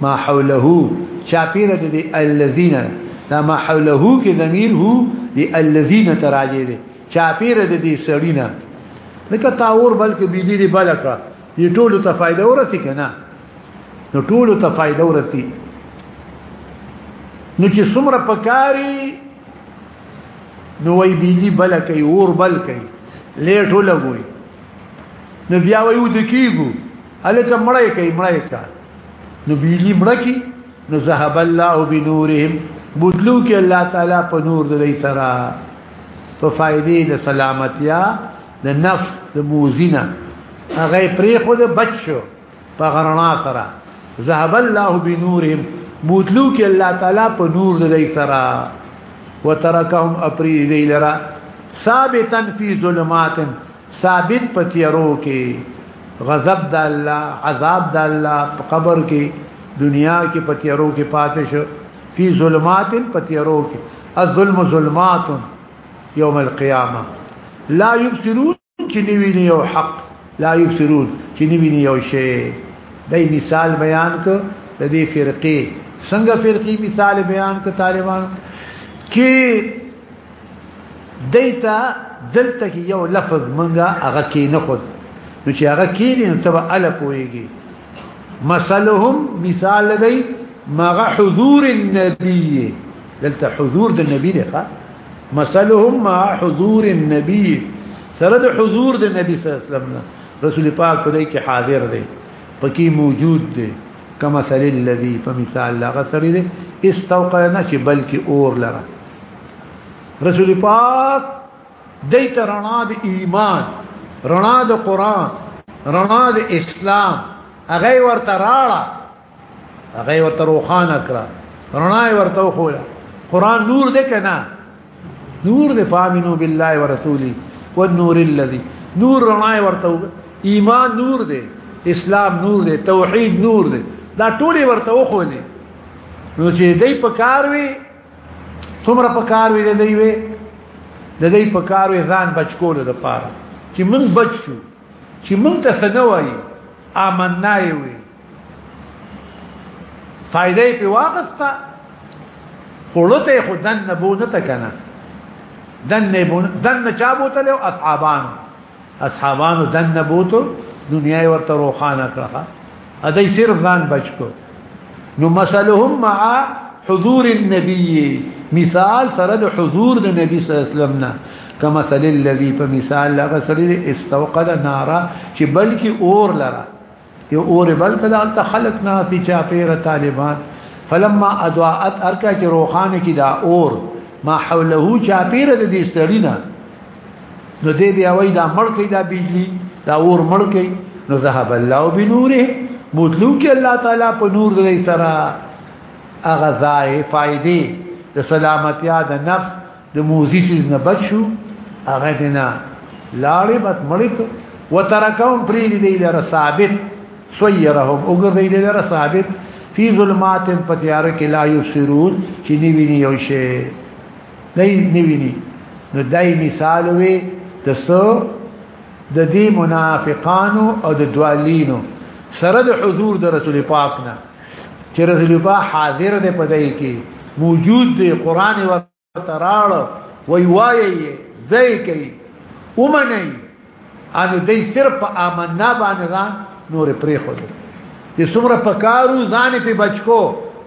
ما حوله چاپیر د دې الذين دا ما حوله کې ضمیر هو د الذين تراجه دي چاپیر د دې سړینا لکه تاور بلکې بيدی دی بلکه دې ټول ته فائدہ ورته کنه نو ټول ته فائدہ ورته نو چې څومره پکاري نو وی بيدی بلکې اور بلکې لیټو لګوي نو بیا ویو د کیګو الکه مړی کوي مړی کا نو بیلی مړکی نو ذهب الله بنورهم بدلو کې الله تعالی په نور دلی سره په فائدې د سلامتیا د نفس د موزینه هغه پرې خو د بچو په غرنا سره ذهب الله بنورهم بوتلو کې الله تعالی په نور د دې سره وترکهم اپری دی لرا ثابتا فی ظلمات ثابت په تیرو کې غضب د الله عذاب د الله په قبر کې دنیا کې په تیرو کې پاتې شو فی ظلمات په تیرو کې الظلم ظلمات یوم القیامه لا یبصرون چې نیوی یو حق لا یبصرون چې نیوی یو شی دای مثال بیان ک د دې فرقې څنګه فرقې مثال بیان ک طالبان چې دیتا دلته کې یو لفظ منګه هغه کې نه خود نو چې هغه کې دي نو تبع ال کویږي مثلهم مثال لدی مغ حضور النبي دلته حضور د نبی دی ښا مثلهم مع حضور النبي سره د حضور د نبی صلی الله علیه وسلم رسول پاک په دې کې حاضر دی پکې موجود دی کما سره الذي په مثال لغه سره دی استوقع نه چې بلکې اور لره رسول پاک دیت رنا د ایمان رنا د قران رنا د اسلام هغه ورته راړه هغه ورته روخانه کړه رنا ورته خوله قران نور ده کنه نور ده فامنو بالله ورسوله والنور الذي نور رنا ورته ایمان نور ده اسلام نور ده توحید نور ده دا ټول ورته خوله نو چې دای په کار وی څومره پکار وي د دی وي د دې په کار وي ځان بچکول د پاره چې موږ بچو چې موږ ته څنګه وایي آمنا یې وي فائدې په واغستا خړته خدن نه بونه ته کنه دن نه بونه دن نه چا بوته له اصحابانو اصحابانو دن نه بوته دنیا ورته روخانه کړه ادای صرف ځان بچکو نو مثلهم مع حضور النبي مثال سره د حضور د نبی صلی الله علیه وسلم نه کما مثل الذي په مثال لغه سره استوقد نارا چې بلکې اور لرا یو اور بل کدال ته خلق نافي چا پیر طالبان فلما اضاءت ارکا چې روخانه کې دا اور ما حوله چا پیر د دې سړینا نو دې بیا وای دا ملکی دا بجلی دا اور ملکی نو ذهب الله بنوره مطلوب کې الله تعالی په نور دې سره اغه ځای فائدې د سلامتی د نفس د موزي چیز نه بچو هغه دې نه لاړې بس ملک وترکهم پری دې لره ثابت سویرهم وګرځې دې لره ثابت فی ظلمات پتیار کې لا یبصرون چې نیوی نیو شي نه نیویني نو دای مثال وي د سو د دې منافقانو او د دوالینو سره د حضور د رسول پاک نه چې رسول پاک حاضر دی په دای کې موجود دی قران ورته راړ وی وایي زای کوي ومني انو دې صرف آمنا باندې ځان نور پرې خو دې څومره پکارو ځان په بچکو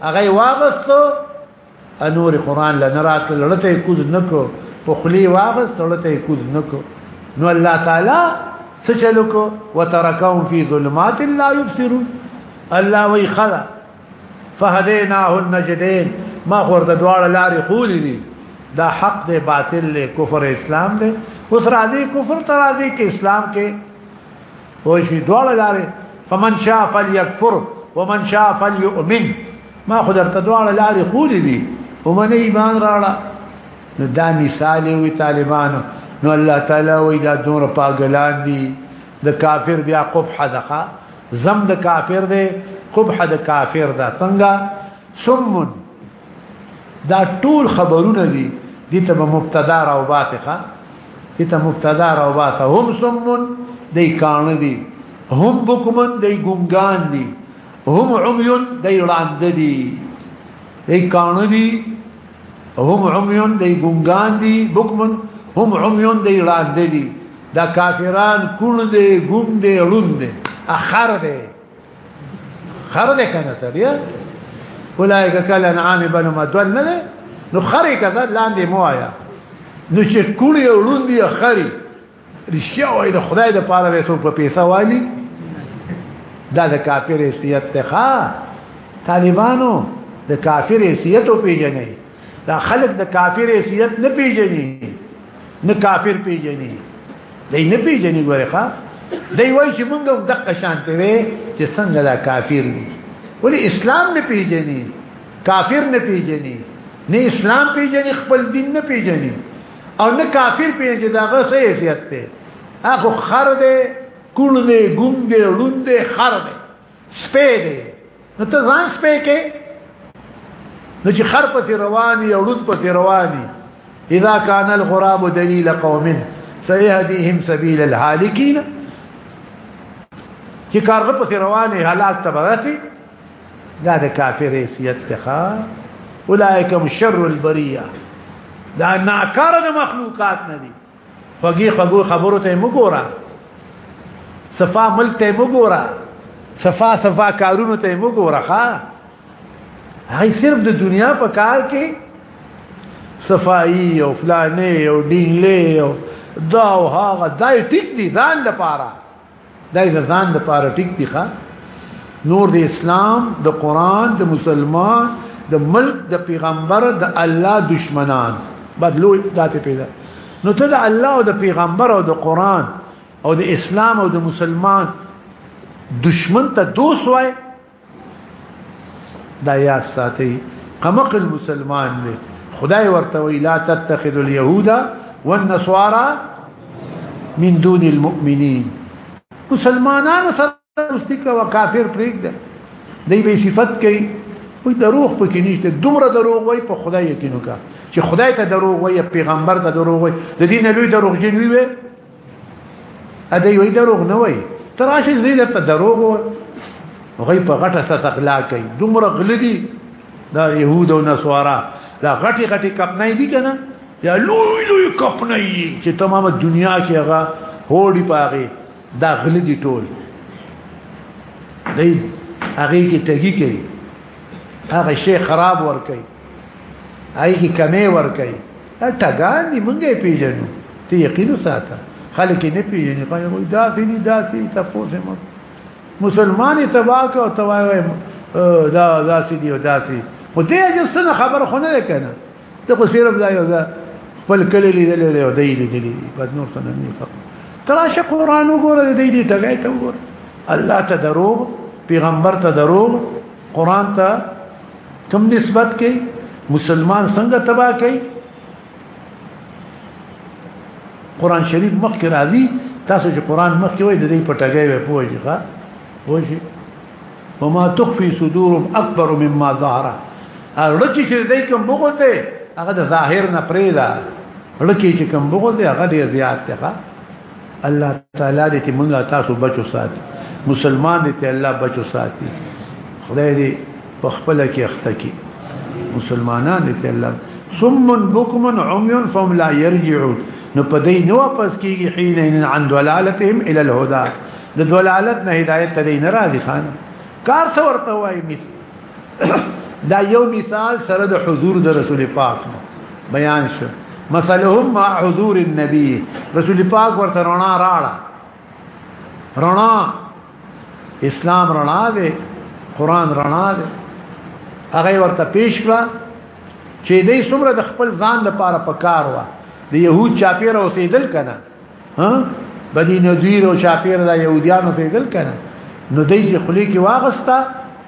هغه واغستو انور قران لنه راکړ لړته یې کوز نکو په خلی واغس لړته یې کوز نکو نو الله تعالی څه چلو کو وترکهم فی ظلمات لا یبصرون الله وی خلا فهدیناه النجدین ما خور د دواړه لارې خولې دي دا حق دی باطل دی کفر اسلام دی اوس راځي کفر ته راځي کې اسلام کې وای شي دواړه لارې فمن شاء فليكفر ومن شاء فليؤمن ما خو درته دواړه لارې خولې دي ومنه ایمان راړه نو دا مثال وي طالبانو نو الله تعالی وي دا دور پاګلان دي د کافر بیا قبح دغه زم د کافر دی قبح د کافر ده څنګه سم دا ټول خبرونه دي دي ته مبتدا راو باثخه دي ته مبتدا راو باثه هم سم دی کان دي هم بکمن دی ګونګان دي هم عميون دی لاند دي دی کانو دي هم عميون دی ګونګان دي بوکمن هم عميون دی لاند دي دا کافران کون دي ګون دي لون دي اخر دي خر دي کنه سړیا اولایک کل انعام بنو مدون نه نو خرې کده لاندې مو آیا نو چې کونی او لوندې خرې رښتیا وای د خدای د پاره به څوک په پیسه والی دا د کافر حیثیت ته ښا طالبانو د کافر حیثیت او پیژنې دا خلک د کافر حیثیت نه پیژني نه کافر پیژني دای نه پیژني ګوره ښا دای وای چې موږ د دقه شانته وي چې څنګه دا کافر دي ولی اسلام نه پیژني کافر نه پیژني نه اسلام پیژني خپل دین نه پیژني او نه کافر پیږي چې داغه څه حیثیت ته اخو خر دی کون دی ګون دی ړون دی خر دی سپې دی نو ته ځان سپې کې نو چې خر په رواني او ړون په رواني اذا كان الغراب دليل قوم سيهديهم سبيل الهالكين چې کارغه په رواني حالات تبغتي دا د کافر حیثیت ته اولئک هم شر البریه دا ناکار د مخلوقات نه دي خوږی خوږو خبرو ته مګورا صفا مل ته مګورا صفا صفا کارونو ته مګورا ها هاي صرف د دنیا په کار کې صفائی او فلانه او دینله او دا او هغه دای ټیک دي ځان لپاره دا یې ځان د پاره ټیک دی ښا نور د اسلام د قران د مسلمان د ملک د پیغمبر د الله دشمنان بدلو داتې پیدا نو ته د الله او د پیغمبر او د قران او د اسلام او د مسلمان دشمن ته دوست وای دا یا ساتي قمق المسلمان دی خدای ورته وی لا تتخذ اليهود والنصارى من دون المؤمنين مسلمانانو سره دوستی کوه کافر پرېږده دی به صفت کوي وي دروغ پکې نشته دومره دروغ وای په خدای یقین وکړه چې خدای ته دروغ وای پیغمبر ته دروغ وای د دین لوی دروغ جن وي ا دې وی دروغ نه وای تراشه دې درته دروغ وای غي په غټه ستغلا کوي دومره غلدي دا يهود او نصارا دا غټي غټي کپنای دي کنه یا لوی لوی کپنای چې تمامه دنیا کې هغه هوړي پاغي دا غلدي ټول دې هغه کې ټګي کوي هغه شی خراب ور کوي هغه کې کمی ور کوي ټګان دی مونږه پیژنو ته یقین ساته خلک نه پیژني خو یو داسې دي داسې تاسو مو مسلمان تباک او توای دا داسې دی او داسې خو دې جسنه خبر خو نه کنه ته خو صرف دا یو دا خپل کلی لیدل دی او دی لیدل دی بس نور څه نه فقط تراشه قران وګوره دی دی ټګای ته وګوره الله ته دروغ پیغمبر ته دروغ قران ته کم نسبت کې مسلمان څنګه تباہ کوي قران شریف مخکې راځي تاسو چې قران مخکې وای د دې پټګي وای پوهیږي ښا پوهیږي وما تخفي صدورهم اكبر مما ظهر لکه چې دای کوم بغوت دی هغه د ظاهر نه پرې دا لکه چې کوم بغوت دی هغه ډیر زیات دی الله تعالی دې ته مونږه تاسو بچو ساتي مسلمان دې ته الله بچو ساتي خدای دې په خپل کې اخته کې مسلمانان دې ته الله ثم بكم عمي فهم لا يرجعون نو په دې نو واپس کیږي حين ان عن دلالتهم الى الهدى د دلالت نه هدایت ته نه راځي خان کار څور ته وایي دا یو مثال سره د حضور د رسول پاک بیان شو مثلهم مع حضور النبي رسول پاک ورته رڼا راړه رڼا اسلام رڼا دی قران رڼا دی هغه ورته پیش کړه چې دې څومره د خپل ځان لپاره پکار و د يهود چاپیر اوسېدل کنه ها بدی نذیر او چاپیر د يهودانو اوسېدل کنه نو دې چې خلی کې واغستا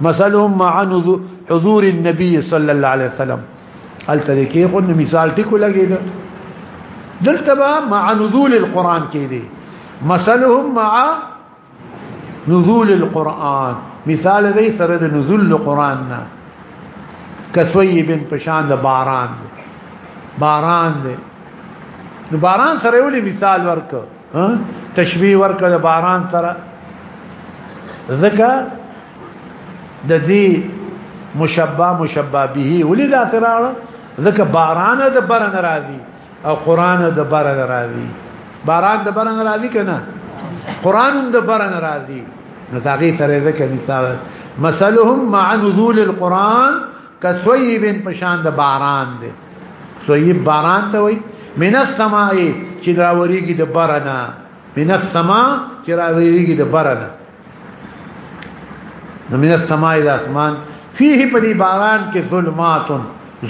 مثلهم مع حضور النبي صلى الله عليه وسلم التدي کې خو مثال ټکو لګي دا دلته به مع نزول القران کې دي مثلهم مع نزول القران مثال دې سره د نزول القران نه کسوی بن پشان د باران باران دې باران سره یو مثال ورکړ تشبیه ورکړه باران سره ځکه د دې مشبہ مشبہ به ولې دا تراړه ځکه باران د بر ناراضي او قران د بر ناراضي باران د بر ناراضي کنه قران د بر ناراضي نو تاغي ترې ځکه مثال مثلهم مع نزول القران کسویبن پشان د باران دی سویب باران ته وای من السماء چې راوریږي د برنا من السماء چې راوریږي د برنا نو من السماء الى اسمان فيه پدی باران کې ظلمات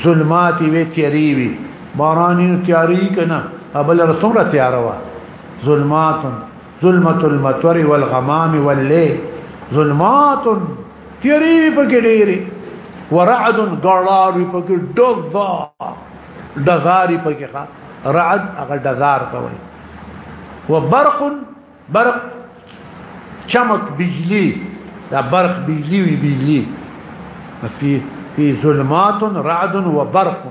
ظلمات وی تیری وی باران تیاری کنا ابل رسول تیاروا ظلمات ظلمت المطر والغمام والليل ظلمات تیری پکې ډېری ورعد غړار پکې دغا دغار پکې ښا رعد هغه دغار ته وایي وبرق برق چمک بجلی دا برق بجلی وی بجلی فی فی ظلمات رعد وبرق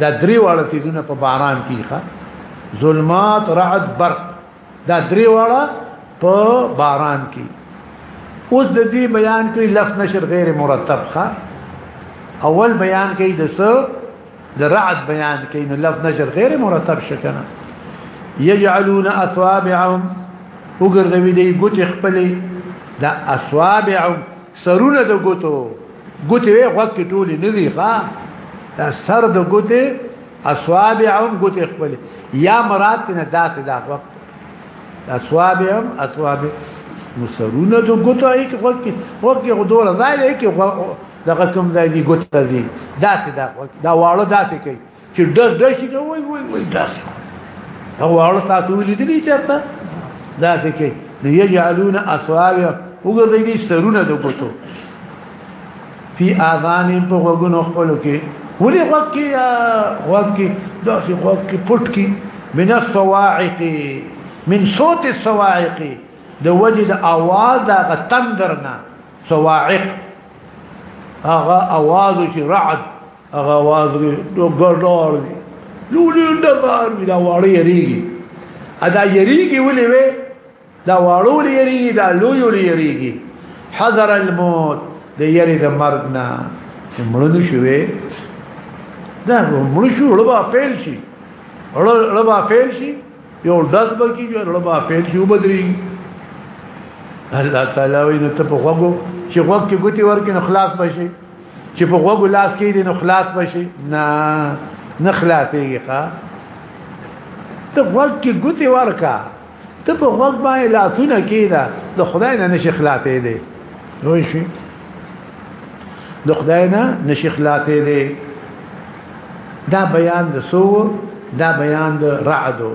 دا درې واړه تیزونه په باران کې ښه ظلمات رعد برق دا درې واړه په باران کې اوس د دې بیان کوي لف نشر غیر مرتب ښه اول بیان کوي د څه د رعد بیان کوي نو لف نشر غیر مرتب شکنه یجعلون اصابعهم وګرځوي دی ګوت خپلې دا اصابعهم سرونه د ګوتو ګوتې وې غوږ کې ټولې نه دي ښا دا سر د ګوتې اصوابعهم ګوتې خپل یا مراد نه داسې دا وخت اصوابعهم اصوابع نو سرونه د ګوتو هي کې غوږ کې غوږ کې غدور ځای کې دغه کوم ځای دي ګوتې دي داسې دا دا واړه داسې کوي چې ډز ډز شي وای وای وای ډز هو اړه تاسو ولیدلی چرته دا څه کوي ليجعلون اصابع وګرځي دي سرونه د کوتو فی اذان په غوګونو خپل کې ولې غوږ کې غوږ کې دا چې غوږ کې پټ کې من الصواعق من صوت الصواعق د وجه د اواز د تندرنا صواعق هغه اواز چې رعد هغه आवाज وی نو ګډوړ وی لولي ډبار وی دا واړی یریږي ادا یریږي ولې وی دا واړو یریږي دا لوی یریږي حذر الموت د یری د مرګ نه مړنو شوي دا مړ شو لبا فعل شي لبا فعل شي یو داس بکی جو لبا فعل شي وبدري الله تعالی ویني ته په خوګو چې خوګ کې ګوتی ورکې خلاص بشي چې په غوګو لاس کې دي نو خلاص بشي نه نه خلاصيږي ښا ته غوګ کې ګوتې ورکا ته په غوګ باندې لاسونه کېدا د خدای نه نشي خلاصې دي نو شي د خدای نه نشي خلاصې دي دا بیان د سور دا بیان د رعدو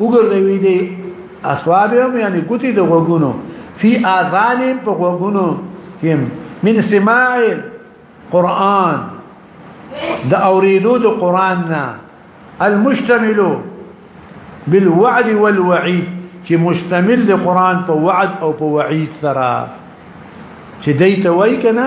وګرځوي دي اصحابهم یعنی کوتی د غوګونو فی اذان په غوګونو کې من سماع قران د اوریدو د قران نه المشتمل بالوعد والوعید چې مشتمل د قران په وعد او په وعید سره چې دای ته وای کنه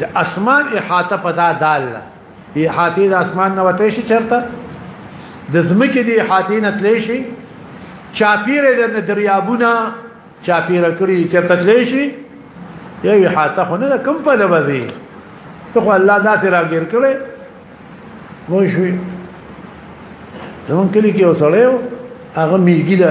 د اسمان احاطه په دا دال ده احاطه د اسمان نه وته شي چرته د زمکه دی احاطه نه تلې شي چاپیر د دریابونه چاپیر کړی چرته تلې شي یو احاطه خو نه کم په لبدي ته خو الله ذات راګر کړي وای شوي زمون کلی کې وسړیو هغه میګی له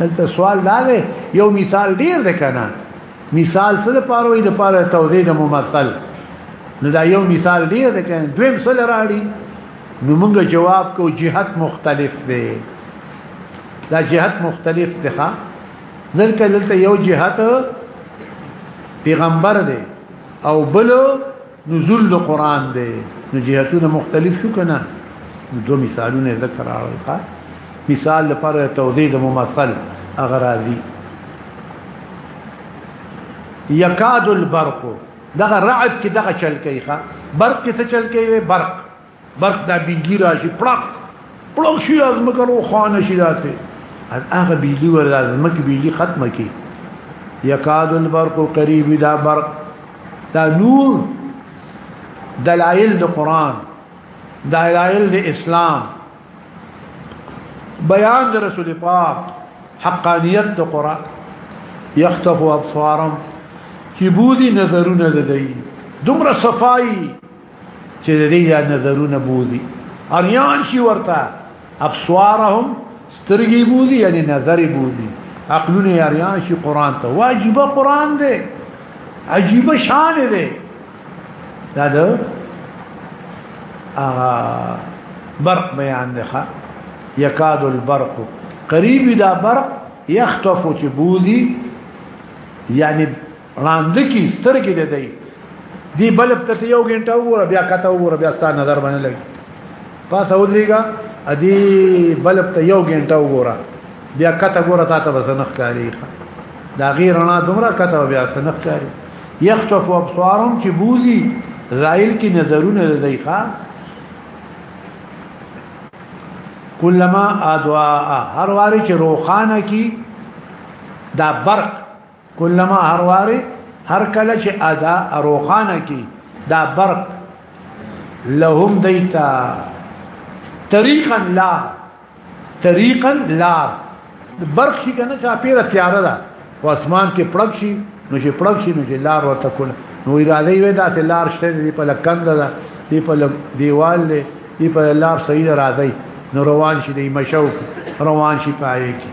دلته سوال دا دی یو مثال ډیر دی کنه مثال څه لپاره وي د لپاره توضیح د ممثل نو دا یو مثال ډیر دی کنه دویم څه لراړي نو موږ جواب کو جهت مختلف دی دا جهت مختلف دی ښا ځکه دلته یو جهت پیغمبر دی او بل نزول د قران دی نو جهتونه مختلف شو کنه دو مثالونه ذکر راوړل مثال لپاره توضیح د ممثل اغراضی یکاد البرق دغه رعد کې دغه چل کوي ښا برق کې څه چل کوي برق برق دا بجلی راشي پړق پړق شي لازم کرو خانه شي داسې هغه بجلی ور لازم کې بجلی ختمه کی یکاد البرق قریب دا برق دا نور دلائل د قران دلائل د اسلام بیان د رسول پاک حقانیت د قران یختف ابصارم چې بودی نظرونه لدی دومره صفائی چې دې یا نظرونه بوزي اریان شي ورته ابصارهم سترګي بوزي یعنی نظر بوزي عقلونه اریان شي قران ته واجب قران دی عجیب شان دی دا د برق بیان دی ښا یکاد البرق قریب دا برق یخطف چې بوزي یعنی وړاندې کی سترګې دې دی دی بلب ته یو غنټه وره بیا کته وره بیا ستاسو نظر باندې لګي پاسه ودرېګا ادي بلب ته یو غنټه وره بیا کته ګوره تا ته بس نخ کاری دا غیر رڼا دومره کته بیا ته نخ کاری یخطف ابصارهم چې بوزي زائل کی نظرونه دی ښا کلمہ ادوا هر واره چې روخانه کی دا برق کلمہ هر واره هر کله چې ادا اروخانه کی دا برق لهم دیتا طریقا لا طریقا لا برق شي کنه چې پیره تیار ده او اسمان کې پړک شي نو چې پړک شي نو چې لار ورته کول نو اراده وي دا چې لار شته دی په لکند ده دی په دیوال دی دی په لار صحیح راځي نو روان شي دی مشو روان شي پایږي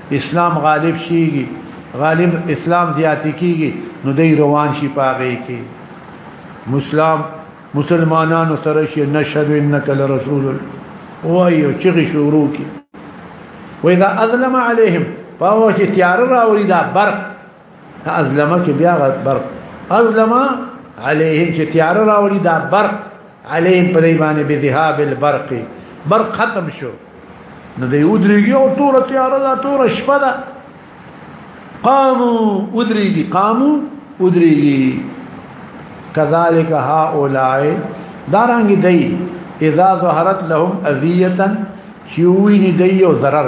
اسلام غالب شيږي غالب اسلام زیات کیږي نو دی روان شي پاغي کې مسلم مسلمانانو سره شي نشهد انك لرسول وایو چې شروع کی واذا اظلم عليهم فهو چې تیار راوړي دا برق ازلمه کې بیا غ برق ازلمه عليهم چې تیار راوړي دا برق عليهم په دې باندې به ذهاب البرق برق ختم شو نو دې ودرېږي او تور تیار دا تور شپه ده قامو ودرېږي قامو ودرېږي كذلك هؤلاء دارنګ دی اذا ظهرت لهم اذيه شيوين دی او ضرر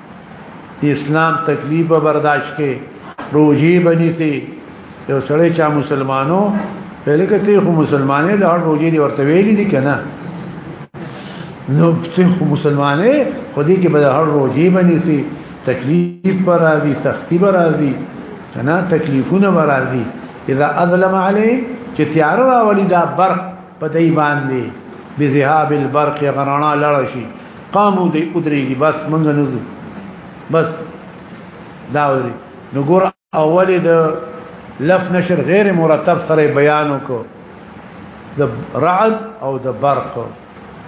اسلام تکلیف برداشت کې روزي بني سي یو سړی چې مسلمانو لکه ته خو مسلمانې د هر روزي دی ورته ویلي دي کنه نو ته خو مسلمانې خو دې کې به هر روزي بني سي تکلیف پر راځي سختی پر راځي کنه تکلیفونه پر راځي اذا اظلم عليه چې تیار راولي دا برق په دای باندې بذهاب البرق غرنا لړشي قامو دی ادریږي بس مونږ نه ځو بس دا وري نو ګور اول د لف نشر غیر مرتب سره بیان وکړو د رعد او د برق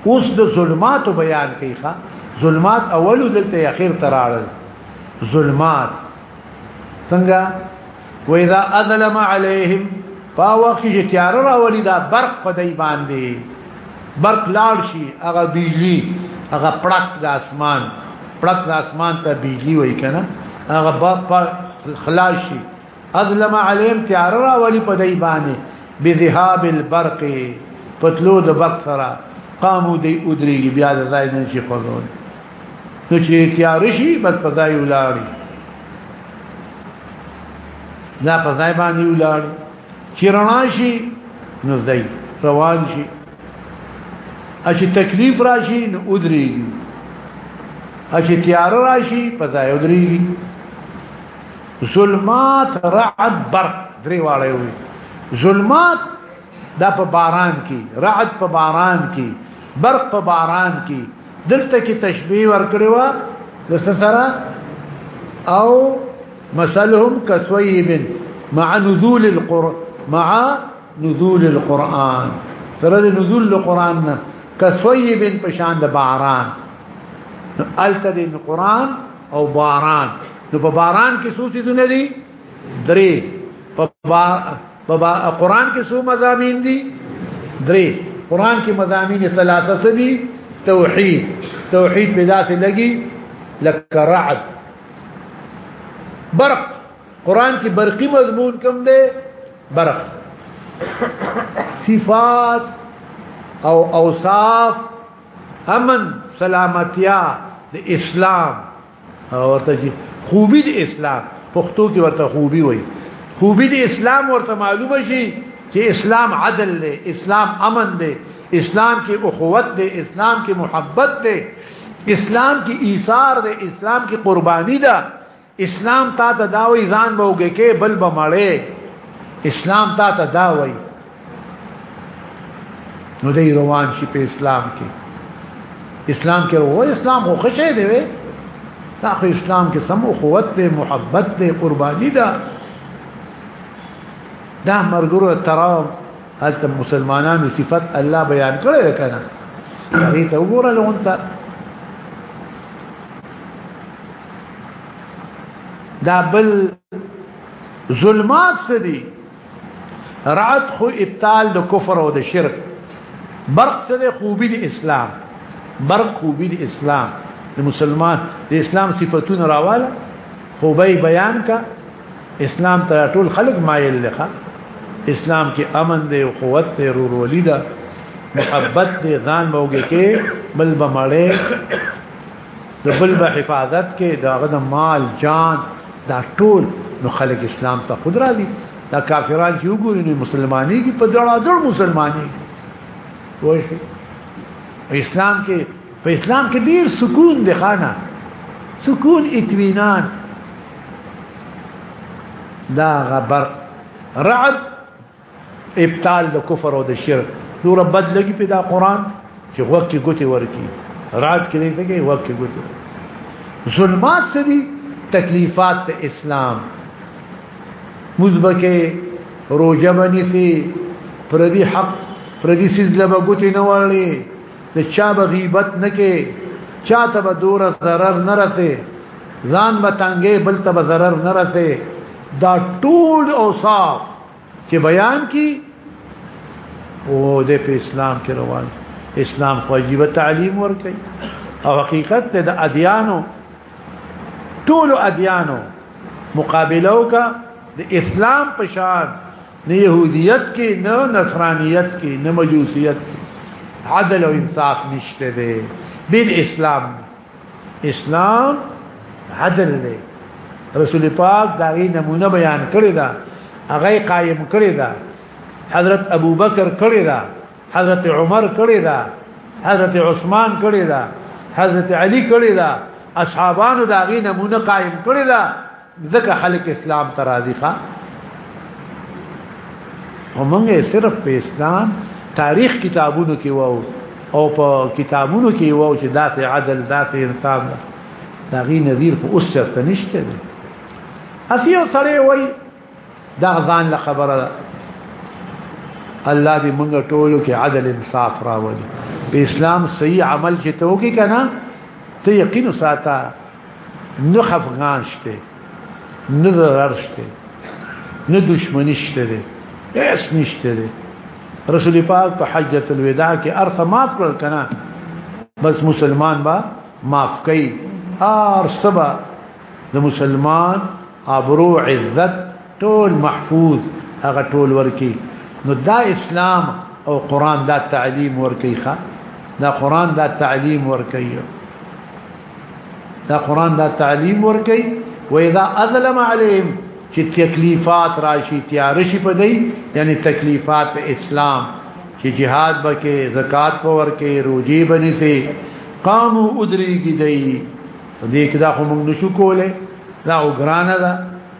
اوس د ظلمات بیان کوي ښا ظلمات اول دلته اخر تراړل ظلمات څنګه واذا اظلم عليهم فاوخ جتيار راولي دا برق په دی باندې برق لاړ شي هغه بجلی هغه پړک د اسمان پړک د اسمان ته بجلی وای کنه هغه په خلاشي اظلم عليهم تيار راولي په دی باندې بذهاب البرق پتلو د برق سره قامو دی ادريږي بیا د ځای نه شي خزول نو چې تیار شي بس په ځای ولاړی دا په ځای باندې ولاړ چې رڼا شي نو ځای روان شي اچې تکلیف راشي نو ودرېږي اچې تیار راشي په ځای ودرېږي ظلمات رعد برق درې واړې وي ظلمات دا په باران کې رعد په باران کې برق په باران کې دلته کې تشبيه ورکړي وا د سره او مثلهم كثويب مع نزول القرآن مع نزول القرآن سره نزول القرآن نه كثويب په شان د باران الته د قرآن او باران نو په باران کې څه څه دي درې په په قران کې څو مزامین دي درې قران کې مزامین ثلاثه څه دي توحید توحید په ذات لګي لک رعد برق قران کې برقي مضمون کوم دی برق صفات او اوصاف امن سلامتیا د اسلام ورته چې خوبي د اسلام پښتو کې ورته خوبي وای خوبي د اسلام ورته معلومه شي چې اسلام عدل دی اسلام امن دی اسلام کې اخوت دی اسلام کې محبت دی اسلام کې ایثار دی اسلام کې قرباني ده اسلام تا ته داوي ځان بوګه کې بل بمړې اسلام تا ته داوي نو دی روان شي په اسلام کې اسلام کې وو اسلام خو خشه دی وي دا خو اسلام کې سم اخوت دی محبت دی قرباني ده دا مرګرو ترام هلته مسلمانانو صفت الله بیان کړی ده کنه هغه ته وګوره لونته دا بل ظلمات سدي رعد خو ابطال د کفر او د شرک برق سره خوبی د اسلام برق خوبی د اسلام د مسلمان د اسلام صفاتونه راواله خوبی بیان کا اسلام ته ټول خلق مایل لخه اسلام کې امن دی او قوت دی رورولي ده محبت دی ځان موګه کې بل بمړې د بل به حفاظت کې داغه د مال جان دا ټول نو خلک اسلام ته خود راځي دا کافران چې وګوري نه مسلمانۍ کې په ځړا ځړ مسلمانۍ وای شي اسلام کې په اسلام کې ډیر سکون دی خانه سکون اطمینان دا غبر رعد ابطال د کفر او د شرک نور بد لګي په دا قران چې وخت کې ګوتې ورکی رات کې دې ته وخت کې ګوتې ظلمات سری تکلیفات ته اسلام مزبکه روجه باندې سي پردي حق پردي سیز لبه ګوتې نه وړي د چا به غیبت نه کې چا ته به دور ضرر نه رسي ځان به تنګې بل ته به ضرر نه رسي دا ټول اوصاف چې بیان کی او د په اسلام کې روان اسلام خو عجیب تعلیم ورکي او حقیقت ته د ادیانو ټول ادیانو مقابله وکا د اسلام په شان نه يهوديت کې نه نصرانيت کې نه مجوسيت عدل او انصاف نشته دی بل اسلام اسلام عدل دی رسول پاک دا غي نمونه بیان کړی دا هغه قائم کړی دا حضرت ابو بکر کړی دا حضرت عمر کړی دا حضرت عثمان کړی دا حضرت علی کړی دا اصحابانو دا غي نمونه قائم کړی دا ځکه خلک اسلام ته راضي ښه همغه صرف په اسلام تاریخ کتابونو کې وو او په کتابونو کې وو چې ذات عدل ذات انصاف دا غي نظیر په اوس چرته نشته دی اسی او سړی وای دا ځان له خبره الله دې موږ ټولو کې عدل انصاف راوړي په اسلام صحیح عمل چې ته وکې کنه ته یقین ساته نه خفقان شته نه ضرر شته نه دشمنی شته ده هیڅ نشته ده رسول پاک په حجۃ الوداع کې ارث معاف کړ کنه بس مسلمان با معاف کوي ار سبا د مسلمان ابرو عزت ټول محفوظ هغه ټول ورکی نو دا اسلام او قران دا تعلیم ورکی ښا دا قران دا تعلیم ورکی دا قران دا تعلیم ورکي و اذا اظلم عليهم چې تکلیفات راشي تیار شي په دی یعنی تکلیفات په اسلام چې جهاد بکې زکات په ورکې روزي بني سي قامو ادري کې دی دې کدا خو موږ نشو کوله دا وګرانه ده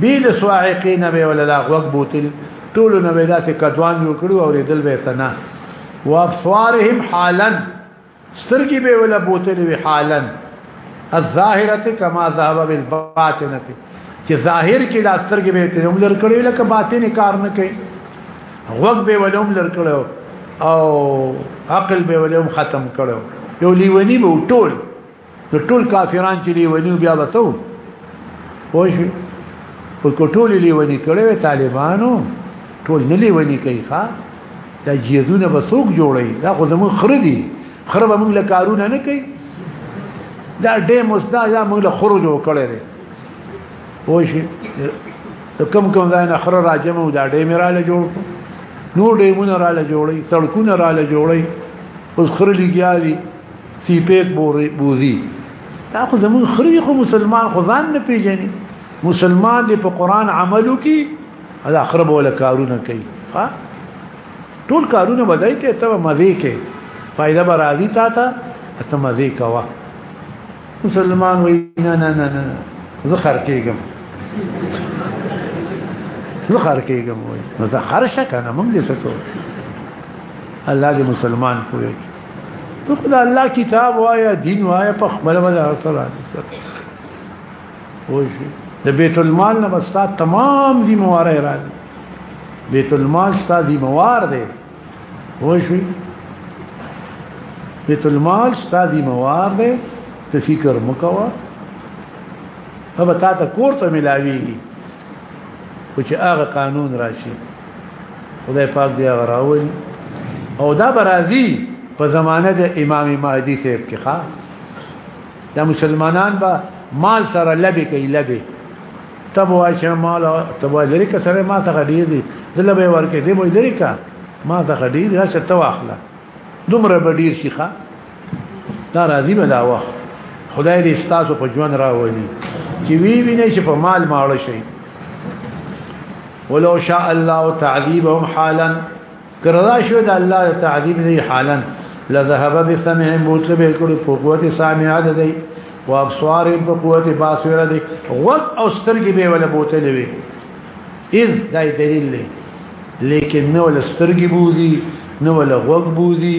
بی د سواعقین به ولا لا غوګ بوتل ټول نو به داسې کدوان جوړ کړو او ردل به سنا وابصارهم حالا سترګي به ولا بوتل وی حالا الظاهره کما ذهب بالباطنه چې ظاهر کې لا سترګي به ته عمر کړو لکه باطن کار نه کوي غوګ به ولا عمر کړو او عقل به ولا ختم کړو یو لیونی به ټول نو ټول کافران چې لیونی بیا وسو پوه شو او ټول لیونی کړي طالبانو ټول نه لیونی کوي ښا دا جیزونه به څوک جوړي دا خو زمون خره دي خره به موږ له کارونه نه کوي دا ډې مستا یا موږ له خره جوړ کړي دي پوه شو کم کم ځای نه خره راجمه او دا ډې میراله جوړ نور ډې مون رااله جوړي سړکونه رااله جوړي اوس خره لګیا دي سی پیک بوري بوزي دا خو زمون خري خو مسلمان خو ځان نه پیژني مسلمان دی په قران عملو کې دا خرب ولا کارونه کوي ها ټول کارونه بدای کې ته مزه کې فائدہ به راضي تا ته ته مزه کوا مسلمان وای نه نه نه نه زخر کېږم زخر کېږم وای نو دا خرشه کنه موږ دې سکو الله دې مسلمان کوی ته خدای الله کتاب وایا دین وایا په خپل ولا سره وای شي د بیت المال نه بستا تمام دی مواره راځي بیت المال ستا دی موار دی وای شي بیت المال ستا دی موار دی ته فکر مکوا هغه تا ته کور ته ملاویږي خو چې هغه قانون راشي خدای پاک دی هغه راول او دا برازي په زمانه د امام مهدي صاحب کې ښا دا مسلمانان با مال سره لبي کوي لبي تب واشه مال تب لري که سره ما ته غډي دي دله به ورکه دي مو لري که ما ته غډي راشه تواخله دومره بدیر شيخه دا راځي به دا وخت خدای دې ستاسو په ژوند راولي چې وی ویني چې په مال ماړ شي ولو شاء الله تعذيبهم حالا کردا شو د الله تعذيب دې حالا لذهب بسمع موت به کړو په قوت سامع ده دی او ابصار په قوت باصره دی غوږ او سترګې به ولا بوتلې وي اذ دا دلیل لیکن نو لسترګې بوزي نو لغوږ بوزي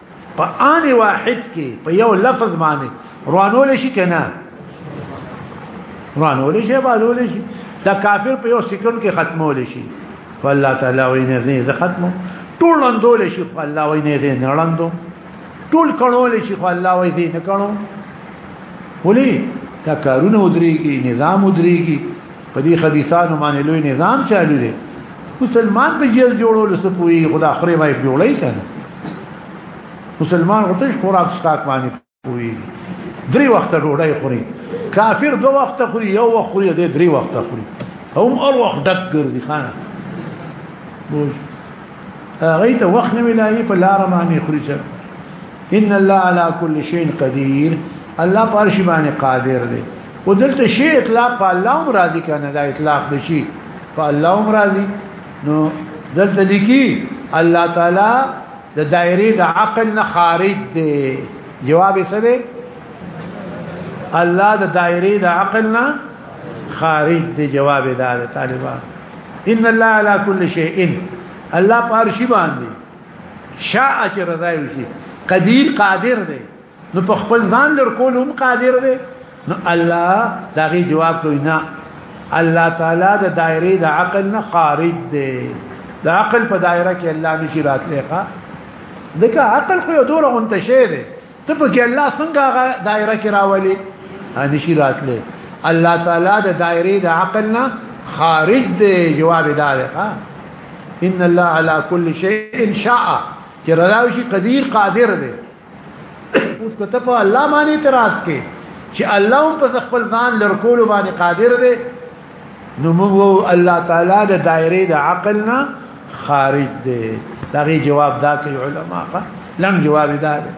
په آن واحد کې په یو لفظ باندې روانول شي کنه روانول شي بالول شي دا کافر په یو سکند کې ختمول شي والله تعالی وینه دې زه ختمو ټول اندول شي خو الله وینه دې نه لاندو ټول کړول شي خو الله وینه دې نه کړو ولي دا کارونه ودرېږي نظام ودرېږي په دې خبيثانو باندې لوی نظام چالي دي مسلمان په جیل جوړول څه کوي خدا خره وای جوړی کنه مسلمان غوتش خوراک سکاک باندې کوي درې وخت ډوډۍ خوري کافر دوه وخت خوري یو وخت خوري دې درې وخت خوري هم اور وخت ډک ګرځي خانه بوج هغه ته وخت نه ملایي په لار باندې خوري چې ان الله على كل شيء قدير الله پارشي باندې قادر دی او دلته شی اطلاق په الله هم راضي کنه دا اطلاق دی شي په الله هم راضي نو دلته لیکي الله تعالی د دایره د عقل نه خارج دی جواب یې څه دی الله د دایره د عقل نه خارج دی جواب یې دا طالبان ان الله على كل شيء الله پارشي باندې شاء چې رضا وشي قدیر قادر دی نو په خپل ځان لر کول هم قادر دی نو الله دا غي جواب کوي نه الله تعالی د دایره د عقل نه خارج دی د عقل په دایره کې الله نشي راتلی ښا دغه عقل خو یو دوره اونته شی دی ته په کې الله څنګه دایره کې راولي نشي راتلی الله تعالی د دایره د عقل نه خارج دی جواب دا دی ښا ان الله على كل شيء شاء چې راوشي قدير قادر دی اوس کته په الله باندې اعتراض کې چې الله هم په خپل ځان لرکول باندې قادر دی نو موږ الله تعالی د دایره د عقل نه خارج دی دا غي جواب دا کوي علما کا لم جواب دا دی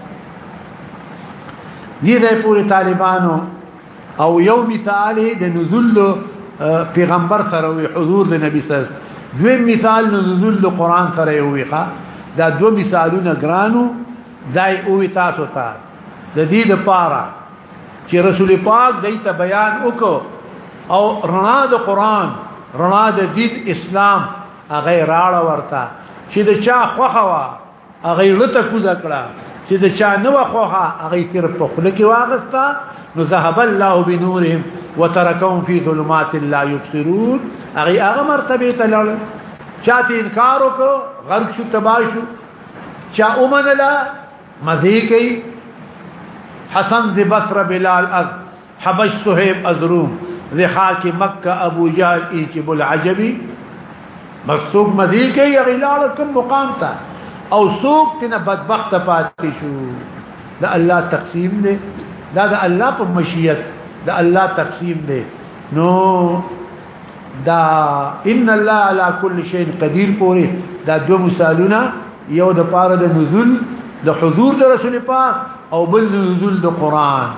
دې پوری طالبانو او یو مثال د نزول پیغمبر سره وي حضور د نبی سره دوی مثال نزول د قران سره وي ښا دا دو مثالونه ګرانو دای او تاسو ته د دې د پاره چې رسول پاک دای ته بیان وکړو او رڼا د قران رڼا د دین اسلام هغه راړه ورته چې د چا خوخه وا هغه لته کوزه کړه چې د چا نو خوخه هغه تیر په خله کې واغستا نو ذهب الله بنورهم وترکهم فی ظلمات لا یبصرون هغه هغه مرتبه ته لړ چاته انکار وکړو غرق شو تباشو چا اومنلا مزه کوي حسن ذ بصره بلال از حبش صهيب ازروم ذخاك مكه ابو جهل ايجب العجبي مسوق مدي کې یغلال کوم مقام تا او سوق تنه بدبخت پاتې شو دا الله تقسیم دی دا دا الله په مشیت دا الله تقسیم دی نو دا ان الله على كل شيء قدير پوری دا دو مثالونه یو د پاره د نزول د حضور د رسول پاک او بل نزول د قران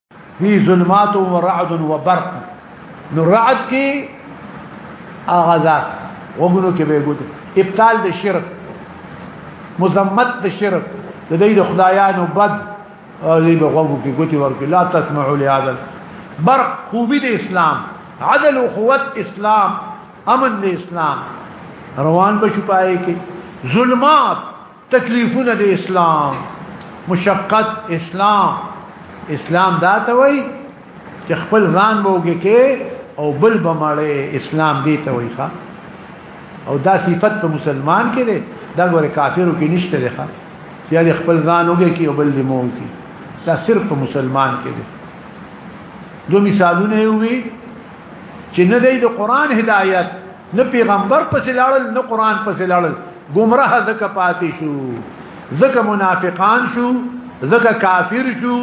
هي ظلمات ورعد وبرق نو رعد کې اغذات وګونو کې به ګوت ابطال د شرک مزمت د شرک د دې د خدایانو بد دې به غوږو کې ګوتې ورکړي لا تسمعوا لهذا برق خوبي د اسلام عدل او قوت اسلام امن د اسلام روان بشو پائے کې ظلمات تکلیفونه د اسلام مشقت اسلام اسلام دا ته وای چې خپل ځان بوګه کې او بل بمړې اسلام دی ته وای ښا او دا صفت په مسلمان کې دی دا ګوره کافرو کې نشته دی ښا چې د خپل ځان وګه کې او بل دې مو کې دا صرف په مسلمان کې دی دو مثالونه وي چې نه دی د قران هدایت نه پیغمبر پس لاړل نه قران پس لاړل گمراه زکه پاتې شو زکه منافقان شو زکه کافر شو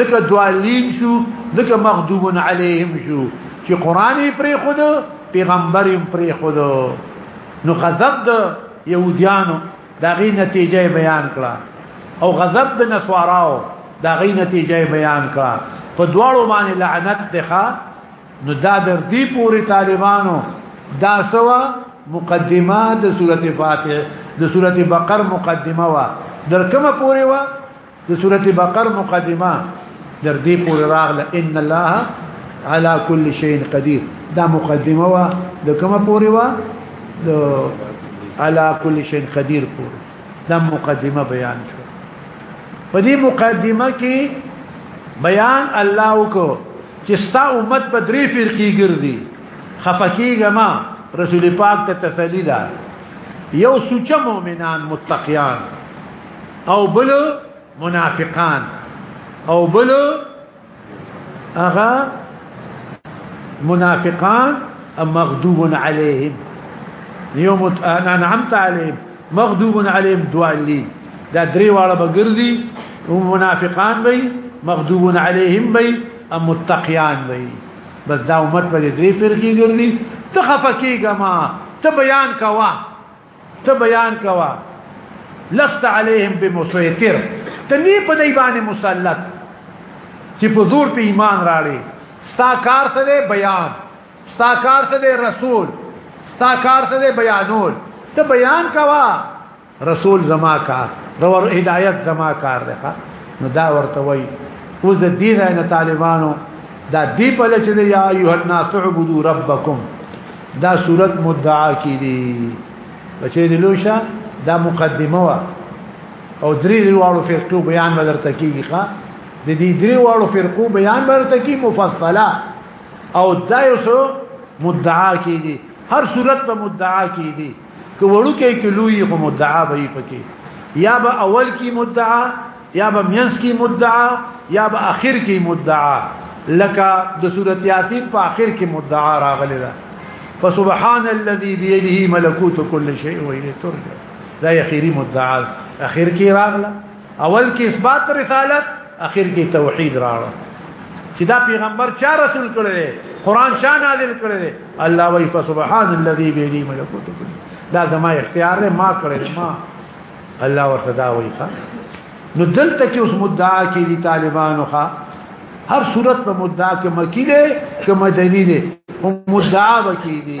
زکه دوالین شو زکه مغضوب علیهم شو چې قران یې پرې خود پیغمبر یې پرې خود نو غضب د يهوديانو دا غي نتیجه بیان کړه او غضب د نسواراو دا غي نتیجه بیان کړه په دواړو باندې لعنت ده نو دا در دې پوری طالبانو دا سوا مقدمه د سورته فاتحه د سورته بقره مقدمه وا در کومه پوری وا د سورته بقره مقدمه در دې پوری راغله ان الله على كل شيء قدير دا مقدمه وا د کومه پوری وا د على كل شيء قدير پوری دا مقدمه بیان شو په دې مقدمه کې بیان الله وکړو چې ستا امت په درې فرقې ګرځي خفقېږه ما رسول پاک ته تسلی ده یو سوچ مؤمنان متقیان او بل منافقان او بل اغا منافقان مغضوب عليهم يوم انعمت عليهم مغضوب عليهم دوالين دا درې واړه بغردي هم منافقان وي مغضوب عليهم وي ام متقيان وي بس دا امت په درې فرقې ګرځي ته خفقېګه ما ته بیان کوا ته بیان کوا لست عليهم بمسيطر ته نه په دې باندې مسلط چې په زور په ایمان راړي ستا کار سره بیان ستا کار څه دی رسول ستا کار څه دی بیانول ته بیان کوا رسول زما کار رور هدایت زما کار دی نو دا ورته وای اوس د دې ځای نه طالبانو دا دی په لچ دی یا ایه الناس عبدو ربکم دا صورت مدعا کی دی بچې دی لوشه دا مقدمه وا او درې واړو فرقو بیان بدرته کیږي ښا د دې درې واړو فرقو بیان بدرته کی مفصله او دا یو څه مدعا کیږي هر صورت په مدعا کیږي که وړو کې کې لوی خو مدعا به یې پکې یا به اول کې مدعا یا به مینس کې مدعا یا به اخر کې مدعا لکه د سورۃ یاسین په اخر کې مدعا راغلی ده فسبحان الذي بيده ملكوت كل شيء وإليه ترجع دا يخيري مدعا اخر کې راغله اول کې اثبات رسالت اخر کې توحید راړو چې دا پیغمبر چا رسول کړی دی قران شاه نازل کړی دی الله وی فسبحان الذي بيدي ملکوت کل دا زما اختیار دی ما کړی ما الله ورته دا وی ښا نو دلته چې اوس مدعا کې دي طالبانو ښا هر صورت په مدعا کې مکی دی که مدنی دی هم مدعا وکړي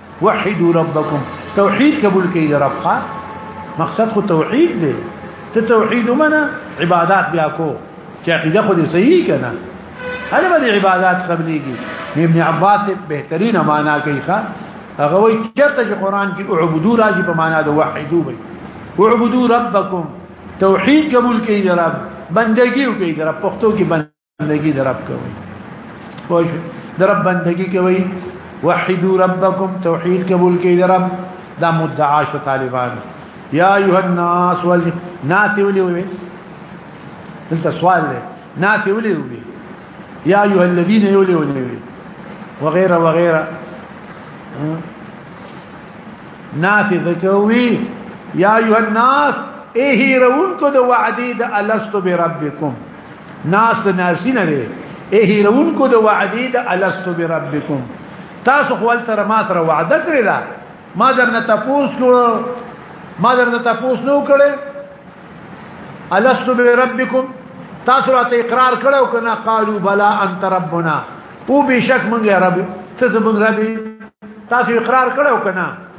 وحدوا ربکم توحید قبول کړئ د رب ښا مقصد خو توحید دی ته توحید ومنه عبادت بیا کو چې عقیده خو دې صحیح کنه هله به عبادت قبليږي ابن عباس بهترین معنا کوي ښا هغه وایي چرته چې قران کې اعبدو راځي په معنا د وحیدو وي اعبدو ربکم توحید قبول کړئ رب بندگی وکړئ رب پښتو کې بندگی در رب کوي خوش در رب بندگی کوي وحدو ربکم توحید قبول کوي در رب دا مدعا شو طالبان یا ایها الناس ول ناس ولي وي دلته سوال دی ناس ولي وي یا ایها الذین یولي ولي وي وغيرها وغيرها ناس ذکوي یا ایها الناس اے هیرون کو د وعدی د الست بربکم ناس د ناسی نه دی ای هیرون کو د وعدی د الست بربکم تاسو خو تر ما سره وعده کړی دا ما درنه تاسو کو ما درنه تاسو نو کړی الست بربکم تاسو راته اقرار کړو کنه قالو بلا انت ربنا او بشک مونږه رب ته زمونږ رب تاسو اقرار کړو کنه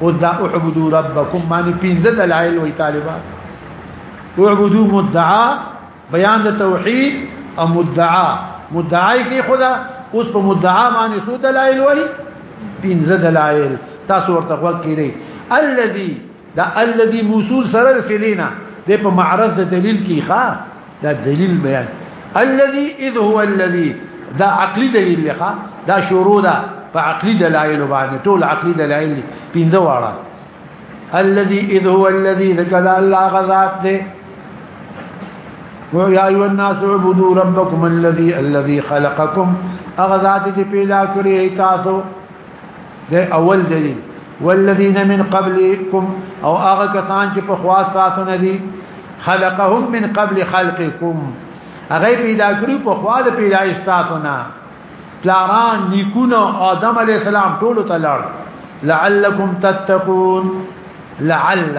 او دا اعبدوا ربکم معنی پینځه دلایل وی طالبان اعبدوا مدعا بیان د توحید او مدعا مدعای کی خدا اوس په مدعا معنی سو دلایل وی پینځه دلایل تاسو ورته غوږ کړئ الذي دا الذي موصول سره سلینا د په معرض د دلیل کی ښا دا دلیل بیان الذي اذ هو الذي دا عقلی دلیل لخوا دا شروع دا په عقلی دلایل باندې ټول عقلی دلایل پینځه واړه الذي اذ هو الذي ذكر الله غذات دې ويا ايها الناس اعبدوا ربكم الذي الذي خلقكم اغذات دې پیدا کړی تاسو د اول دلیل والذین من قبلکم او هغه کسان چې په خواص تاسو نه دي خلقهم من قبل خلقکم هغه پیدا کړی په خوا د پیدایش تاسو نه پلاران نیکونه آدم علی السلام ټول ته لړ لعلکم تتقون لعل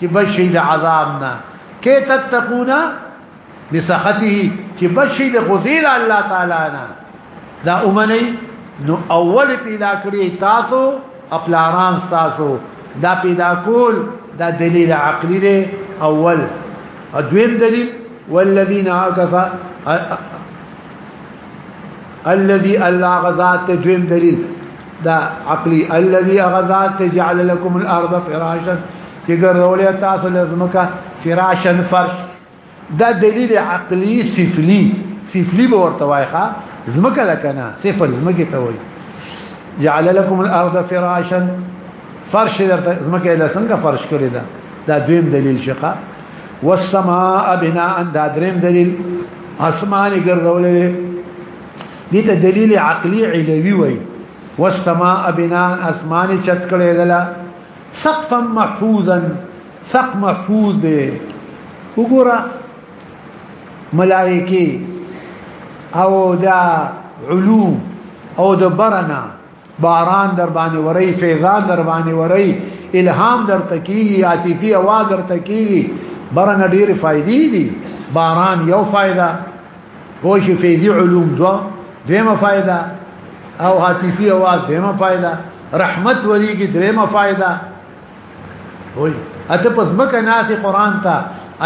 چې بشي د عذاب نه کې تتقون بسخطه چې بشي د غزير الله تعالی نه دا اومني نو اول پیدا کړی تاسو خپل اران تاسو دا پیدا کول دا دلیل عقلی دی اول دویم دلیل والذین عاکفا الذي الله غذات دویم دلیل دا عقلی الذي غذات جعل لكم الارض فراشا چې ګرځولې تاسو لزمکه فراشا فرش دا دلیل عقلی سفلی سفلی به ورته وایخه زمکه لکنه سفل زمکه ته وای جعل لكم الارض فراشا فرش درته زمکه له څنګه فرش کړی دا دا دویم دلیل شقه والسماء بناء دا دریم دلیل اسماني ګرځولې دي ته دلیل عقلی علوي وي والسماء بناء اسماني چت کړي دلا سقفا محفوظا سقف محفوظ دی وګوره ملائکه او دا علوم او د برنا باران در باندې وري فیضان در باندې وري الهام در تکیږي عاطفي आवाज در تکیږي برنه ډیر فائدې دي باران یو فائدہ کوش فیضی علوم دو دیمه فائدہ او عاطفي आवाज دیمه فائدہ رحمت وری کی دریمه فائدہ وای اته پس مکه ناس قران ته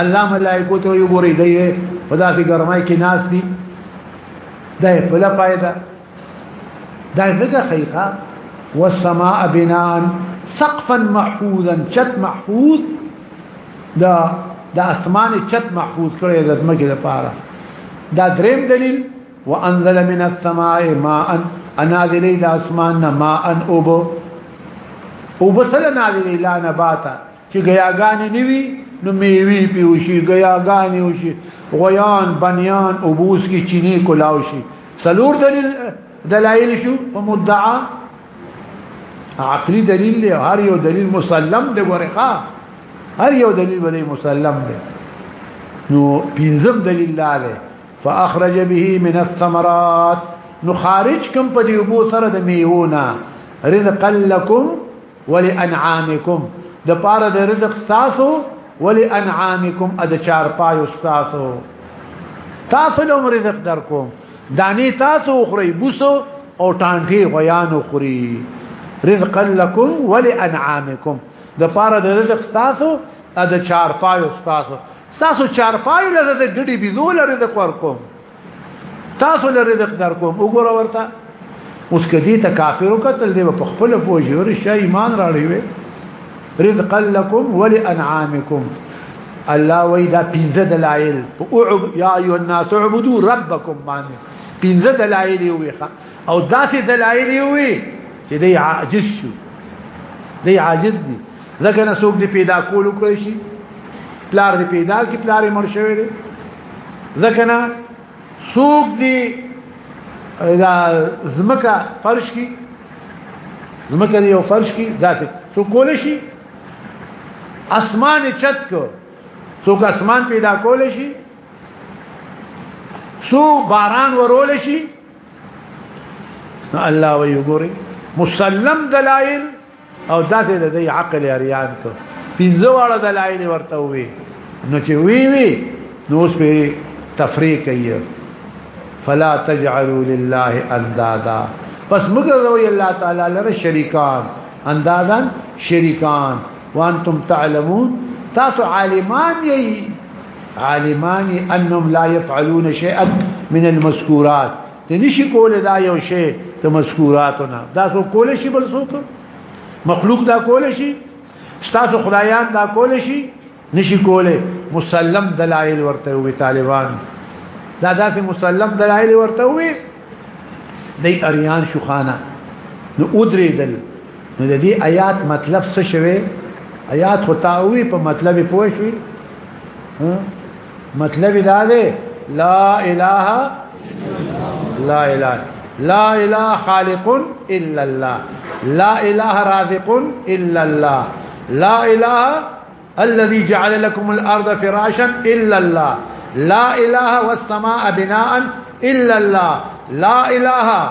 الله ملائکه ته یو ګورې دی په داسې ګرمای کې ناس دي دا په لپاره دا زګه خیخه والسماء بناء سقفا محفوظا چت محفوظ دا دا اسمان چت محفوظ کړی د زمکه لپاره دا دریم دلیل وانزل من السماء ماء انازل الى اسمان ماء اوب اوب سره نازل الى نباتا چې غیاګانی نیوی نو میوی پیوشي غیاګانی وشي غیان بنیان ابوس کی چینه کلاو شي سلور دلیل دلایل شو په مدعا عقلی دلیل دی هر یو دلیل مسلم دی ورقه هر یو دلیل باندې مسلم دی نو پنځم دلیل لاله فاخرج به من الثمرات نو خارج کم په دې وبو سره د میوونه رزقا لكم ولانعامکم د پاره د رزق تاسو ولانعامکم اد چار پایو تاسو تاسو لوم رزق درکو دانی تاسو خوري بوسو او ټانټي غيانو خوري رزقا لكم ولانعامکم د پاره د رزق تاسو اد چار پایو تاسو تاسو چار پایو لزه د ګډي بيزول رزق ورکو تاسو له رزق درکوم وګوره ورته اوس کدی ته کافر وکتل دی په خپل پوجي او رشا ایمان راړي وي رزق لكم ولانعامكم الله وی دا پنځه دلایل یا ایو الناس اعبدوا ربکم باندې پنځه دلایل وي او داسې دلایل وي چې دی عاجز شو دی عاجز دي ځکه نه څوک دی پیدا کول کوي شي پلار دی پیدا کی پلار مرشوي دی ځکه نه څوک دی دا زمکه فرش کی زمکه دی یو فرش کی ذاته څوک کول شي اسمان چت کو څوک اسمان پیدا کول شي سو باران ورول شي الله وی ګوري مسلم دلائل او داسې د دې عقل اریان کو پنځه واړه دلایل ورته وي نو چې وی وی نو اوس په تفریق کوي فلا تجعلوا لله اندادا پس موږ وی الله تعالی لره شریکان اندادا شریکان وانتم تعلمون تاسو عالمان یی عالمان انهم لا يفعلون شيئا من المذكورات ته نشي کولای دا یو شی ته مذکوراتونه دا سو کولای شي بل څوک مخلوق دا کولای شي ستاسو خدایان دا کولای شي نشي کولای مسلم دلایل ورته وي طالبان دا داسې مسلم دلایل ورته وي دی اریان شوخانه نو ودریدل نو د دې آیات مطلب څه شوی آیات خو تاوی په مطلب پوه شوی مطلب دا دی لا اله لا اله لا اله خالق الا الله لا اله رازق الا الله لا اله الذي جعل لكم الارض فراشا الا الله لا اله والسماء بناء الا الله لا اله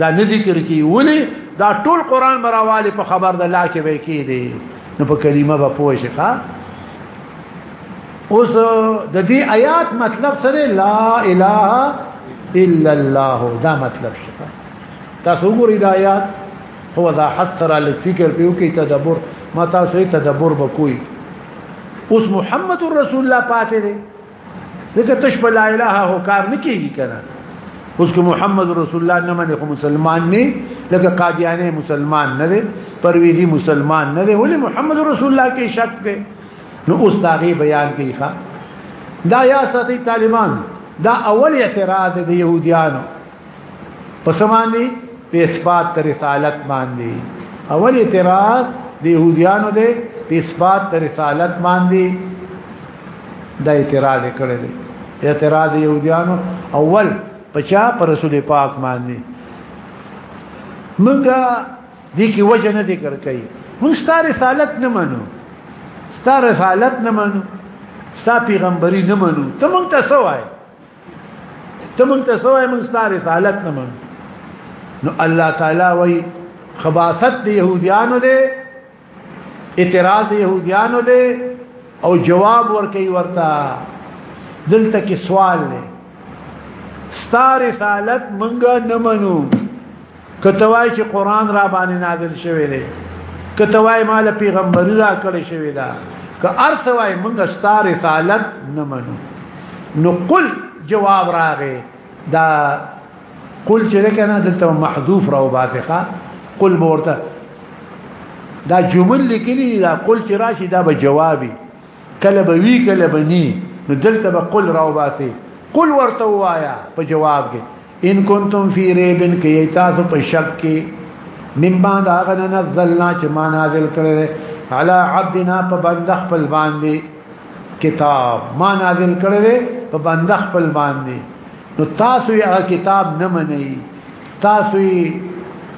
دا نه ذکر کی ولی دا ټول قران براواله په خبر د الله کې وای کی دی نو په کلمه به پوه شي ښا اوس د دې آیات مطلب سره لا اله الا الله دا مطلب شته تاسو ګورئ د آیات هو دا حسره لفکر پیو کې تدبر ما تاسو تدبر وکوي اوس محمد رسول الله پاتې دی دغه تش په لا اله هو کار نکېږي کنه اوس که محمد رسول الله نه منې خو مسلمان نه لکه قادیانه مسلمان نه دی پرویزی مسلمان نه دی ولې محمد رسول الله کې شک دی نو اوس داغه بیان کوي ښا دا یا ساتي طالبان دا اول اعتراض دی يهوديانو پس باندې په اثبات تر رسالت باندې اول اعتراض د يهوديانو دی په اثبات تر رسالت باندې دا اعتراض کړی دی اعتراض يهوديانو اول پچا پر رسول پاک باندې موږ دې کې وجه نه ذکر کړي موږ ستاره رسالت نه منو ستاره رسالت نه منو ستا پیغمبري نه منو ته مونږ ته سوای ته مونږ ته سوای مونږ ستاره رسالت نه مونږ نو الله تعالی وای خباثت د يهوديانو دی اعتراض يهوديانو دی او جواب ورکي ورته دلته کې سوال دی ستاره رسالت مونږ نه منو کته وای چې قران را باندې نازل شوی دی کته وای مال پیغمبري را کړی شوی دا که ارث وای موږ ستاره رسالت نه منو نو قل جواب راغې دا قل چې لکنه دلته محذوف راو باسخه قل بورته دا جمل لیکلی دا قل چې راشي دا به جوابي کله به وی کله به ني نو دلته به قل راو باسي قل ورته وایا په جواب کې ان کنتم فی ریب کی تاسو په شک کې مما دا غن نزلنا چې ما نازل کړل علی عبدنا په بند خپل باندې کتاب ما نازل کړل په بند خپل باندې نو تاسو یې هغه کتاب نه منئ تاسو یې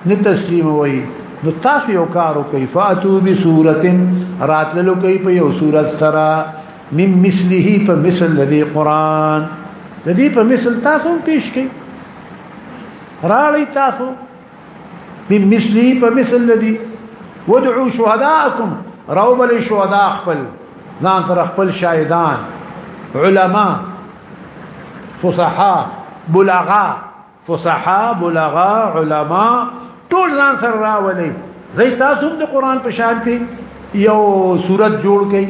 نه تسلیم وئ نو تاسو یو کار وکړئ فاتو بسورتن راتللو کوي په یو صورت سره من مثله په مثل لدی قران د دې په مثل تاسو پیش کړئ راړی تاسو من مثله په مثل لدی ودعوا شهداءکم روبل شهداء خپل ځان تر خپل شاهدان علما فصحاء بلغاء فصحا بلغا علما ټول ځان سره راولي زي تاسو هم د قران په شان کې یو صورت جوړ کړئ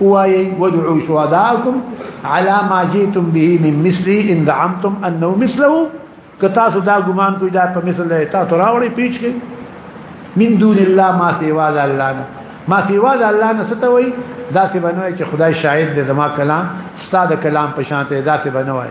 وایي ودعوا شهداءکم على ما جئتم به من مثل ان زعمتم انه مثله کتا سودا ګمان کوی دا په مثل له تا تراوړي پیچ کې من دون الله ما سوا الله نه ما سوا د الله نه ستوي دا څه بنوي چې خدای شاهد دې زما کلام ستاد کلام په شان ته دا څه بنوي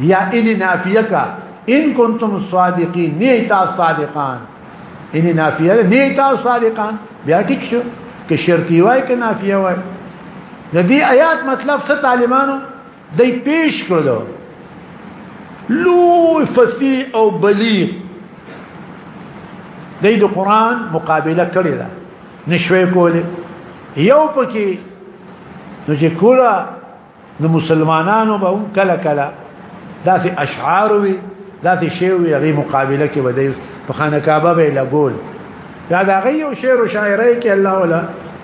یا ان نافیه کا ان کنتم صادقین نیتا صادقان ان نافیه نیتا صادقان بیا ټیک شو که شرطی وای که نافیه وای د دې آیات مطلب څه طالبانو دای پیش کړو لو فسی او بلیغ دای د قران مقابله کړی دا نشوي کوله یو پکې نو چې کوله نو مسلمانانو به هم کله کله داسې اشعار وي داسې شی وي هغه مقابله کې ودی په خانه کعبه به لګول دا د هغه یو شعر او شاعرۍ کې الله ولا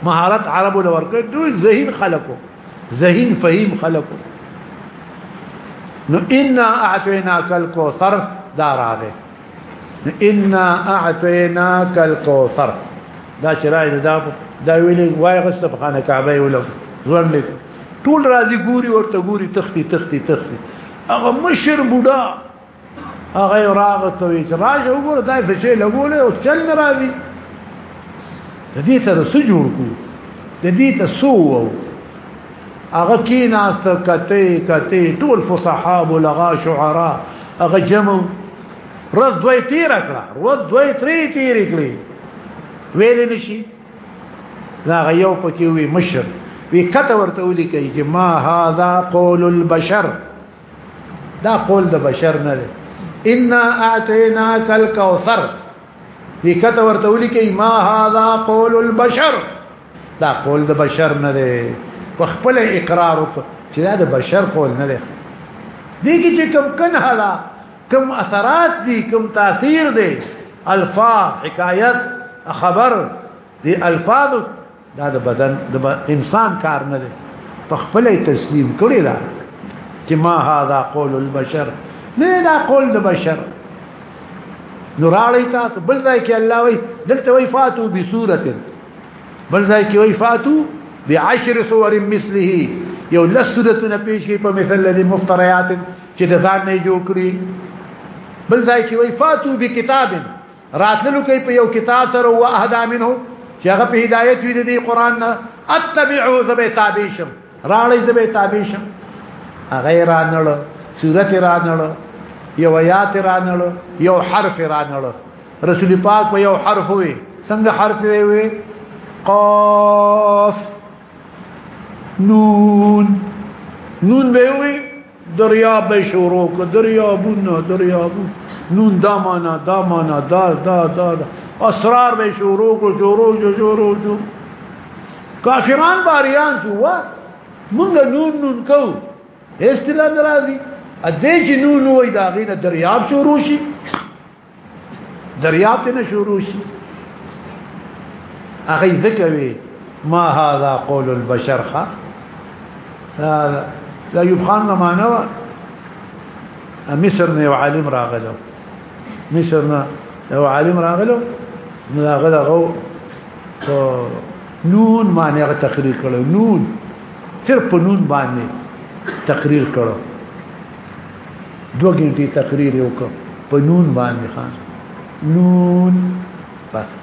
مهارت عربو لور کړ دوی ذهین خلقو ذهین فهیم خلقو نو ان اعطیناک الکوثر دا راغه ان اعطیناک الکوثر دا شرایط دا دا ویلې وای غسته په خانه کعبه ولګ ځوړ لیک ټول راځي ګوري ورته ګوري تختی تختی تختی هغه مشر بوډا هغه راغ ته وی راځه وګوره دای څه شي لګولې او چل راځي د دې سره څه جوړ کو د دې ته سو وو هغه کې ناس کته کته ټول فصحا بلغا شعرا هغه جمع رد دوی تیر کړه رد دوی تری تیر کړی ویل نشي دا غيو پکې وي مشر وی کته ورته ولي کوي چې ما هاذا قول البشر دا قول د بشر نه دی ان اعطيناك الكوثر وی کته ورته ولي کوي ما هاذا قول البشر دا قول د بشر نه دی په خپل اقرار وکړه چې دا د بشر قول نه دی دي کې چې کوم کنه کم اثرات دي کم تاثیر دي الفا حکایت خبر دي الفاظ دا د بدن د انسان کار نه دي په خپل تسلیم کړی دا چې ما هاذا قول البشر نه دا قول د بشر نوراړی تاسو بل ځای کې الله وی دلته وی فاتو بسوره بل ځای کې وی فاتو بعشر صور مثله یو لسورتونه پیش کی په مثل لدی مفتریات چې د ځان نه جوړ کړی بل ځای کې وای فاتو به کتاب راتللو کې په یو کتاب سره او اهدا منه چې هغه په هدایت وي د قران نه اتبعو زبې تابع شم راړې زبې تابع شم غیر انړ صورت رانړ یو آیات رانړ یو حرف رانړ رسول پاک په یو حرف وي څنګه حرف وي قاف نون نون به وي دریا به شروع کو دریابونه دریابو نون دا معنا دا معنا دا دا دا, دا. اسرار به شروع کو شروع جو شروع جو کافران باریان شو وا مونږ نون نون کو استلا درازي ا دې چې نون وای دا غینه دریاب شروع شي دریاب نه شروع شي هغه ذکر وي ما هذا قول البشر خا لا لا يبخان ما نوى مصرنا يا عالم راغلو مصرنا يا عالم راغلو لا غلا غو نون ما نه تقریر کړو نون صرف نون باندې تقریر کړو دو ګنټي تقریر یو کو په نون باندې خان نون بس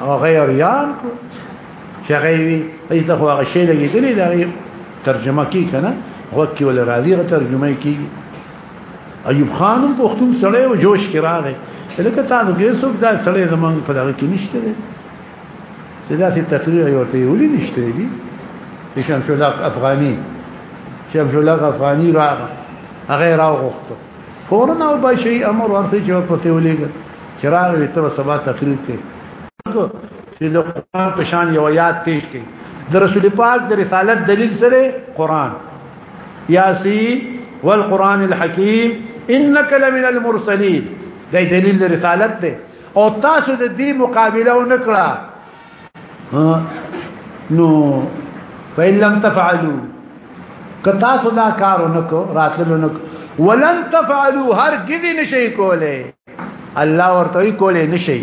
او غیر یان کو چې غیوی هیڅ خو هغه شی لګیدلی دا ترجمه کی کنه وکی ول راضی غ ترجمه کی ایوب خان په وختوم سړی او جوش کې راغی لکه تاسو کې څوک دا سړی زمونږ په دغه کې نشته چې دا چې تقریر یې ورته ولې نشته دی چې شمس الحق افغاني شمس الحق افغاني راغ هغه راغوښته فورا او به شي امر ورته چې په تولې چې راغ دې تر سبا تقریر کې چې د قران په شان یو یاد پیش کړي د رسول پاک د رسالت دلیل سره قران یاسی والقران الحکیم انك لمن المرسلین دا دلیل رسالت ده او تاسو د دې مقابله ونکړه نو فإن لم تفعلوا کتاسو دا کار ونکو راتلو نکو ولن تفعلوا هر گذی نشي کوله الله ورته کوله نشي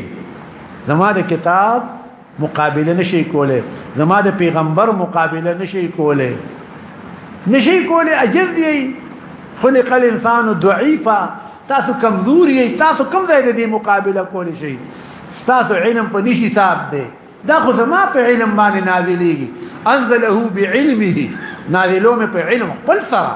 زما د کتاب مقابله نشي کوله زما د پیغمبر مقابله نشي کوله نشي کوله عجز یي خلق الانسان ضعيفا تاسو کمزور یي تاسو کم ځای د دې مقابله کولی شي تاسو علم په نشي صاحب دی دا خو زما په علم باندې نازلېږي انزله بعلمه نازلوم په علم خپل سره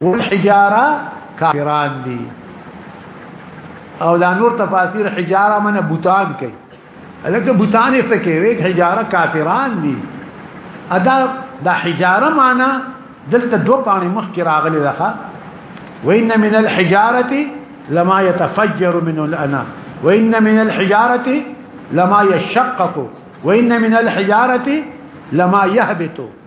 والحجاره كافران دي او دا نور تفاسير حجاره من بوتان کوي الکه بوتان یې فکر حجاره كافران دي ادا دا حجاره معنا دلته دو پاني مخ کې راغلي وان من الحجاره لما يتفجر منه الانام وان من الحجاره لما يشقق وان من الحجاره لما يهبط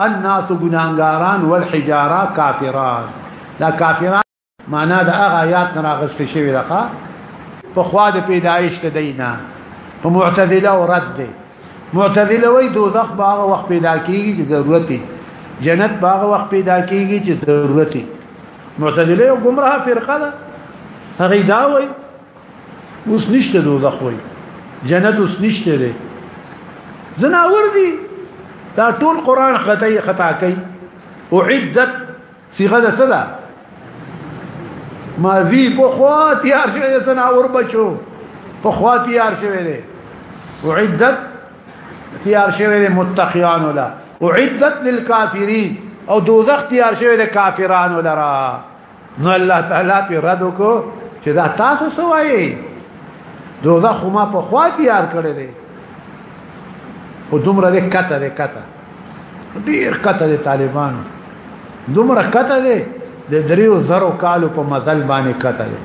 الناس ګناګاران والحجاره کافرات دا کافرات معنا دا هغه آیات نه راغست شوی لخوا په خوا د پیدایش ته دینا په معتزله او رد دی معتزله وای دوزخ باغ وخت پیدا کیږي چې ضرورت دی جنت باغ وخت پیدا کیږي چې ضرورت دی معتزله یو گمراه فرقه ده هغه دا وای اوس نشته دوزخ وای جنت اوس نشته دی زناور دي دا ټول قران خطا خطا کوي اعدت صيغه ده صدا ماضي په خوا تیار شوی دی زناور بچو په خوا تیار شوی دی اعدت تیار شوی دی متقیان ولا اعدت للكافرين او دوزخ تیار شوی دی کافرانو لرا نو الله تعالی په رد وکړو چې دا تاسو سوایي دوزخ ما په خوا تیار کړی دی او دومره دې کته دې کته ډیر کته دې طالبان دومره کته دې د دریو زرو کالو په مزل باندې کته دې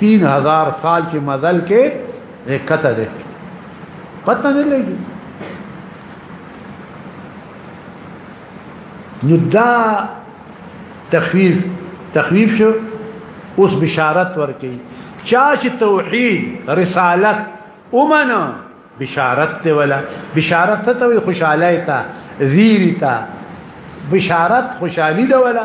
3000 سال چې مزل کې دې کته دې پته نه لګي نو دا تخویف تخویف شو اوس بشارت ورکي چا چې توحید رسالت اومنه بشارت ته ولا بشارت ته ته خوشاله تا زیری تا بشارت خوشحالي ده ولا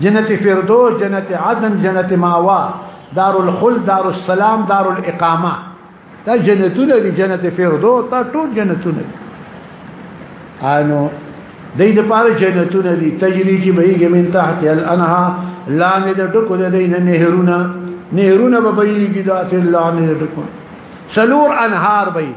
جنت فردوس جنت عدن جنت ماوا دار الخلد دار السلام دار الاقامه دا جنتونه دي جنت فردوس دا ټول جنتونه دي انو دای د پاره جنتونه دي تجری چې بهږي من تحت الانها لاندې د ټکو د دین نهرونه نهرونه به بهږي د اتل لاندې د ټکو سلور انهار بهږي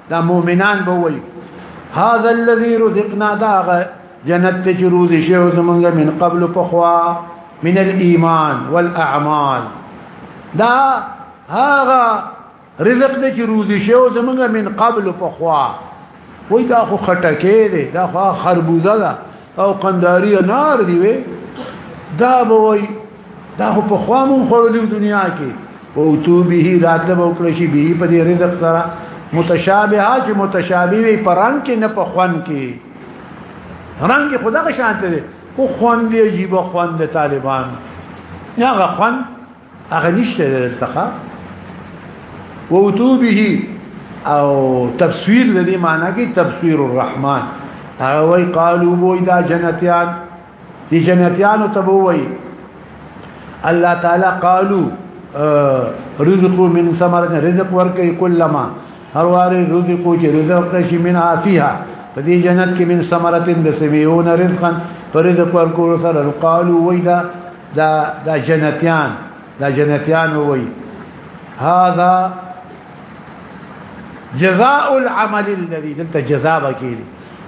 دا مؤمنان به وي هاذا الذي رزقنا دا جنت ته جروز شی او زمونږ من قبل پخوا من الايمان والاعمال دا هاغه رزق دې چې روزي شو زمونږ من قبل پخوا وای دا خو خټکه دی دا خو خربوزه ده او قنداری نار دی وی دا بوي دا خو په خوامو خړلې دنیا کې او تو به راتله به وکړي شي به په دې رزق سره متشابهه چې متشابه وي پران کې نه په خوان کې رنگ خدا کا شانته دي خو خوان دی عجیب خوان د طالبان نه غ خوان هغه نشته دلته ووتو به او تفسیر د دې معنی کې تفسیر الرحمن هغه وی قالو وای دا جنتیان دي جنتیان ته وای الله تعالی قالو رزق من ثمر رزق ورکي کلمہ هر واره رزق چې رزق تشي من عافيها په دې جنت کې من ثمرتين د سميون رزقا فرزق ورکو سره قالو وای دا دا دا جنتیان دا جنتیان وای هذا جزاء العمل الذي دلته جزاء وکیل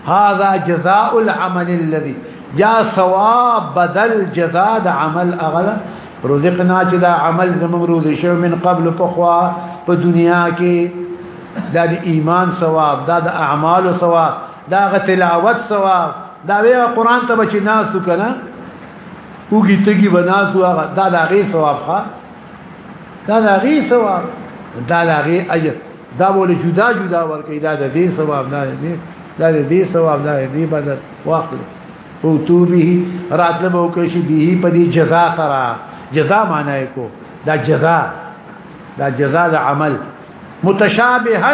هذا جزاء العمل الذي یا ثواب بدل جزاء د عمل اغلا رزقنا چې دا عمل زموږ روزي شو من قبل پخوا په دنیا کې دا د ایمان ثواب دا د اعمال ثواب دا غ تلاوت ثواب دا وی قران ته بچی ناس کنه وګی تګي بناس واغه دا دا غي ثواب ښا دا دا غي ثواب دا دا غي اجر دا بوله جدا جدا ورکې دا د دې ثواب نه دی دا د دې ثواب نه دی بدل واخل او تو به راتله به وکړي شي به په دې جزا سره جزا معنی کو دا جزا دا جزا د عمل متشابها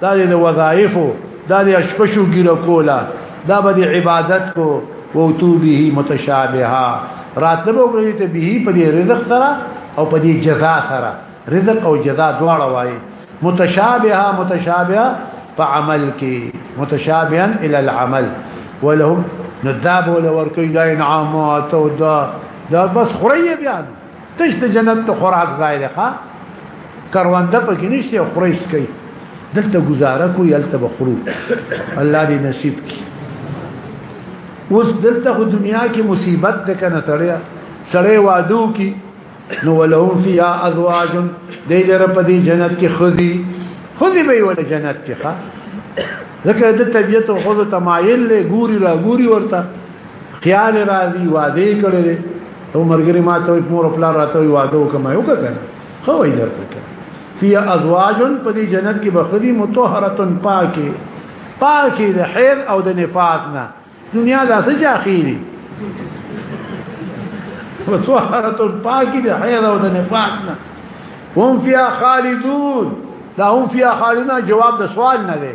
دا د وظایف دا د اشپشو ګیره کولا دا به د عبادت کو ووتو به متشابها راتلو وګړي ته به په دې رزق سره او په دې جزاء سره رزق او جزاء دواړه وایي متشابها متشابها په عمل کې متشابها الى العمل ولهم نداب ولا ورکی دا انعامات او دا دا بس خوري بیان تش د جنت ته خوراک ځای دی ښا کرونده پکې نشته خوريس کوي دلته گزاره کوي الته بخرو الله دې نصیب کی اوس دلته خو دنیا کې مصیبت ده کنه تړیا سړې وادو کی نو ولهم فيها ازواج دې لره په دې جنت کې خزي خزي به ول جنت کې ښا ځکه د طبيعت خو ته تمایل له ګوري را ګوري ورته خیال راځي واده کړي او مرګري ما ته مور خپل راته وي واده وکم یو کته خو وای درته فی ازواج په دې جنت کې بخدي متطهره پاکه پاکه د حیض او د نفاس نه دنیا لا څه اخیری متطهره پاکه د حیض او د نفاس نه هم فی خالدون دا هم فی خالدون جواب د سوال نه دی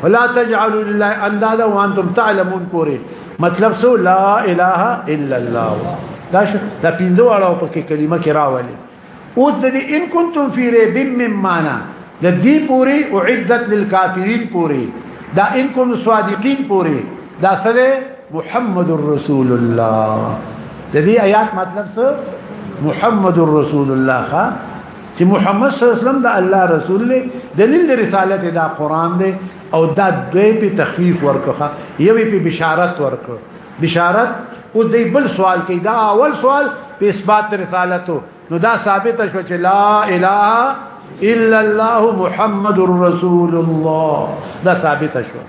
فلا تجعلوا لله اندادا وانتم تعلمون پوری مطلب سو لا اله الا الله دا شو دا پینځه واړو په کې کلمه کې راولي او د دې ان کنتم فی ریب مم معنا د دې پوری اعدت للکافرین پوری دا ان کنتم صادقین پوری دا سره محمد رسول الله د دې آیات مطلب سو محمد رسول الله چې محمد صلی الله علیه وسلم د الله رسول دی دلیل د رسالت دا قران دی او دا دوی په تخفیف ورکخه یوې په بشارت ورکو بشارت او دی بل سوال کې دا اول سوال په اثبات رسالتو نو دا ثابت شو چې لا اله الا الله محمد رسول الله دا ثابت شو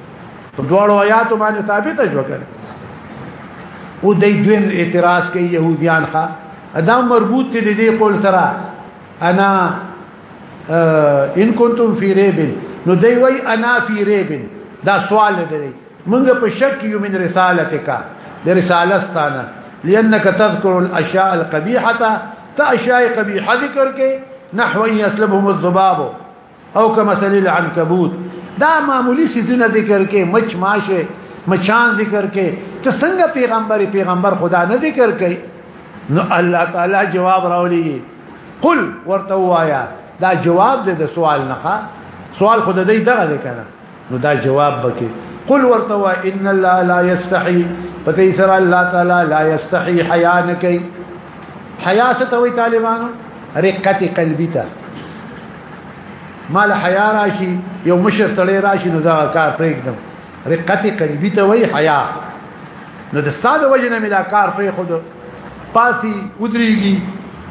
په دوړو آیاتو باندې ثابت شو کړه او دی دوی اعتراض کوي يهوديان ښا دا مربوط دی دې قول سره انا ان کنتم فی ریب نو دی وای انا فی ریب دا سوال دی موږ په شک یو من رسالتک د رساله ستانه لانك تذكر الاشياء القبيحه تا اشیاء قبیحه ذکر کې نحو يسلبهم الذباب او کما سلی العنکبوت دا معمولی سیزونه ذکر کې مچ ماشه مچان ذکر کې ته څنګه پیغمبر پیغمبر خدا نه ذکر کوي نو الله تعالی جواب راولي قل ورته وایا دا جواب دې د سوال نه سوال خود دې دغه ذکر نو دا جواب بکې قل ورتوا ان الله لا يستحي پدې سره الله تعالی لا يستحي حیا نه کوي حیا څه ته وي طالبانو رقت قلبی ته مال حیا راشي یو مشر سړی راشي نو دا کار پرېږدم رقت قلبی ته وي حیا نو د استاد وجنه ملا کار پرې خود پاسي ودريږي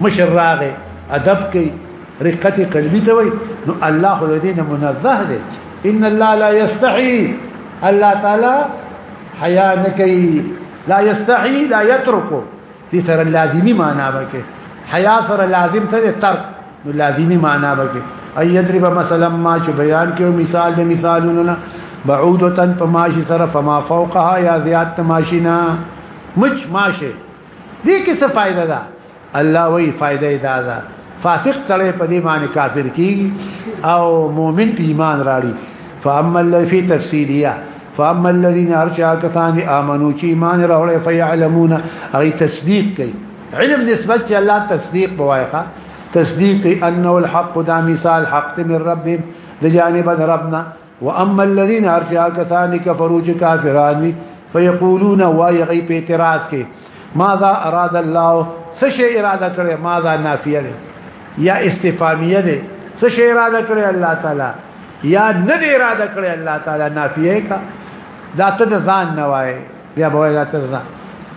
مشر راغه ادب کوي رقت قلبی ته وای نو الله خو دې نه منزه دی ان الله لا يستحي الله تعالی حیا نکي لا يستحي لا يترك دې سره لازمی معنا وکي حیا سره لازم ته ترک نو لازمی معنا وکي اي يضرب مثلا ما چې بیان کیو مثال د مثالونو نه بعودتا پماشي سره فما فوقها یا زیات تماشینا مچ ماشه دې کې څه فائدہ ده الله وی فائدہ دا ده فاسق سره په دې باندې کافر کی او مؤمن په ایمان راړي فاما الذي في تفسيريه فاما الذين ارجا كثان امنوا چې ایمان راوړي فيعلمون اي تصديق کوي علم نسبت الله تصديق بوایخه تصديق انه الحق دا مثال حق من ربهم د جانب ربنا واما الذين ارجع كثان كفروا كافران فيقولون وايغي په اعتراض کې ماذا اراد الله څه شي اراده کړې ماذا نافيه ده یا استفهاميه ده څه شي اراده کړې الله تعالی یا نه اراده کړې الله تعالی نافيه کا دا ته ځان نه وای بیا به دا ته ځان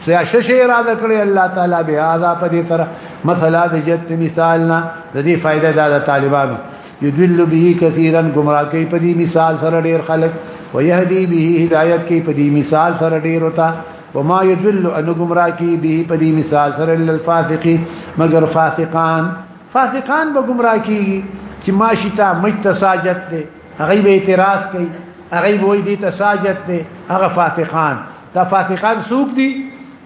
سیا شش اراده کړی الله تعالی به آزاد پدې تر مسله د جت مثال نه د دې فائدہ د طالبانو یدل به کثیرا گمراه کوي په دې مثال سره ډیر خلک ويهدي به هدایت کوي په دې مثال سره ډیر وتا وما يدل ان گمراه کوي به په دې مثال سره للفاسقين مگر فاسقان فاسقان به گمراه کوي چې ماشي تا مجتساجت دي هغه به اعتراض کوي هغه به دې تساجت دي هغه فاسقان دا فاسقان سوق دي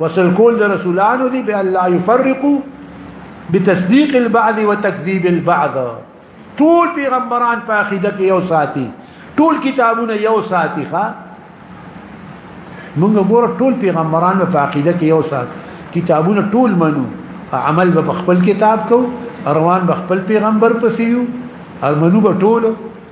وصل کول د رسولانو دی به الله يفرقو بتصديق البعض وتكذيب البعض ټول پیغمبران په عقیده کې یو ساتي ټول کتابونه یو ساتي ښا موږ ګور ټول پیغمبران په عقیده کې یو ساتي کتابونه ټول منو عمل به خپل کتاب کو روان به خپل پیغمبر پسیو او منو به ټول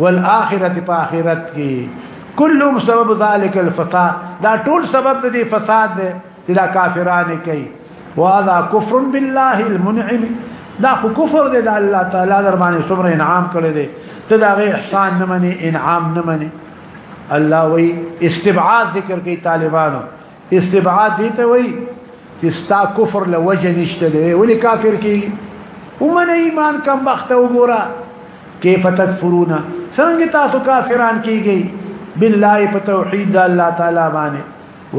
والآخرت په آخرت کې كلهم سبب ذلك الفساد دا ټول سبب دې فساد دې چې دا کافرانه کوي وهذا كفر بالله المنعم دا خو کفر دې د الله تعالی در باندې څومره انعام کړی دې ته دا غي احسان نه مني انعام نه مني الله وی استبعاد ذکر کوي طالبانو استبعاد دي ته وي چې ستا کفر له وجه نشته دی ولې کافر کیږي ومن ایمان کم وخت وګوره کیف تکفرون څنګه تاسو کافران کیږئ بالله په توحید الله تعالی باندې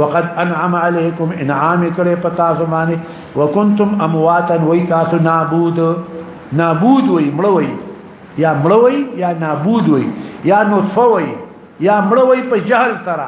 وقد انعم عليكم انعام کړي پتا زمانه وکنتم امواتا وای تاسو نابود نابود وای مړوي یا مړوي یا نابود وای یا نطفه وای یا مړوي په جهل سره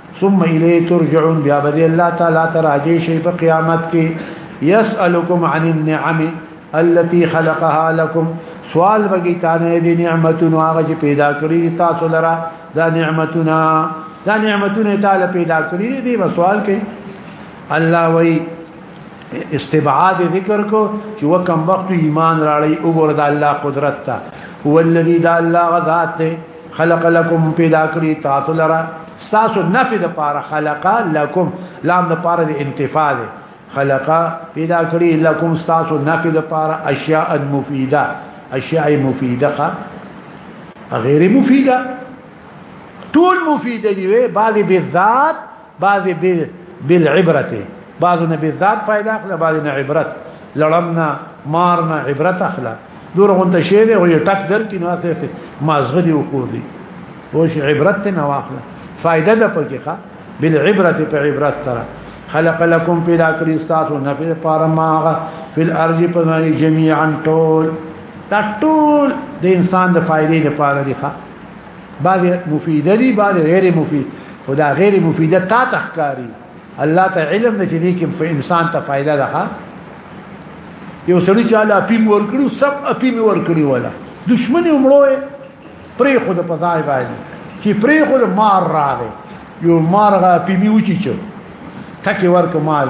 ثم الیه ترجعون بیا به الله تعالی تراجی شی په قیامت کې یسالکم عن النعم التي خلقها لكم سوال بگی تانه دی نعمتونو هغه چې پیدا کړی تاسو لرا دا نعمتونه دا نعمتونه تعالی پیدا کړی دی و سوال کوي الله وای استبعاد ذکر کو چې وکم وخت ایمان راړی وګور د الله قدرت ته هو الذی دا الله غذات خلق لكم پیدا کړی تاسو لرا تاسو نفي د پاره خلق لكم لام د پاره د انتفاع ده خلق پیدا کړی لكم تاسو نفي د پاره اشیاء مفیده اشیاء مفیده غیر مفیده ټول مفیده دی بعضی بالذات بعضی بل بالعبرت بعضو نه بالذات فائدہ اخلا بعضی نه عبرت لړمنا مارنا عبرت اخلا دور غونته شی دی او یو ټک درکې نو اساسه مازغه دی وقور دی وش عبرت نه واخلا فائدہ د پکې ښه بالعبرت په عبرت ترا خلق لكم في الاخره استاسو نه په پاره ماغه په الارض په معنی جميعا ټول دا ټول د انسان د فائدې لپاره دی ښه بعض مفیده دي بعض غیر مفید خدا غیر مفیده تا تخکاری الله ته علم نه دي کې په انسان ته فائدہ ده یو سړی چې الله اپیم ور کړو سب اپیم ور کړی ولا دشمن عمره پرې خود په ځای باندې چې پرې خود مار راغی یو مار غا اپیمی وچی چو تکي ورک مال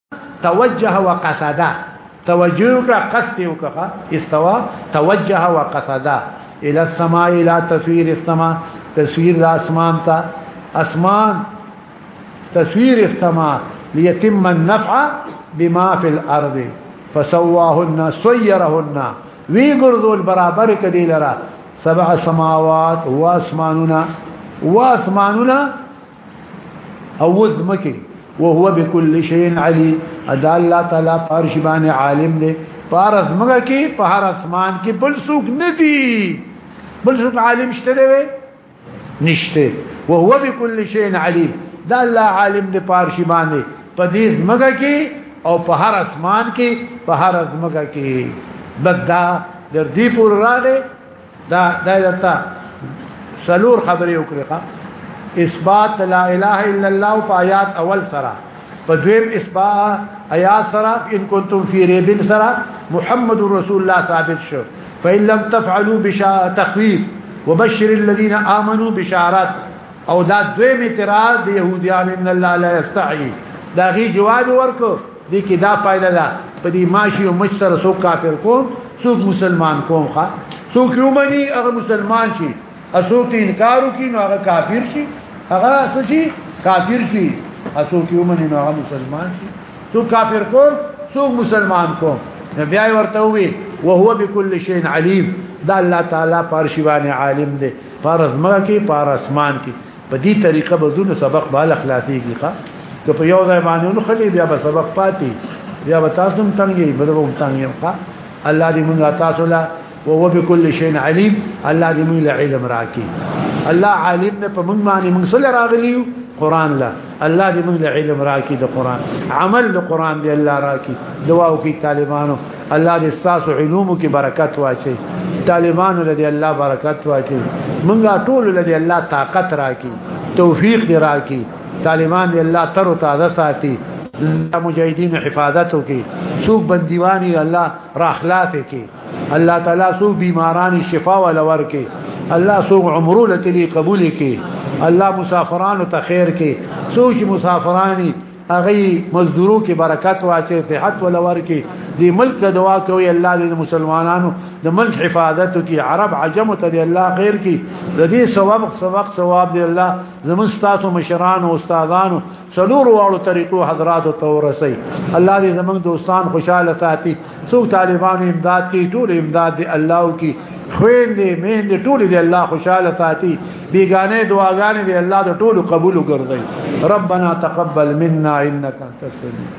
توجه وقصد توجه قصد استوى توجه وقصد الى السماء الى تصوير السماء تصوير الاسمان تا اسمان تصوير السماء ليتم النفع بما في الارض فسواهن سيرهن وی ګرځول برابر کدی لرا سبع سماوات و اسمانونا و اسمانونا او وزمکه وهو بكل شيء علي ادا الله تعالی پارش باندې عالم دی پار ازمګه کې په هر اسمان کې بل څوک ندي بل څوک عالم شته دی نشته وهو بكل شيء علي دا الله عالم دی پارش باندې په دې ازمګه کې او په هر اسمان کې په هر ازمګه کې بدا در دې پور راغې دا دا درته سلور خبرې وکړې ښا اثبات لا اله الا الله په آیات اول سره په دویم اثبات آیات سره ان کنتم فی ریب سره محمد رسول الله ثابت شو فإن لم تفعلوا بشا تخويف وبشر الذين آمنوا بشارات او دا دویم اعتراض د يهوديان ان الله لا يستحي دا غي جواب ورکو دې کې دا پایله ده په دې ماشي او مچ سره څوک کافر کوم څوک مسلمان کوم ښا څوک یو مني هغه مسلمان شي څوک انکار کوي نو هغه کافر شي هغه سچي کافر شي څوک یو مني نو هغه مسلمان شي څوک کافر کوم څوک مسلمان کوم بیا ورته وي وهو بكل شيء عليم دا الله تعالی پارشي باندې عالم دی پارز مګه کې پار اسمان کې په دې طریقه به زونه سبق بالا خلاصيږي ښا که په یو ځای باندې نو خلې بیا به سبق پاتې بیا به تاسو هم تنګي بدو هم تنګي ښا الله دې موږ تاسو لا وهو بكل شيء عليم الله دې موږ علم راکړي الله عالم نه په موږ باندې موږ سره راغلی قران لا الله دې موږ له علم راکړي د قران عمل د قران دې الله راکړي دعا وکړي طالبانو الله دې تاسو علومو کې برکت واچي طالبانو له دې الله برکت واچي موږ ټول له دې الله طاقت راکړي توفیق دې راکړي طالبان دې الله تر او تازه ساتي مجاهدین حفاظت وکړي څوک بندیوانی الله راخلاص کړي الله تعالی سو بیماران شفا ول ورکي الله سو عمره لتلی قبول کی الله مسافرانو ته خیر کی سو چې مسافرانی اغي مزدورو کې برکت واچي صحت ول ورکي دی ملک له دعا کوي الله دې مسلمانانو د ملک حفاظت کی عرب عجم ته دی الله خیر کی د دې ثواب سبق ثواب دی الله زمون ستاسو مشران او استادانو څلور واړو طریقو حضرات ته ورسي الله دې زمنګ دوستان خوشاله ساتي څو طالبان امداد کوي ټول امداد دې الله کوي خوین دې مین دې ټول دې الله خوشاله ساتي بیگانه دعاګانې دې الله دې ټول قبول وګرځي ربنا تقبل منا انك انت السميع